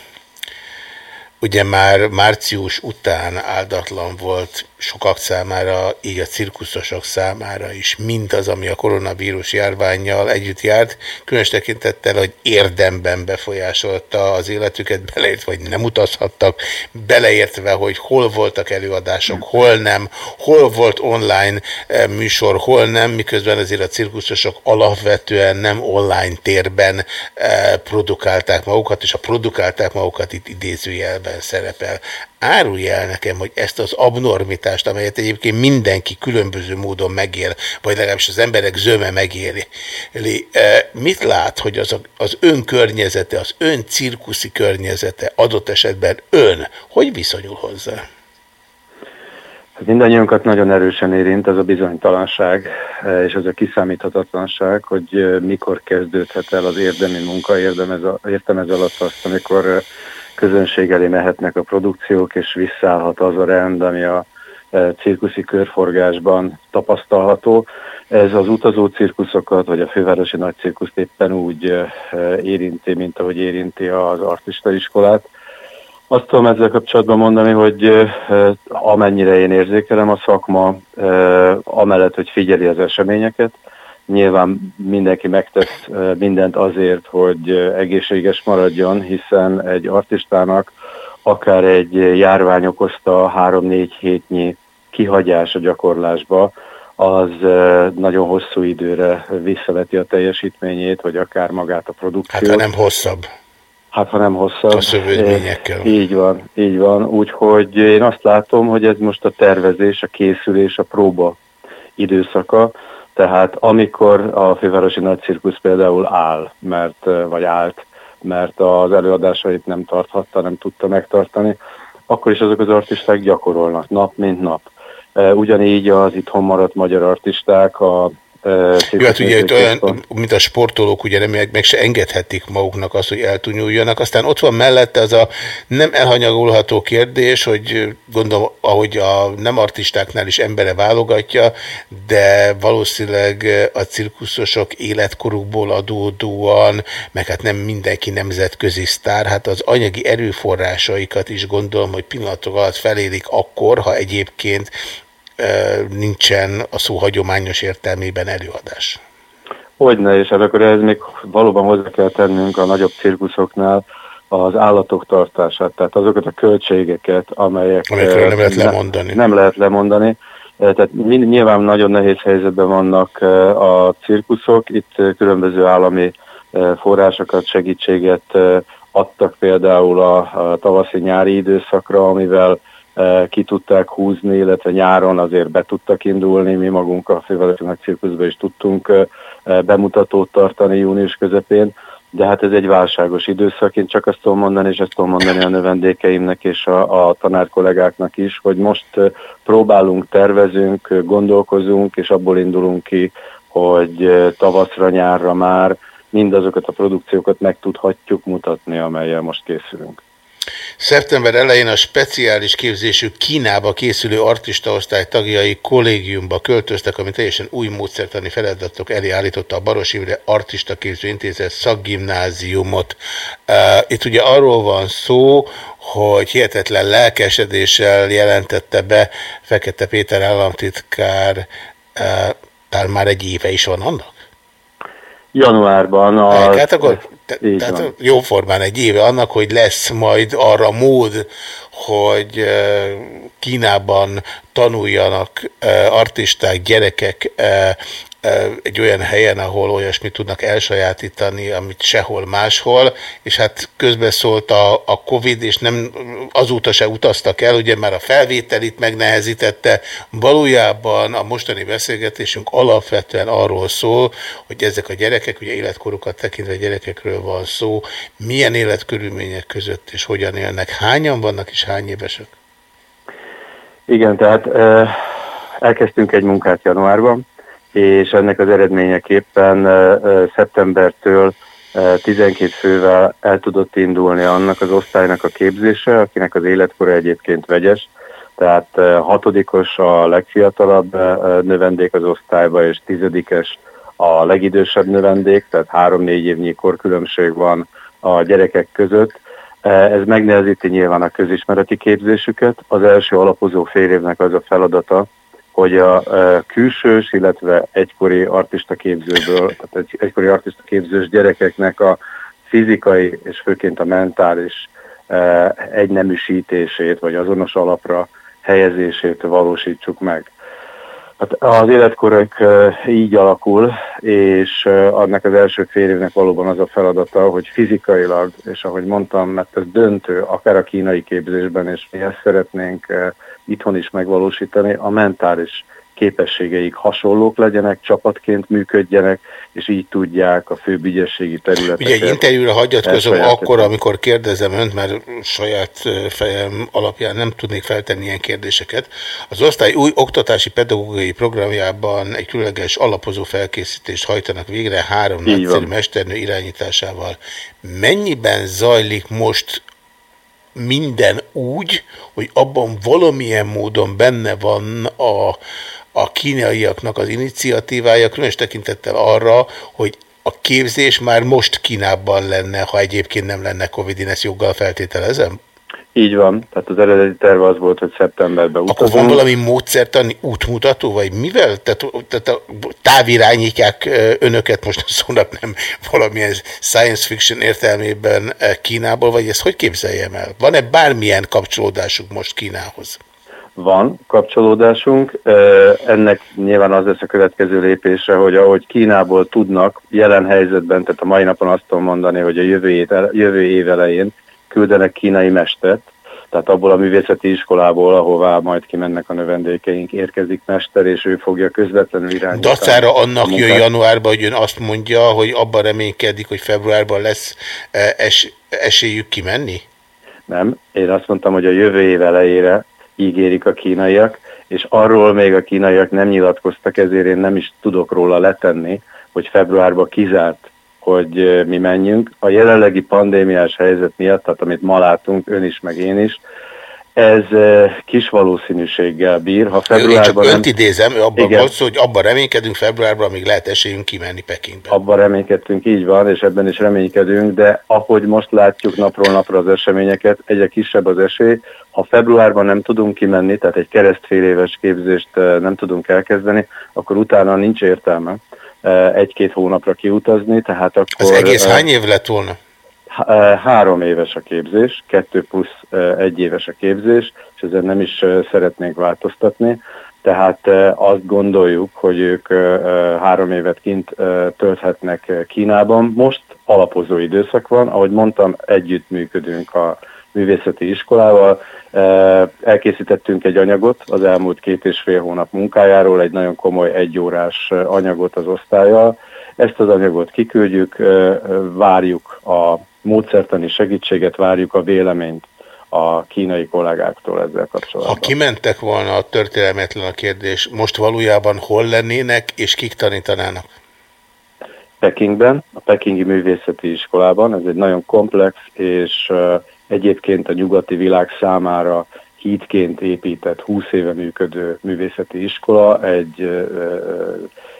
ugye már március után áldatlan volt sokak számára, így a cirkuszosok számára is, mint az, ami a koronavírus járványjal együtt járt, különös tekintettel, hogy érdemben befolyásolta az életüket, beleértve, hogy nem utazhattak, beleértve, hogy hol voltak előadások, hol nem, hol volt online eh, műsor, hol nem, miközben azért a cirkuszosok alapvetően nem online térben eh, produkálták magukat, és a produkálták magukat itt idézőjelben szerepel. Árulj el nekem, hogy ezt az abnormitást, amelyet egyébként mindenki különböző módon megél, vagy legalábbis az emberek zöme megéli. Mit lát, hogy az, a, az ön környezete, az ön cirkuszi környezete adott esetben ön, hogy viszonyul hozzá? Hát mindannyiunkat nagyon erősen érint ez a bizonytalanság és ez a kiszámíthatatlanság, hogy mikor kezdődhet el az érdemi munka, érdem ez, a, értem ez alatt azt, amikor közönség elé mehetnek a produkciók, és visszaállhat az a rend, ami a e, cirkuszi körforgásban tapasztalható. Ez az utazó cirkuszokat, vagy a fővárosi nagy cirkuszt éppen úgy e, érinti, mint ahogy érinti az artista iskolát. Azt tudom ezzel kapcsolatban mondani, hogy e, amennyire én érzékelem a szakma, amellett, hogy figyeli az eseményeket, Nyilván mindenki megtesz mindent azért, hogy egészséges maradjon, hiszen egy artistának akár egy járvány okozta 3-4 hétnyi kihagyás a gyakorlásba, az nagyon hosszú időre visszaveti a teljesítményét, vagy akár magát a produkciót. Hát ha nem hosszabb. Hát ha nem hosszabb. A szövődményekkel. Így van, így van. Úgyhogy én azt látom, hogy ez most a tervezés, a készülés, a próba időszaka, tehát amikor a fővárosi nagy cirkusz például áll, mert, vagy állt, mert az előadásait nem tarthatta, nem tudta megtartani, akkor is azok az artisták gyakorolnak nap mint nap. Ugyanígy az itthon maradt magyar artisták a jó, hát ugye itt olyan, mint a sportolók, ugye nem, meg, meg se engedhetik maguknak azt, hogy eltúnyuljanak. Aztán ott van mellette az a nem elhanyagolható kérdés, hogy gondolom, ahogy a nem artistáknál is embere válogatja, de valószínűleg a cirkuszosok életkorukból adódóan, meg hát nem mindenki nemzetközi sztár, hát az anyagi erőforrásaikat is gondolom, hogy pillanatok alatt felélik akkor, ha egyébként nincsen a szó hagyományos értelmében előadás. Hogyne, és hát akkor ez még valóban hozzá kell tennünk a nagyobb cirkuszoknál az állatok tartását, tehát azokat a költségeket, amelyek Amikről nem lehet lemondani. Nem lehet lemondani. Tehát nyilván nagyon nehéz helyzetben vannak a cirkuszok, itt különböző állami forrásokat, segítséget adtak például a tavaszi-nyári időszakra, amivel ki tudták húzni, illetve nyáron azért be tudtak indulni. Mi magunk a Fővárosi Cirkuszban is tudtunk bemutatót tartani június közepén, de hát ez egy válságos időszak. Én csak azt tudom mondani, és ezt tudom mondani a növendékeimnek és a, a tanár kollégáknak is, hogy most próbálunk, tervezünk, gondolkozunk, és abból indulunk ki, hogy tavaszra, nyárra már mindazokat a produkciókat meg tudhatjuk mutatni, amelyel most készülünk. Szeptember elején a speciális képzésű Kínába készülő artistaosztály tagjai kollégiumba költöztek, ami teljesen új módszertani feladatok elé állította a Baros Imre Artista Képző Intézet szakgimnáziumot. Itt ugye arról van szó, hogy hihetetlen lelkesedéssel jelentette be Fekete Péter államtitkár, talán már egy éve is van annak? Januárban. A... Hát akkor te, tehát jóformán egy éve annak, hogy lesz majd arra mód, hogy Kínában tanuljanak artisták, gyerekek egy olyan helyen, ahol olyasmit tudnak elsajátítani, amit sehol máshol, és hát közbeszólt a, a Covid, és nem azóta se utaztak el, ugye már a felvételit megnehezítette. Valójában a mostani beszélgetésünk alapvetően arról szól, hogy ezek a gyerekek, ugye életkorukat tekintve gyerekekről van szó, milyen életkörülmények között és hogyan élnek, hányan vannak és hány évesek? Igen, tehát elkezdtünk egy munkát januárban, és ennek az eredményeképpen szeptembertől 12 fővel el tudott indulni annak az osztálynak a képzése, akinek az életkora egyébként vegyes, Tehát eh, hatodikos a legfiatalabb növendék az osztályba, és tizedikes a legidősebb növendék, tehát három-négy évnyi korkülönbség van a gyerekek között. Ez megnehezíti nyilván a közismereti képzésüket. Az első alapozó fél évnek az a feladata, hogy a eh, külsős, illetve egykori artista képzőből, tehát egy, egykori artista képzős gyerekeknek a fizikai és főként a mentális eh, egyneműsítését, vagy azonos alapra helyezését valósítsuk meg. Hát az életkorok így alakul, és annak az első fél évnek valóban az a feladata, hogy fizikailag, és ahogy mondtam, mert ez döntő, akár a kínai képzésben, és mi ezt szeretnénk itthon is megvalósítani, a mentális képességeik hasonlók legyenek, csapatként működjenek, és így tudják a főbb ügyességi területeket. Ugye egy interjúra hagyatkozom akkor, amikor kérdezem önt, mert saját fejem alapján nem tudnék feltenni ilyen kérdéseket. Az osztály új oktatási pedagógiai programjában egy különleges alapozó felkészítést hajtanak végre három Így nagyszerű van. mesternő irányításával. Mennyiben zajlik most minden úgy, hogy abban valamilyen módon benne van a, a kínaiaknak az iniciatívája, különös tekintettel arra, hogy a képzés már most Kínában lenne, ha egyébként nem lenne Covid, én ezt joggal feltételezem? Így van, tehát az eredeti terve az volt, hogy szeptemberben Akkor utazunk. van valami módszertani útmutató, vagy mivel? Tehát, tehát távirányítják önöket, most a szónak nem valamilyen science fiction értelmében Kínából, vagy ezt hogy képzeljem el? Van-e bármilyen kapcsolódásuk most Kínához? Van kapcsolódásunk, ennek nyilván az lesz a következő lépése, hogy ahogy Kínából tudnak jelen helyzetben, tehát a mai napon azt tudom mondani, hogy a jövő, jövő év elején küldenek kínai mestert, tehát abból a művészeti iskolából, ahová majd kimennek a növendékeink, érkezik mester, és ő fogja közvetlenül irányítani. Dacára annak jön januárban, hogy ön azt mondja, hogy abban reménykedik, hogy februárban lesz eh, es, esélyük kimenni? Nem, én azt mondtam, hogy a jövő év elejére ígérik a kínaiak, és arról még a kínaiak nem nyilatkoztak, ezért én nem is tudok róla letenni, hogy februárban kizárt, hogy mi menjünk. A jelenlegi pandémiás helyzet miatt, tehát amit ma látunk, ön is, meg én is, ez kis valószínűséggel bír. Ha Én csak februárban nem... önt idézem, ő abban volt szó, hogy abban reménykedünk februárban, amíg lehet esélyünk kimenni Pekingbe. Abban reménykedtünk, így van, és ebben is reménykedünk, de ahogy most látjuk napról napra az eseményeket, egyre kisebb az esély. Ha februárban nem tudunk kimenni, tehát egy keresztfél éves képzést nem tudunk elkezdeni, akkor utána nincs értelme egy-két hónapra kiutazni, tehát akkor... Az egész hány év lett volna? Há- Három éves a képzés, kettő plusz egy éves a képzés, és ezen nem is szeretnénk változtatni. Tehát eh, azt gondoljuk, hogy ők három évet kint tölthetnek Kínában. Most alapozó időszak van, ahogy mondtam, együtt működünk a művészeti iskolával. Elkészítettünk egy anyagot az elmúlt két és fél hónap munkájáról, egy nagyon komoly egyórás anyagot az osztályjal. Ezt az anyagot kiküldjük, várjuk a módszertani segítséget, várjuk a véleményt a kínai kollégáktól ezzel kapcsolatban. Ha kimentek volna a történelmetlen a kérdés, most valójában hol lennének, és kik tanítanának? Pekingben, a Pekingi Művészeti Iskolában. Ez egy nagyon komplex és egyébként a nyugati világ számára hídként épített, 20 éve működő művészeti iskola, egy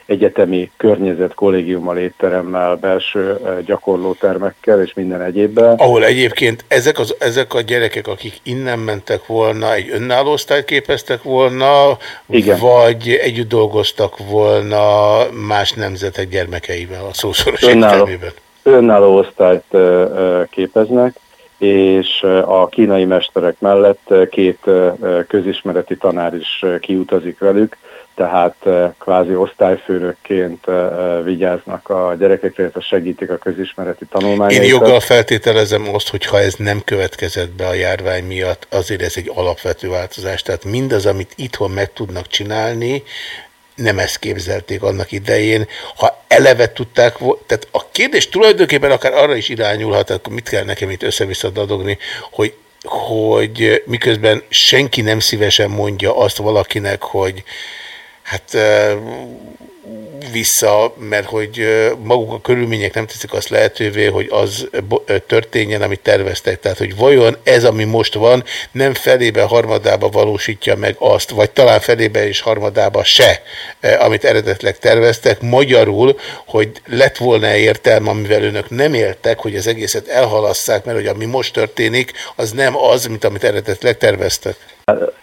egyetemi környezet, kollégiummal, étteremmel, belső gyakorlótermekkel és minden egyébben. Ahol egyébként ezek, az, ezek a gyerekek, akik innen mentek volna, egy önálló osztályt képeztek volna, Igen. vagy együtt dolgoztak volna más nemzetek gyermekeivel a szószoros önálló, értelmében. önálló osztályt képeznek, és a kínai mesterek mellett két közismereti tanár is kiutazik velük, tehát kvázi osztályfőnökként vigyáznak a gyerekekre, illetve segítik a közismereti Én tanulmányokat. joggal feltételezem azt, hogy ha ez nem következett be a járvány miatt, azért ez egy alapvető változás. Tehát mindaz, amit itthon meg tudnak csinálni, nem ezt képzelték annak idején. Ha eleve tudták, tehát a kérdés tulajdonképpen akár arra is irányulhat, akkor mit kell nekem itt össze-vissza dadogni, hogy, hogy miközben senki nem szívesen mondja azt valakinek, hogy hát eh, vissza, mert hogy maguk a körülmények nem teszik azt lehetővé, hogy az történjen, amit terveztek. Tehát, hogy vajon ez, ami most van, nem felébe, harmadába valósítja meg azt, vagy talán felébe és harmadába se, amit eredetleg terveztek. Magyarul, hogy lett volna értelme, amivel önök nem éltek, hogy az egészet elhalasszák, mert hogy ami most történik, az nem az, mint amit eredetleg terveztek.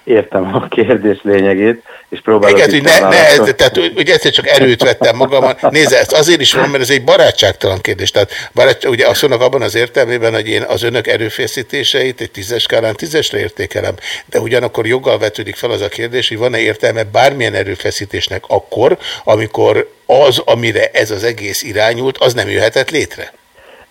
Értem a kérdés lényegét, és próbálok... Igen, hogy ne, ne, válaszolni. tehát ugye egyszer csak erőt vettem magamon. Nézze, ezt azért is van, mert ez egy barátságtalan kérdés. Tehát barát, ugye azt mondok abban az értelmében, hogy én az önök erőfeszítéseit egy tízes skálán tízesre értékelem, de ugyanakkor joggal vetődik fel az a kérdés, hogy van-e értelme bármilyen erőfeszítésnek akkor, amikor az, amire ez az egész irányult, az nem jöhetett létre.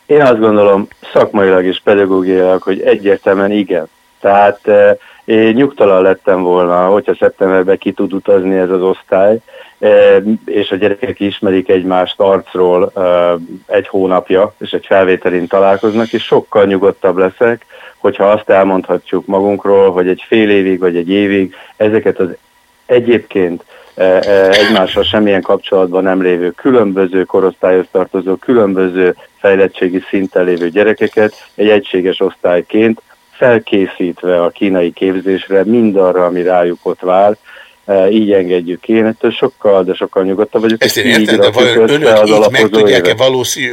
Én azt gondolom szakmailag és pedagógiailag, hogy egyértelműen igen. Tehát eh, én nyugtalan lettem volna, hogyha szeptemberben ki tud utazni ez az osztály, eh, és a gyerekek ismerik egymást arcról eh, egy hónapja, és egy felvételin találkoznak, és sokkal nyugodtabb leszek, hogyha azt elmondhatjuk magunkról, hogy egy fél évig vagy egy évig ezeket az egyébként e, e, egymással semmilyen kapcsolatban nem lévő, különböző korosztályhoz tartozó, különböző fejlettségi szinten lévő gyerekeket egy egységes osztályként felkészítve a kínai képzésre, mindarra, ami rájuk ott vár, e, így engedjük ki. Én ettől sokkal, de sokkal nyugodtabb vagyok. Ezt én értem, de vajon önök így meg tudják-e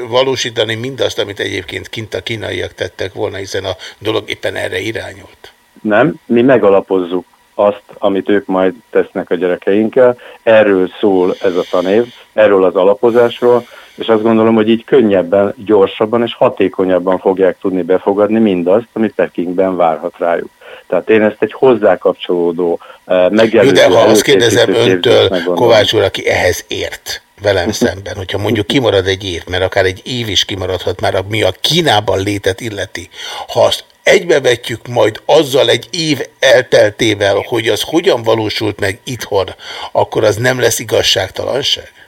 valósítani mindazt, amit egyébként kint a kínaiak tettek volna, hiszen a dolog éppen erre irányult? Nem, mi megalapozzuk azt, amit ők majd tesznek a gyerekeinkkel. Erről szól ez a tanév, erről az alapozásról, és azt gondolom, hogy így könnyebben, gyorsabban és hatékonyabban fogják tudni befogadni mindazt, amit Pekingben várhat rájuk. Tehát én ezt egy hozzákapcsolódó, eh, Jó, megelőző de ha azt kérdezem öntől. Kovács úr, aki ehhez ért velem szemben, hogyha mondjuk kimarad egy év, mert akár egy év is kimaradhat már, ami a Kínában létet illeti, ha azt egybevetjük majd azzal egy év elteltével, hogy az hogyan valósult meg itthon, akkor az nem lesz igazságtalanság?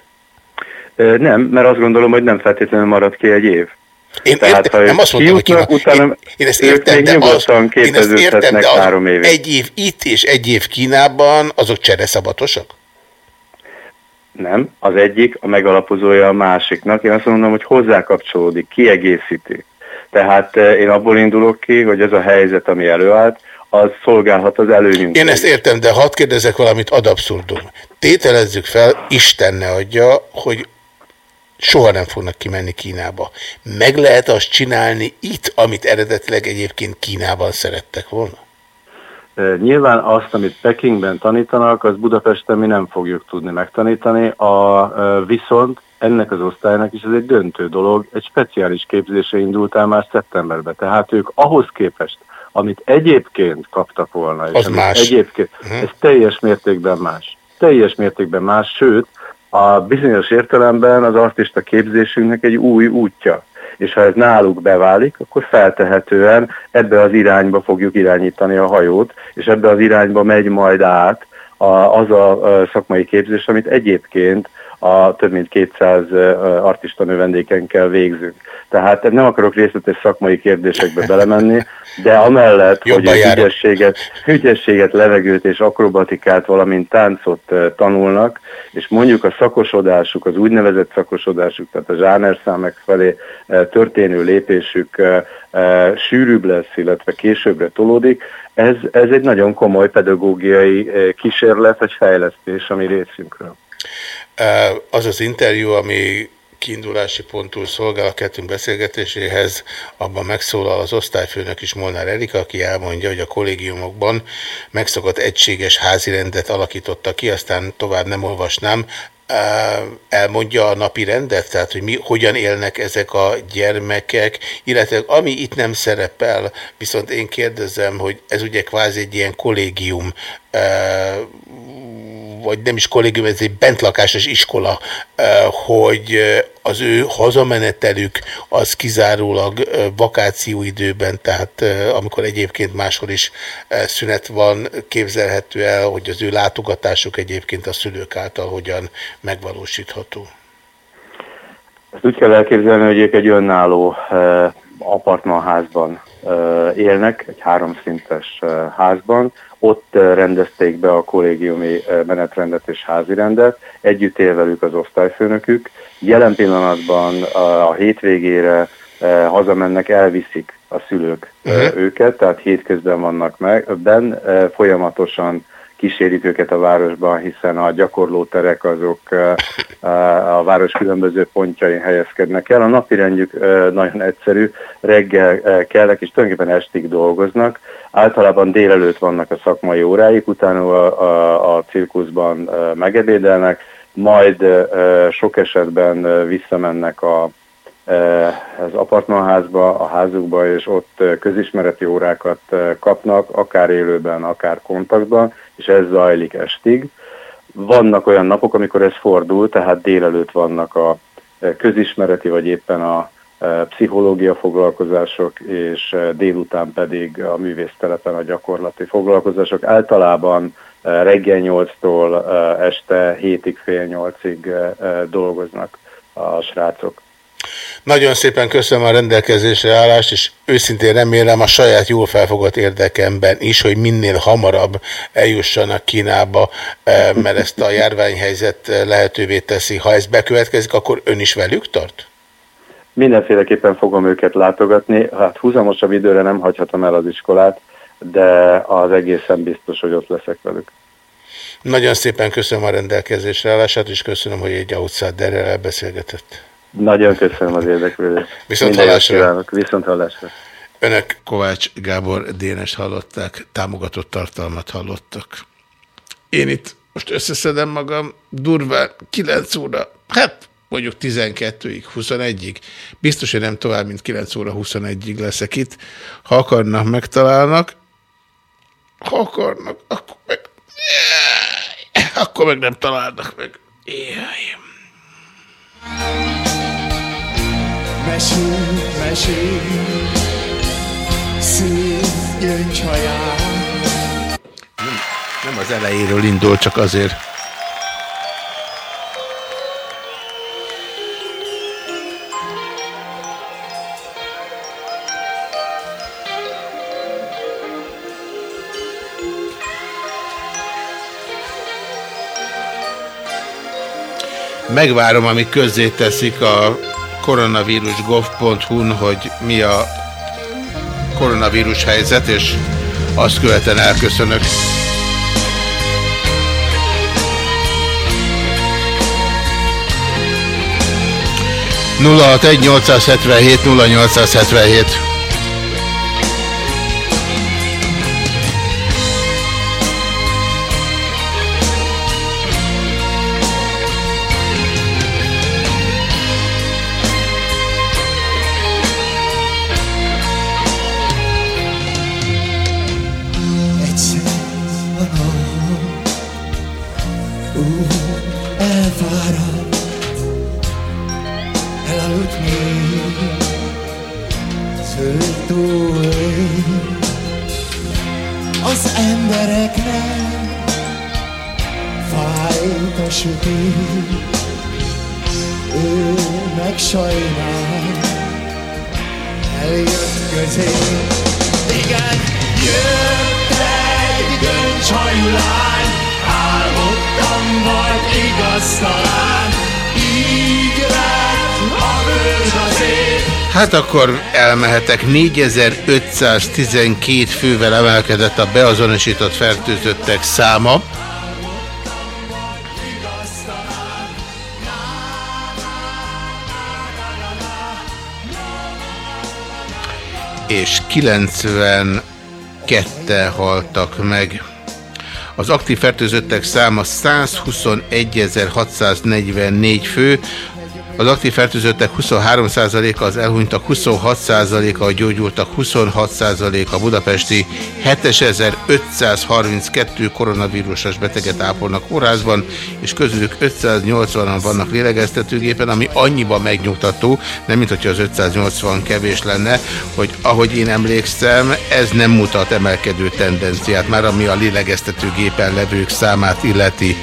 Nem, mert azt gondolom, hogy nem feltétlenül marad ki egy év. Én Tehát, értem, ha nem azt mondtam, hogy kijutnak, Kína. utána Én, én ezt értem, de az, én ezt értem, de az három évig. egy év itt és egy év Kínában, azok csereszabatosak? Nem, az egyik a megalapozója a másiknak. Én azt mondom, hogy hozzá kapcsolódik, kiegészíti. Tehát eh, én abból indulok ki, hogy ez a helyzet, ami előállt, az szolgálhat az előnyünk. Én ezt értem, de hadd kérdezek valamit ad abszurdum. Tételezzük fel, Isten ne adja, hogy soha nem fognak kimenni Kínába. Meg lehet azt csinálni itt, amit eredetileg egyébként Kínában szerettek volna? Nyilván azt, amit Pekingben tanítanak, az Budapesten mi nem fogjuk tudni megtanítani, a, viszont ennek az osztálynak is ez egy döntő dolog, egy speciális képzése indult el már szeptemberben, tehát ők ahhoz képest, amit egyébként kaptak volna, és Az más. egyébként, ez teljes mértékben más. Teljes mértékben más, sőt, a bizonyos értelemben az artista képzésünknek egy új útja. És ha ez náluk beválik, akkor feltehetően ebbe az irányba fogjuk irányítani a hajót, és ebbe az irányba megy majd át az a szakmai képzés, amit egyébként a több mint 200 artista növendékenkkel végzünk. Tehát nem akarok részletes szakmai kérdésekbe belemenni, de amellett, hogy Jobban járok. ügyességet, ügyességet, levegőt és akrobatikát, valamint táncot tanulnak, és mondjuk a szakosodásuk, az úgynevezett szakosodásuk, tehát a zsánerszámek felé történő lépésük sűrűbb lesz, illetve későbbre tolódik, ez, ez egy nagyon komoly pedagógiai kísérlet, vagy fejlesztés a mi részünkről. Az az interjú, ami kiindulási pontul szolgál a kettőnk beszélgetéséhez, abban megszólal az osztályfőnök is Molnár Erika, aki elmondja, hogy a kollégiumokban megszokott egységes házirendet alakította ki, aztán tovább nem olvasnám, elmondja a napi rendet, tehát hogy mi, hogyan élnek ezek a gyermekek, illetve ami itt nem szerepel, viszont én kérdezem, hogy ez ugye kvázi egy ilyen kollégium, vagy nem is kollégium, ez egy bentlakásos iskola, hogy az ő hazamenetelük az kizárólag vakációidőben, tehát eh, amikor egyébként máshol is szünet van, képzelhető el, hogy az ő látogatásuk egyébként a szülők által hogyan megvalósítható. Ezt úgy kell elképzelni, hogy ők egy önálló apartmanházban élnek egy háromszintes házban, ott rendezték be a kollégiumi menetrendet és házirendet, együtt él velük az osztályfőnökük. Jelen pillanatban a hétvégére hazamennek, elviszik a szülők uh-huh. őket, tehát hétközben vannak meg, ben folyamatosan kísérik őket a városban, hiszen a gyakorlóterek azok a város különböző pontjain helyezkednek el. A napirendjük nagyon egyszerű, reggel kelnek és tulajdonképpen estig dolgoznak. Általában délelőtt vannak a szakmai óráik, utána a, a, a cirkuszban megedédelnek, majd sok esetben visszamennek a az apartmanházba, a házukba, és ott közismereti órákat kapnak, akár élőben, akár kontaktban, és ez zajlik estig. Vannak olyan napok, amikor ez fordul, tehát délelőtt vannak a közismereti, vagy éppen a pszichológia foglalkozások, és délután pedig a művésztelepen a gyakorlati foglalkozások. Általában reggel 8-tól este 7-ig, fél 8-ig dolgoznak a srácok. Nagyon szépen köszönöm a rendelkezésre állást, és őszintén remélem a saját jól felfogott érdekemben is, hogy minél hamarabb eljussanak Kínába, eh, mert ezt a járványhelyzet lehetővé teszi. Ha ez bekövetkezik, akkor ön is velük tart? Mindenféleképpen fogom őket látogatni. Hát húzamosabb időre nem hagyhatom el az iskolát, de az egészen biztos, hogy ott leszek velük. Nagyon szépen köszönöm a rendelkezésre állását, és köszönöm, hogy egy outsiderrel beszélgetett. Nagyon köszönöm az érdeklődést. Viszont hallásra. Viszont hallásra. Önök Kovács Gábor Dénes hallották, támogatott tartalmat hallottak. Én itt most összeszedem magam, durván 9 óra, hát mondjuk 12-ig, 21-ig. Biztos, hogy nem tovább, mint 9 óra 21-ig leszek itt. Ha akarnak, megtalálnak. Ha akarnak, akkor meg... Akkor meg nem találnak meg. Jaj. Mesél, mesél, szép gyöngyhaján. Nem, nem az elejéről indul, csak azért. Megvárom, amíg közzéteszik a koronavírus.gov.hu-n, hogy mi a koronavírus helyzet, és azt követően elköszönök. nulla 877 0877 Hát akkor elmehetek. 4512 fővel emelkedett a beazonosított fertőzöttek száma. És 92 haltak meg. Az aktív fertőzöttek száma 121.644 fő, az aktív fertőzöttek 23%-a, az elhunytak 26%-a, a gyógyultak 26%-a, a budapesti 7532 koronavírusos beteget ápolnak kórházban, és közülük 580-an vannak lélegeztetőgépen, ami annyiban megnyugtató, nem mint hogyha az 580 kevés lenne, hogy ahogy én emlékszem, ez nem mutat emelkedő tendenciát, már ami a lélegeztetőgépen levők számát illeti.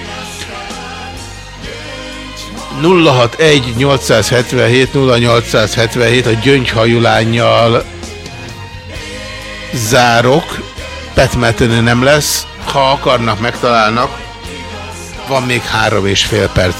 061 877 0877 a gyöngyhajú lányjal zárok, petmetőnő nem lesz, ha akarnak, megtalálnak, van még három és fél perc.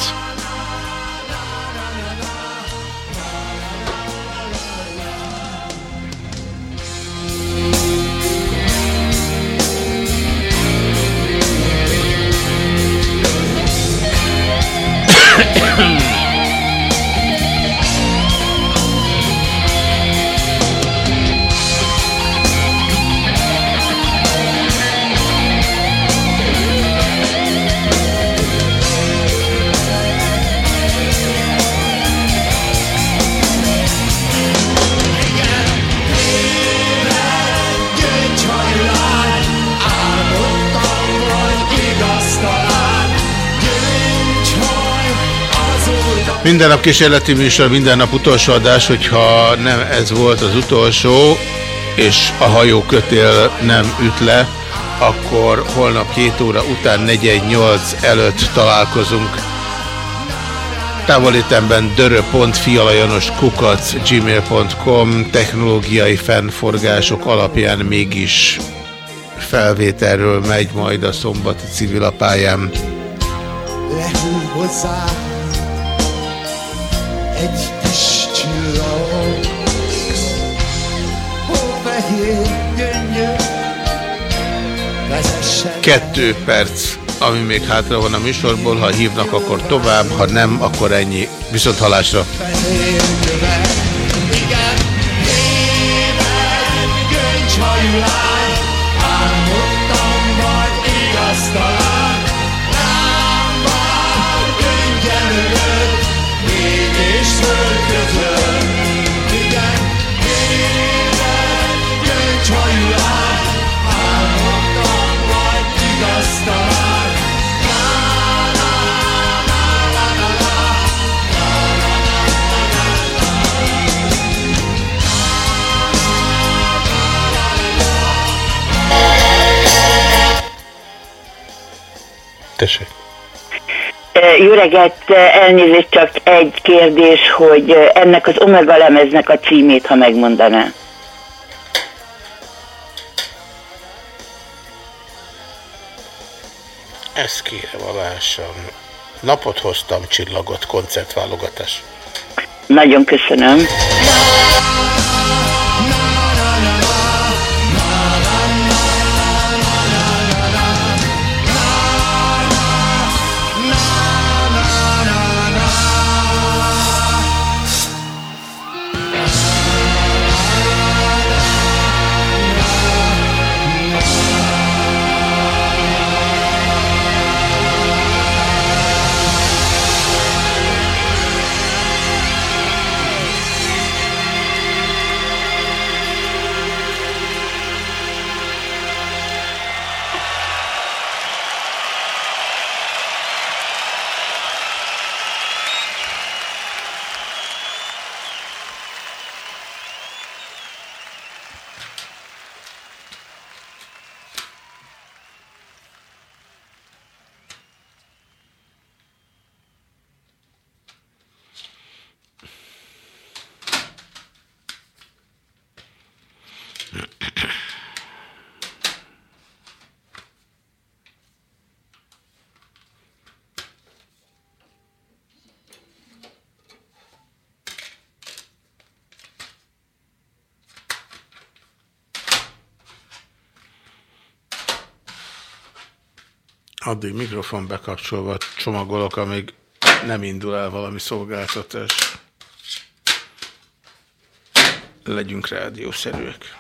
Minden nap kísérleti műsor, minden nap utolsó adás, hogyha nem ez volt az utolsó, és a hajó kötél nem üt le, akkor holnap 7 óra után 418 előtt találkozunk. Távolítemben kukac gmail.com technológiai fennforgások alapján mégis felvételről megy majd a szombati civilapályám. Lehull hozzá egy kis csillag, hófehér gyöngyök, vezessen. Kettő perc, ami még hátra van a műsorból, ha hívnak, akkor tovább, ha nem, akkor ennyi. Viszont halásra! Tessék. Jó reggelt, elnézést csak egy kérdés, hogy ennek az Omega lemeznek a címét, ha megmondaná. Ezt kérem alássam. Napot hoztam, csillagot, koncertválogatás. Nagyon köszönöm. Addig mikrofon bekapcsolva csomagolok, amíg nem indul el valami szolgáltatás. Legyünk rádiószerűek.